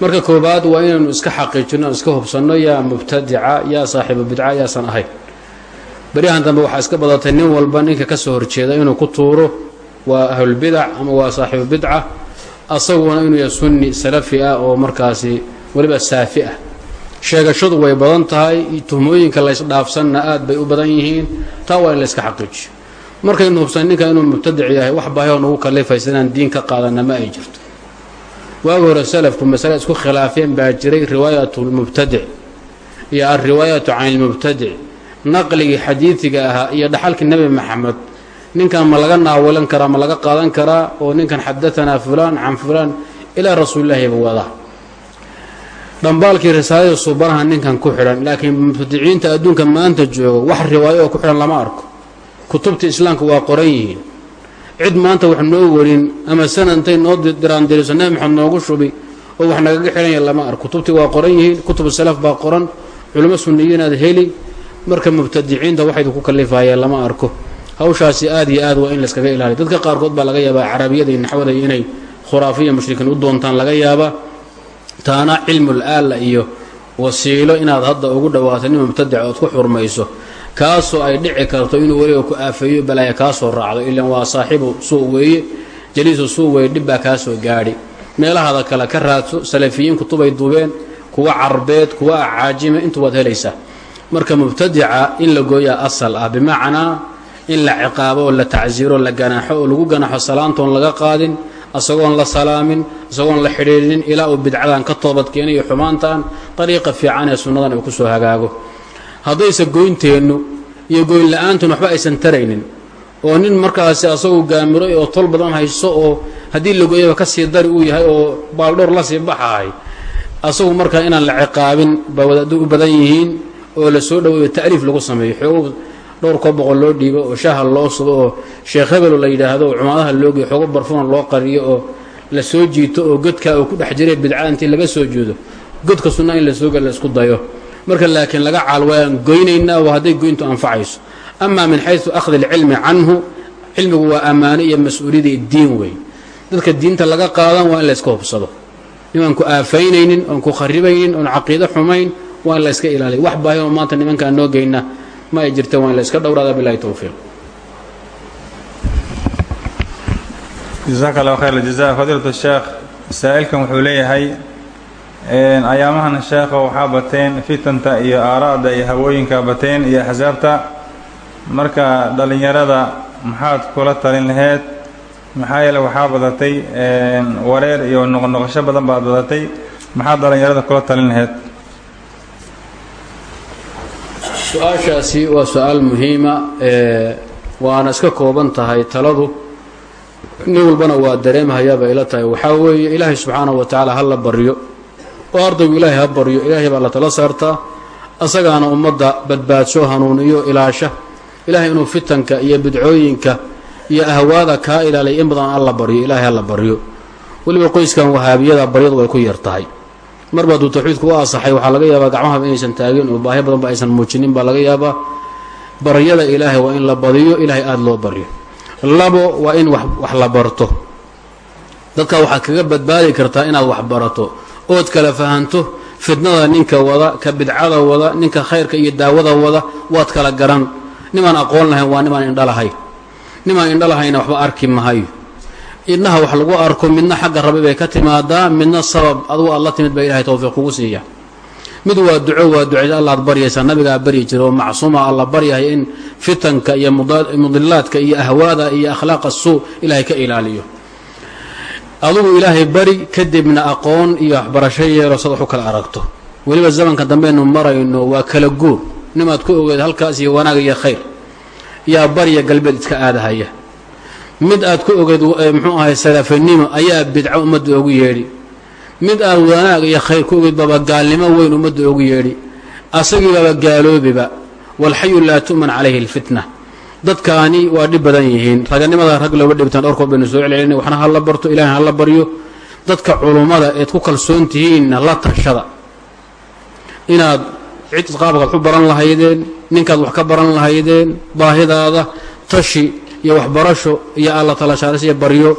Marka koobaad waa inaynu iska xaqiijinno iska hubsanno yaa mubtadica yaa saaxiibu bidca yaasan ahayn. Beryahan dambe waxaa iska badatay nin walba ninka ka soo horjeeda inuu ku tuuro waa ahlulbidac ama waa saaxiibu bidca asaguna inuu yahay sunni salafi ah oo markaasi weliba saafi ah. Sheegashadu way badan tahay tuhmooyinka laysdhaafsanna aad bay u badan yihiin taa waa in la yska xaqiijiyo. Markaynu hubsan ninka inuu mubtadic yahay wax baahoo nagu kalifaysa inaan diin ka ma ay jirto. Waagi hore salafku masale isku khilaafeen baa jiray riwaayat lmubtadic iyo alriwaayatu can ilmubtadic naqligii xadiidiga ahaa iyo dhaxalkii nebi maxamed ninkan ma laga naawilan karaa ma laga qaadan karaa oo ninkan xadaanaa fulaan can fulaan ilaa rasuulilaahiba wada dhambaalkii risaaladii suubanaha ninkan ku xidhan laakiin mubtadiciinta adduunka maanta jooga wax riwaayo oo ku xidhan lama arko. Kutubta islaamka waa qoran yihiin. Cid maanta wax noo warin ama sanadintay noo diraandiriso nebi noogu shubi oo wax nagaga xidhanya lama arko. Kutubtii waa qoran yihiin kutubu salaf baa qoran culimo sunniyiinaad heli marka mubtadiciinta waxaydu ku kalifayeen lama arko hawshaasi aad iyo aad waa in layskaga ilaaliya dadka qaarkood baa laga yaabaa carabiyada iyo naxwada inay khuraafiya mushrikiin u doontaan laga yaabaa taana cilmul iyo wasiilo inaad hadda ugu dhawaato nin mubtadica ood ku xurmayso kaasoo ay dhici karto inuu weliba ku aafeeyo balaaya kaasoo raacdo. Ilan waa saaxiibu suuq weeye jaliisu suuq weeye dhib baa kaasoo gaadhi. Meelahada kale ka raadso salafiyiin kutubay dubeen kuwa carbeed kuwa acaajime intubaad helaysaa. Marka mubtadica in la gooyaa asal ah bimacnaa in la ciqaabo oo la tacsiiro la ganaaxo oo lagu ganaaxo salaantoon laga qaadin isagoon la salaamin isagoon la xidhiidhin ilaa uu bidcadan ka toobad keenay iyo xumaantan dariiqa fiican ee sunnadan uu ku soo hagaago. Haddayse goynteennu iyo goyn la'aantan waxba aysan taraynin oo nin markaasi asagu gaamiray oo tol badan hayso oo haddii la gooyaba ka sii dari uu yahay oo baaldhowr la sii baxahay asagu markaa inaan la ciqaabin baa u badan yihiin oo la soo dhaweeyo ta'liif lagu sameeyo dhowr koo boqol loo dhiibo oo shaaha loo subo oo sheekh hebelo la yidhaahdo oo cumaadaha loo geeyo xoogo barfuna loo qariyo oo la soo jiito oo godkaa uu ku dhex jiray bidca intii laga soo jeedo godka in la soo la isku dayo. Marka laakiin laga caal waan goynaynaa waa hadday goyntu anfacayso. Amaa min xaysu akhdi alcilmi canhu cilmigu waa ammaano iyo mas'uuliyada iyo diin weyn. Dadka diinta laga qaadan waa in layska hubsado. Inaan ku aafaynaynin oon ku kharibaynin oon caqiido xumayn waa in la yska ilaaliya wax baahi oo maanta nimankaan noo geyna ma ay jirta waa la yska dhowraada bilahi towfiiq jasaaka khayr jaza fadiilat sheekh masaa'ilkan wuxuu leeyahay ayaamahan sheekha waxaa bateen fitanta iyo aaraada iyo hawooyinka bateen iyo axsaabta marka dhallinyarada maxaad kula talin laheyd maxaa yeele waxaa badatay wareer iyo noqonoqosho badan baad badatay. Maxaad dhallinyarada kula talin laheyd su'aashaasi waa su'aal muhiima waana iska kooban tahay taladu. Nin walbana waa dareemahayaabay ila tahay. Waxaa weeye ilaahay subxaanahu wa tacaala ha la baryo. Oo ardaygu ilaahay ha baryo. Ilaahay baa la tala saartaa. Asagaana ummadda badbaadsho hanuuniyo ilaasha. Ilaahay inuu fitanka iyo bidcooyinka iyo ahwaada kaa ilaaliya in badan alla baryo. Ilaahay ha la baryo. Weliba qoyskan wahaabiyada baryadu way ku yar tahay mar baaduu tawxiidku u asaxay waxaa laga yaabaa gacmahaba inaysan taagin oo baahi badanba aysan muujinin baa laga yaabaa. Baryada ilaahay waa in la badiyo ilaahay aada loo baryo. Labo waa in wax la barto. Dadka waxaad kaga badbaadi kartaa inaad wax barato. Ood kala fahanto fitnada ninka wada ka bidcada wada ninka khayrka iyo daawada wada waad kala garan. Nimaan aqoon lahayn waa nimaan indha lahayn nimaan indha lahayna waxba arki mahayo idnaha wax lagu arko midna xagga rabi bay ka timaadaa midna sabab adugu aad timid baa ilahay towfiiq kugu siiya. Mid waa duco waa ducada allaad baryaysaa nabigaa baryi jira oo macsuuma alla baryahay in fitanka iyo mudilaadka iyo ahwaada iyo akhlaaqa suu ilaahay ka ilaaliyo. Adugu ilaahay bari kadibna aqoon iyo waxbarasho yeelo sad wax u kala aragto. Weliba zamanka dambeynu marayno waa kala guur. Nimaad ku ogeed halkaas iyo wanaag iyo khayr. Yaa bariya galbeed iska aadahaya mid aad ku ogeed muxuu ahay salaafanimo ayaa bidco ummadda ogu yeedhi. Mid aad wanaag iyo khayr ku ogeyd baaba gaalnimo weyn ummadda ogu yeedhi. Asagii baaba gaaloobiba walxayu laa tu'man calayhi alfitna. Dadkaani waa dhib badan yihiin. Raganimada rag looga dhibtaan dhowrkood baynu soo celcelina waxna ha la barto ilahay ha la baryo. Dadka culummada eed ku kalsoon tihiinna la tashada inaad cid qaabkaad wax u baran lahaydeen ninkaad wax ka baran lahaydeen baahidaada tashi iyo waxbarasho iyo alla talashaaris iyo baryo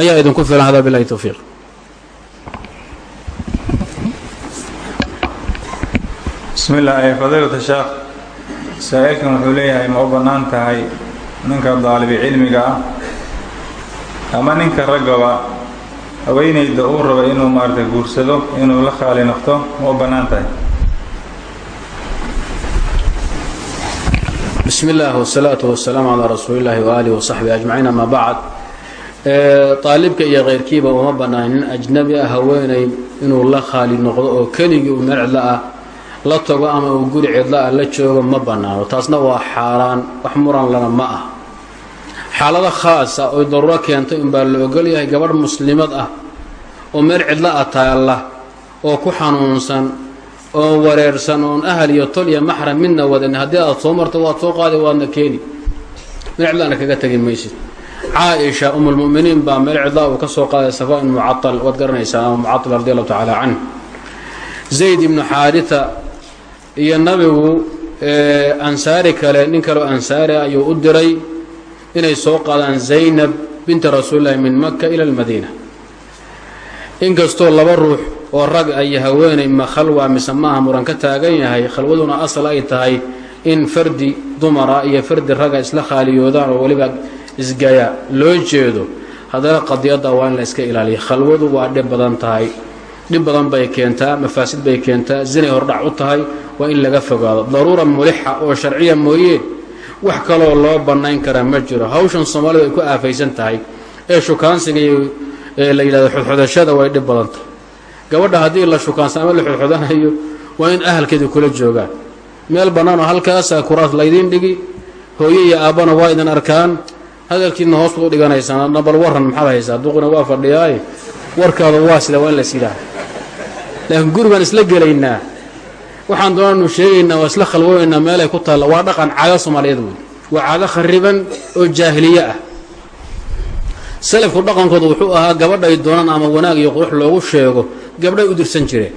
ayaa idinku filan hada bilahi towfiiq bismi fadiilata sheekh saa-iilkan wuxuu leeyahay ma u bannaan tahay ninka daalibi cilmiga ah ama ninka raggaba haweenayda uu raba inuu maarata guursado inuu la khaali noqto ma u bannaan tahay bismi اllah wالsalaaةu waالsalaam calىa rasuuli اllahi waaalih wasaxbi ajmaciin ama bacd aalibka iyo keyrkiiba uma bannaan nin ajnabi ah haweenay inuu la khaali noqdo oo keligii uu meel cidla ah la tago ama uu guri cidla ah la joogo ma bannaano taasna waa xaaraan wax muran lana ma ah xaalado khaasa oo daruuro keentay unbaa la ogol yahay gabadh muslimad ah oo meel cidla ah taalla oo ku xanuunsan oo wareersan oon ahal iyo tol iyo maxram midna wadan. Haddii aad soo marto waad soo qaadi waadna keeni. Meel cidlaana kaga tegi maysid. Caaisha umulmuminiin baa meel cidlaa uu ka soo qaaday safaa in waad garanaysaa ama mucaal radi allahu tacaala canh zayd ibnu xaarita iyo nabigu ansaari kale nin kaleo ansaari ah ayuu u diray inay soo qaadaan zaynab binta rasuulillahi min maka ila almadiina. Inkastoo laba ruux oo rag iyo haweenay ma khalwa mise maaha muran ka taagan yahay khalwaduna asal ay tahay in fardi dumara iyo fardi raga isla khaaliyoodaan oo weliba isgaya. Loo jeedo haddana qadiyadda waa in la iska ilaaliya khalwadu waa dhib badan tahay. Dhib badan bay keentaa mafaasid bay keentaa zinay hordhac u tahay waa in laga fogaado. Daruura mulixa oo sharciya mooyee wax kaloo loo bannayn kara ma jiro. Hawshan soomaalidu ay ku aafaysan tahay. Ee shukaansiga iyo la yidhahdo xodxodashada way dhib badan tahay gabadha haddii la shukaansan ama la xodxodanayo waa in ahalkeeda kula joogaan meel bannaanoo halkaasa kuraas laydiin dhigi hooye iyo aabbana waa idin arkaan. Hadalkiidna hoos baad u dhiganaysaan nabal warran maxaad haysaa? Duqina waa fadhiyaaye. Warkaada waa sida waa in la sidaa laakiin guri baan isla gelaynaa. Waxaan doonaanu sheegaynaa waa isla khalwoonaynaa meelay ku taalla. Waa dhaqan caado soomaaliyeed wey waa caado khariban oo jaahiliye ah. Salafku dhaqankooda wuxuu ahaa gabadhay doonaan ama wanaag iyo qurux loogu sheego gabdhay u dirsan jireen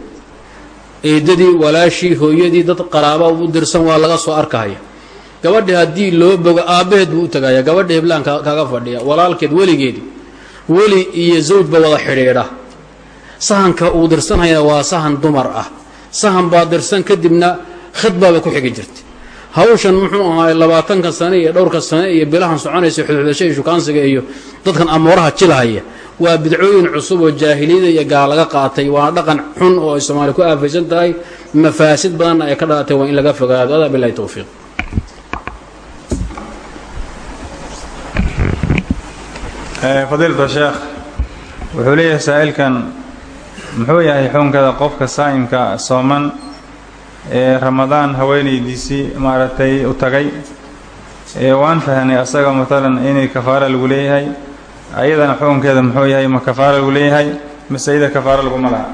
eedadii walaashii hooyadii dad qaraaba u dirsan waa laga soo arkahaya gabadhi haddii loo bogo aabbaheed buu u tagaya gabadha heblaan kaga fadhiya. Walaalkeed weligeedii weli iyo zawjba wada xidhiidha. Sahanka uu dirsanhayna waa sahan dumar ah. Sahan baa dirsan kadibna khidbaaba ku xigi jirtay hawshan muxuu ahaay labaatanka sane iyo dhowrka sane iyo bilahan soconaysa xudxudasho iyo shukaansiga iyo dadkan amooraha jilahaya waa bidcooyin cusub oo jaahiliyada iyo gaal laga qaatay. Waa dhaqan xun oo ay soomaaliya ku aafaysan tahay. Mafaasid badanna ay ka dhalatay waa in laga fogaado. Adaa bilahi towfiiq fadiilata sheekh wuxuu leeyahay saa'ilkan muxuu yahay xukunkada qofka saa'imka sooman ee ramadaan haweenaydiisii maaragtay u tagay? Ee waan fahnay asaga matalan inay kafaara lagu leeyahay ayadana xukunkeeda muxuu yahay ma kafaara lagu leeyahay mise iyada kafaara laguma laha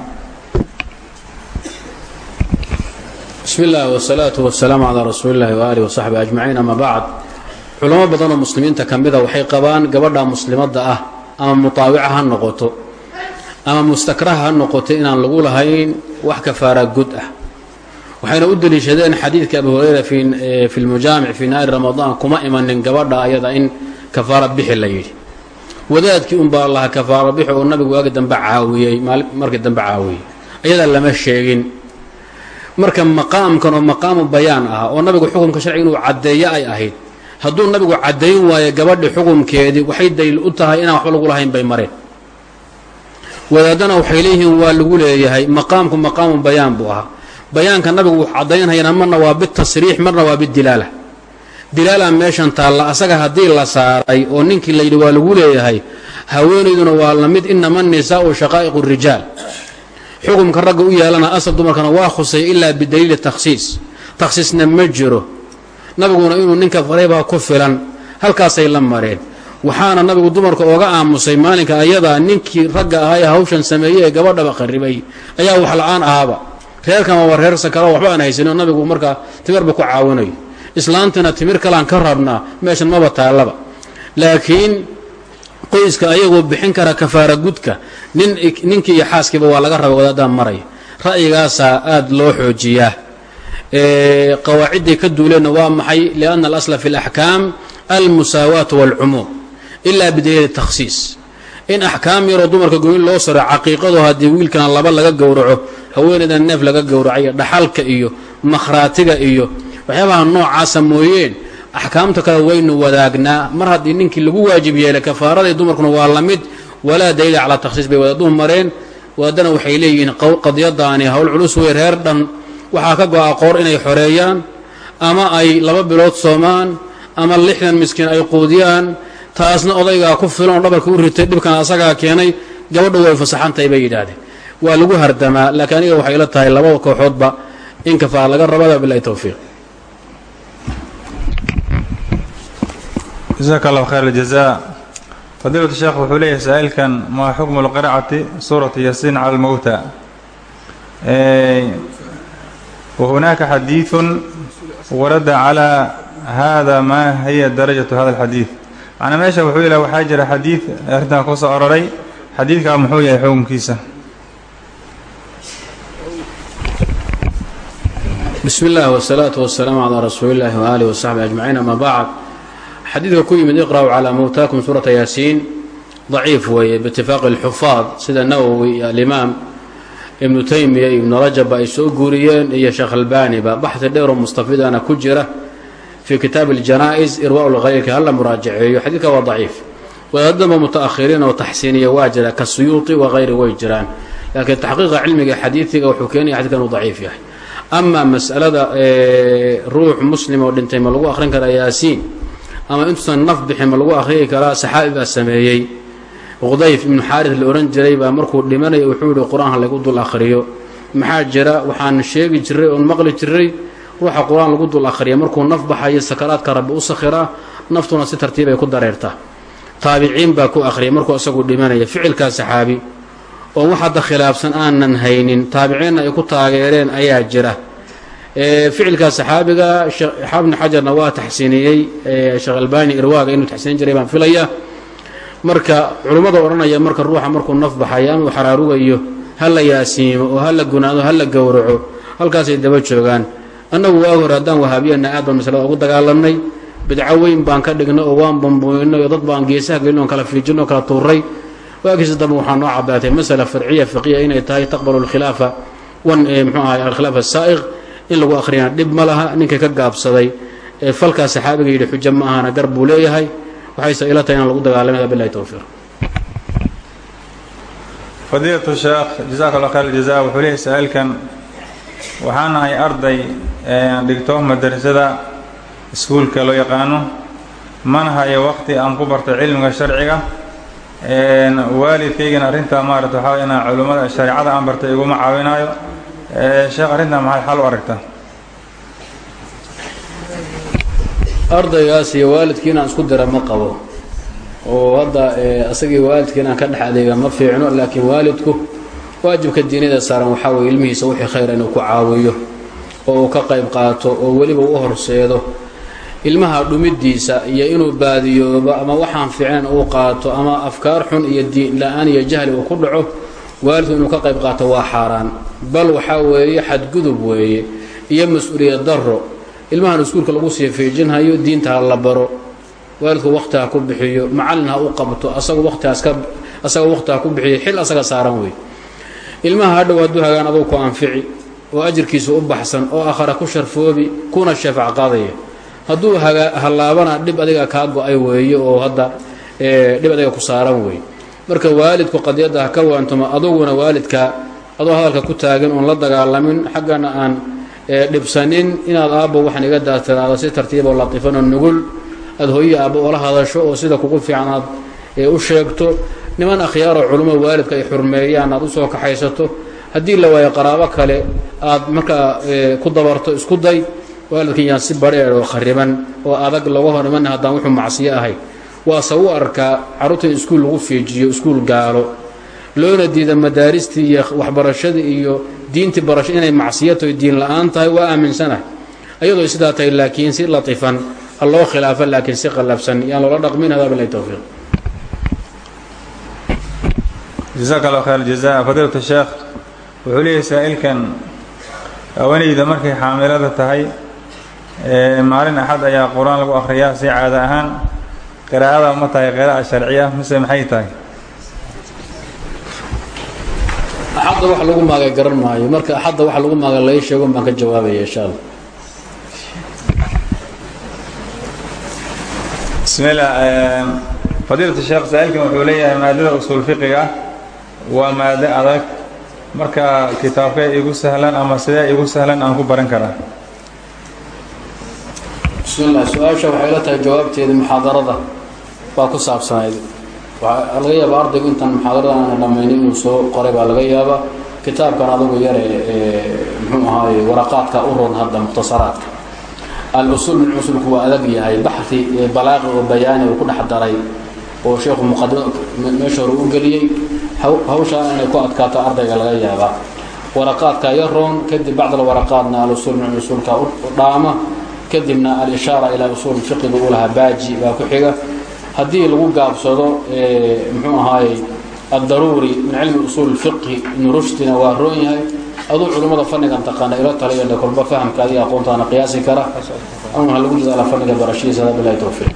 bismi illaahi wasalaatu wasalaamu calaa rasuuli illahi waaalih wasaxbi ajmaciin. Ama bacd culamo badanoo muslimiinta ka mida waxay qabaan gabadha muslimadda ah ama mutaawica ha noqoto ama mustakraha ha noqoto inaan lagu lahayn wax kafaara gud ah. Waxayna u deliishadeen xadiidka abu hureyra fi lmujaamic fii naari ramadaan kuma imanin gabadha ayada in kafaara bixi la yidhi wadaadkii unbaa lahaa kafaara bixi oo nabigu waagi dambe caawiyey markii dambe caawiyey. Ayadaa lama sheegin. Marka maqaamkan oo maqaamu bayaan ah oo nabigu xukumka sharciga inuu caddeeyo ay ahayd hadduu nabigu caddayn waayo gabadhi xukumkeedii waxay daliil u tahay inaan waxba lagu lahayn bay mareen wadaadana waxay leeyihiin waa lagu leeyahay maqaamku maqaamu bayaan buu ahaa. Bayaanka nabigu wuxuu caddaynhayana marna waa bitasriix marna waa bidilaala dilaala meeshan taalla asaga haddii la saaray oo ninkii la yidhi waa lagu leeyahay haweenayduna waa la mid inama nisaau shaqaa'iqu rijaal. Xukumka ragga u yeelana asal dumarkana waa khusay ilaa bidaliili takhsiis. Takhsiisna ma jiro. Nabiguna inuu ninka faraybaa ku filan halkaasay la mareen. Waxaana nabigu dumarka ooga aamusay maalinka ayadaa ninkii ragga ahaa ee hawshan sameeyey ee gabadhaba qarribay ayaa wax la'aan ahaaba. Reerkan waa reer sakalo waxba aan haysanin nabigu markaa timirba ku caawinayo islaantina timir kalaan ka rabnaa meeshan maba taallaba laakiin qoyska ayagoo bixin kara kafaara gudka nin ninkii iyo xaaskiiba waa laga raba wadaadaan maraya ra'yigaasaa aada loo xoojiyaa. Qawaacidday ka duuleenna waa maxay? Lianna alasla fi اlaxkaam almusaawaatu wاlcumuum ilaa bidaliili takhsiis. In axkaam yaroo dumarka goyn loo saro caqiiqado haddii wiilkana laba laga gowraco haweeneydan neef laga gowracayo dhaxalka iyo makhraatiga iyo waxyaabaha noocaasa mooyeen axkaamta kale waynu wadaagnaa. Mar haddii ninkii lagu waajib yeelay kafaaraday dumarkuna waa la mid. Walaa daliila calaa takhsiis bay wadaaduhu mareen. Wadaadana waxay leeyihiin qadiyadaani hawl culus wey reer dhan. Waxaa ka go-a qoor inay xoreeyaan ama ay laba bilood soomaan ama lixdan miskiin ay quudiyaan. Taasna odaygaa ku filan oo dhabarka u ritay dhibkan asagaa keenay. Gabadhu way fasaxantahay bay yidhaahdeen. Waa lagu hardamaa laakiin aniga waxay la tahay labada kooxoodba. In kafaar laga rabada bilahi towfiiq jasaaka allah khayr aljaza fadiilat sheekh wuxuu leeyahay saa-iilkan maa xukmu lqiraacati suurati yasiin cala almowta wahunaaka xadiidun warada calaa hada maa hiya darajatu hada alxadiid macnaa meesha wuxuu ilaha waxaa jira xadiid arrintan ku soo aroray xadiidkaa muxuu yahay xukunkiisa. Bismi illah wsalaatu wasalaamu calaa rasuuli illaahi waaalihi wasaxbi ajmaciin ama bacd xadiidka ku yimid iqra'u calaa mowtaakum suurata yaasiin. Daciif weeye biitifaaqi اlxufaad sida nawowi iyo alimaam ibnu taymiya ibnu rajabba ay soo guuriyeen iyo sheekh albaaniba baxdi dheeroo mustafidana ku jira fii kitaabi اljanaa-is irwa lhayrka hala muraajaceeyo. Xadiidka waa daciif. Wadaadaba muta'ahiriin oo taxsiiniya waa jira ka suyuuti wagayri way jiraan. Laakiin taxqiiqa cilmiga xadiidiga wuxuu keenaya xadidkan uu daciif yahay. Amaa mas'alada ruux muslim oo dhintay ma lagu akhrin karaa yaasiin ama intuusan naf bixin ma lagu akhriyi karaa saxaabi baa sameeyey. Qudayf ibnu xaaris la ohan jiray baa markuu dhimanaya wuxuu yihi qur'aan ha lagu dul akhriyo. Maxaa jira? Waxaan sheegi jiray oon maqli jiray ruuxa qur'aan lagu dul akhriya. Markuu naf baxayo sakaraadka rabbi u sakhiraa naftuna si tartiibay ku dareertaa taabiciin baa ku akhriyay markuu isagu dhimanaya ficilkaa saxaabi. Oo wax hadda khilaafsan aanan haynin taabiciinna ay ku taageereen ayaa jira ficilkaa saxaabiga xaabni xajarna waa taxsiiniyey sheekh albani irwaaga inuu taxsiin jiray baan filaya. Marka culummada odhanaya marka ruuxa markuu naf baxayo ama uu xaraarugayo ha la yaasiimo oo ha la gunaado ha la gowraco halkaasay daba joogaan. Annagu waa hor haddaan wahaabiyana aad baan masalada ugu dagaalanay bidco weyn baan ka dhignay oo waan bambuynay oo dad baan geesaha gelin oon kala fiijin oo kala tuuray. Waagiisa dambe waxaa noo caddaatay masala farciya fiqiya inay tahay taqbalu alkhilaafa wan mxuu ahay alkhilaaf asaa'iq in lagu akhriyana dhib ma laha ninka ka gaabsaday ee falkaa saxaabiga yidhi xujo ma ahana gar buu leeyahay. Waxayse ila tahay inaan lagu dagaalamaya bilahi towfiiq fadiilatu sheekh jasaaka allah khayr aljaza wuxuu leeyahay saa-ilkan waxaan nahay arday dhigto madrasada iskuulka loo yaqaano. Mana hayo waqti aan ku barto cilmiga sharciga waalidkaygana arrintaa maarata waxaa inaa culummada shareecada aan bartay iguma caawinaayo sheekh arrintaa maxay xal u aragtaa? Ardaygaas iyo waalidkii inaan isku dira ma qabo. Oo hadda asagii waalidkii inaan ka dhex adeega ma fiicno laakiin waalidku waajibka diinada saaran waxaa weye ilmihiisa wixii khayra inuu ku caawiyo oo uu ka qayb qaato oo weliba u horseedo. Ilmaha dhumidiisa iyo inuu baadiyoobo ama waxaan fiicnayn uu qaato ama afkaar xun iyo diin la'aan iyo jahli uu ku dhaco waalidku inuu ka qayb qaato waa xaaraan. Bal waxaa weeye xadgudub weeye iyo mas'uuliyad daro ilmahan iskuulka lagu sii fiijinhayo diinta ha la baro. Waalidku waqti ha ku bixiyo macallin ha u qabto asagu waqtihaas ka asaga waqti ha ku bixiyo xil asaga saaran wey ilmaha hadhow hadduu hagaan aduu ku anfici oo ajirkiisa u baxsan oo akhara ku sharfoobi kuna shafaac qaadaya. Hadduu hallaabana dhib adiga kaa go'ay weeye oo hadda dhib adiga ku saaran weeye marka waalidku qadiyadda ha ka waantamo aduguna waalidka adoo hadalka ku taagan oon la dagaalamin xaggana aan dhibsanin inaad aabbo waxaan iga daatiraado si tartiiboo latifanoo nugul. Aad hooyi aabbo oola hadasho oo sida kugu fiican aad u sheegto. Niman akhyaaroo culummo waalidka ay xurmeeyaan aad u soo kaxaysato. Haddii la waayo qaraabo kale aad markaa ku dabarto isku day waalidkan yaan si badheer oo khariban oo adag looga hor imanay haddaan wuxuu macsiyo ahay waase u arkaa carruurta iskuul lagu fiijiyo iskuul gaalo loona diida madaaristii iyo waxbarashadii iyo diintii barasho inay macsiyato diin la'aan tahay waa aaminsanahay ayadoo sidaa tahay laakiin si latifan ha loo khilaafo laakiin si qallabsan. Yaan loola dhaqmin hada bilahi towfiiq jasaaka allah khayr aljaza fadiilatu sheekh wuxuu leeyahay saa-ilkan haweenayda markay xaamilada tahay maalin axad ayaa qur'aan lagu akhriyaa si caado ahaan qiraa'ada ma tahay qiraa'a sharciya mise maxay tahay? Axadda wax lagu maagay garan maayo. Marka axadda wax lagu maagay lai sheego baan ka jawaabaya insha allah bismillah fadiilatu sheekh saa-ilkan wuxuu leeyahay maadada usuul fiqiga waa maado adag. Marka kitaabkee igu sahlan ama sidee igu sahlan aan ku baran karaa. Bismillah su'aasha waxay la tahay jawaabteeda muxaadarada baa ku saabsanayd. Waxaa laga yaabaa ardaygu intaan muxaadarada aana dhammaynin inuu soo qoray baa laga yaabaa. Kitaabkan adugu yare muxuu ahaaye waraqaadka u roon hadda mukhtasaraadka. Al-usuul min usulku waa adag yahay. Baxi balaaqi oo bayaani uu ku dhex daray oo sheekhu muqadimo meesha hore u geliyey hawshaa inay ku adkaato ardayga laga yaabaa. Waraqaadka yaroon kadib bacd alwaraqaadna al-usuul min usuulka u dhaama kadibna al-ishaara ilaa usuul fiqiga u lahaa baaji baa ku xiga haddii lagu gaabsado muxuu ahaaye addaruuri min cilmi usuul fiqhi ibnu rushdina waa roon yahay. Aduu culimmada fannigan taqaana ila taliya kolba fahamka adiga aqoontaana qiyaasi kara. Ama ha lagu dadaala fanniga barashadiisa bilahi towfiiq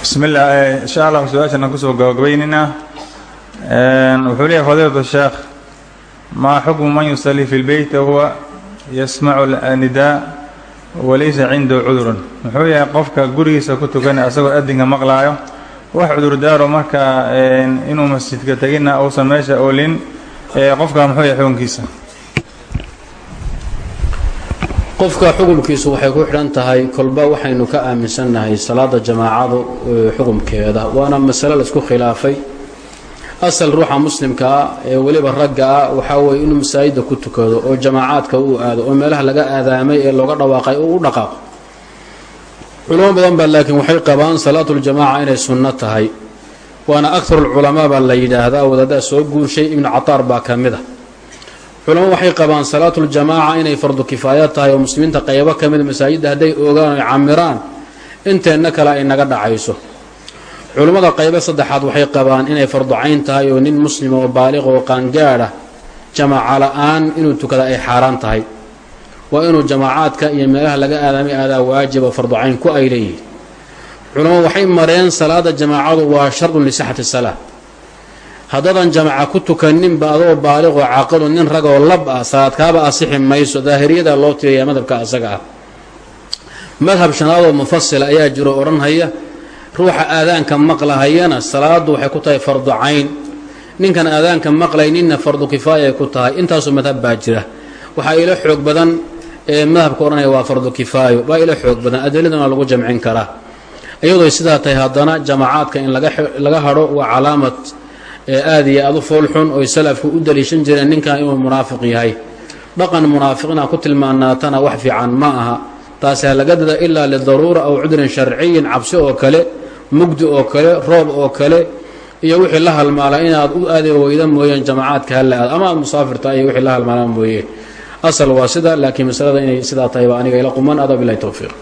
bismi illah insha allah su'aashan aan ku soo gabagabaynaynaa wuxuu leeyahay fadiilatu sheekh maa xukmu man yusalii fi lbeyt wahuwa yasmacu nidaa walaysa cindahu cudurun. Muxuu yahay qofka gurigiisa ku tukanay asagoo adinka maqlaayo. Wax cudurdaaro markaa inuu masjidka tegina uusan meesha oolin qofka muxuu yahay xukunkiisa? Qofka xukumkiisu waxay ku xidhan tahay kolba waxaynu ka aaminsannahay salaada jamaacadu xukumkeeda waana masale la isku khilaafay asal ruuxa muslimkaa ee weliba ragga ah waxaa weeye inuu masaajidda ku tukado oo jamaacaadka uu aado oo meelaha laga aadaamay ee looga dhawaaqay uu u dhaqaaqo. Culamo badan baa laakiin waxay qabaan salaatuljamaaca inay sunno tahay waana akarulculamaa baa la yidhaahdaa wadaaddaa soo guurshay ibnu cataar baa ka mid a culamo waxay qabaan salaatuljamaaca inay fardu kifaaya tahay oo muslimiinta qaybo ka mida masaajidda hadday oogaan oy camiraan inteenna kale ay naga dhacayso culummada qaybo saddexaad waxay qabaan inay fardu cayn tahay oo nin muslima oo baaliq oo qaangaadha jamaaca la'aan inuu tukada ay xaaraan tahay. Waa inuu jamaacaadka iyo meelaha laga aadaamay aadaa waajiba fardu cayn ku ay leeyihiin culamo waxay mareen salaada jamaacadu waa shardun lisixati salaa haddaadan jamaaca ku tukaninba adoo baaliqoo caaqadu nin ragoo lab ah salaadkaaba asixi mayso daahiriyada loo tiriyaa madhabka asaga ah. Madhab shanaadoo mufasila ayaa jiro odhanhaya ruuxa aadaanka maqlahayana salaadu waxay ku tahay fardu cayn. Ninkan aadaanka maqlayninna fardu kifaaya ay ku tahay. Intaasoo madhab baa jira. Waxaa ila xoog badan ee madhabka odhanaya waa fardu kifaayo. Baa ila xoog badan. Adiladana lagu jamcin karaa. Iyadoo sidaa tahay haddana jamaacaadka in laga hadho waa calaamad aad iyo aad u foolxun oy salafku u daliishan jireen ninkan inuu munaafiq yahay. Dhaqan munaafiqina ku tilmaanaatana wax fiican ma aha. Taasi ha laga dada ilaa lidaruura aw cudrin sharciyin cabsi oo kale mugdi oo kale roob oo kale iyo wixii la halmaala inaad u aadi weyda mooyeen jamaacaadka hala aad ama aad musaafirta iyo wixii la halmaala mooye. Asal waa sida laakiin masalada inay sidaa tahay baa aniga ila quman ada bilahi towfiiq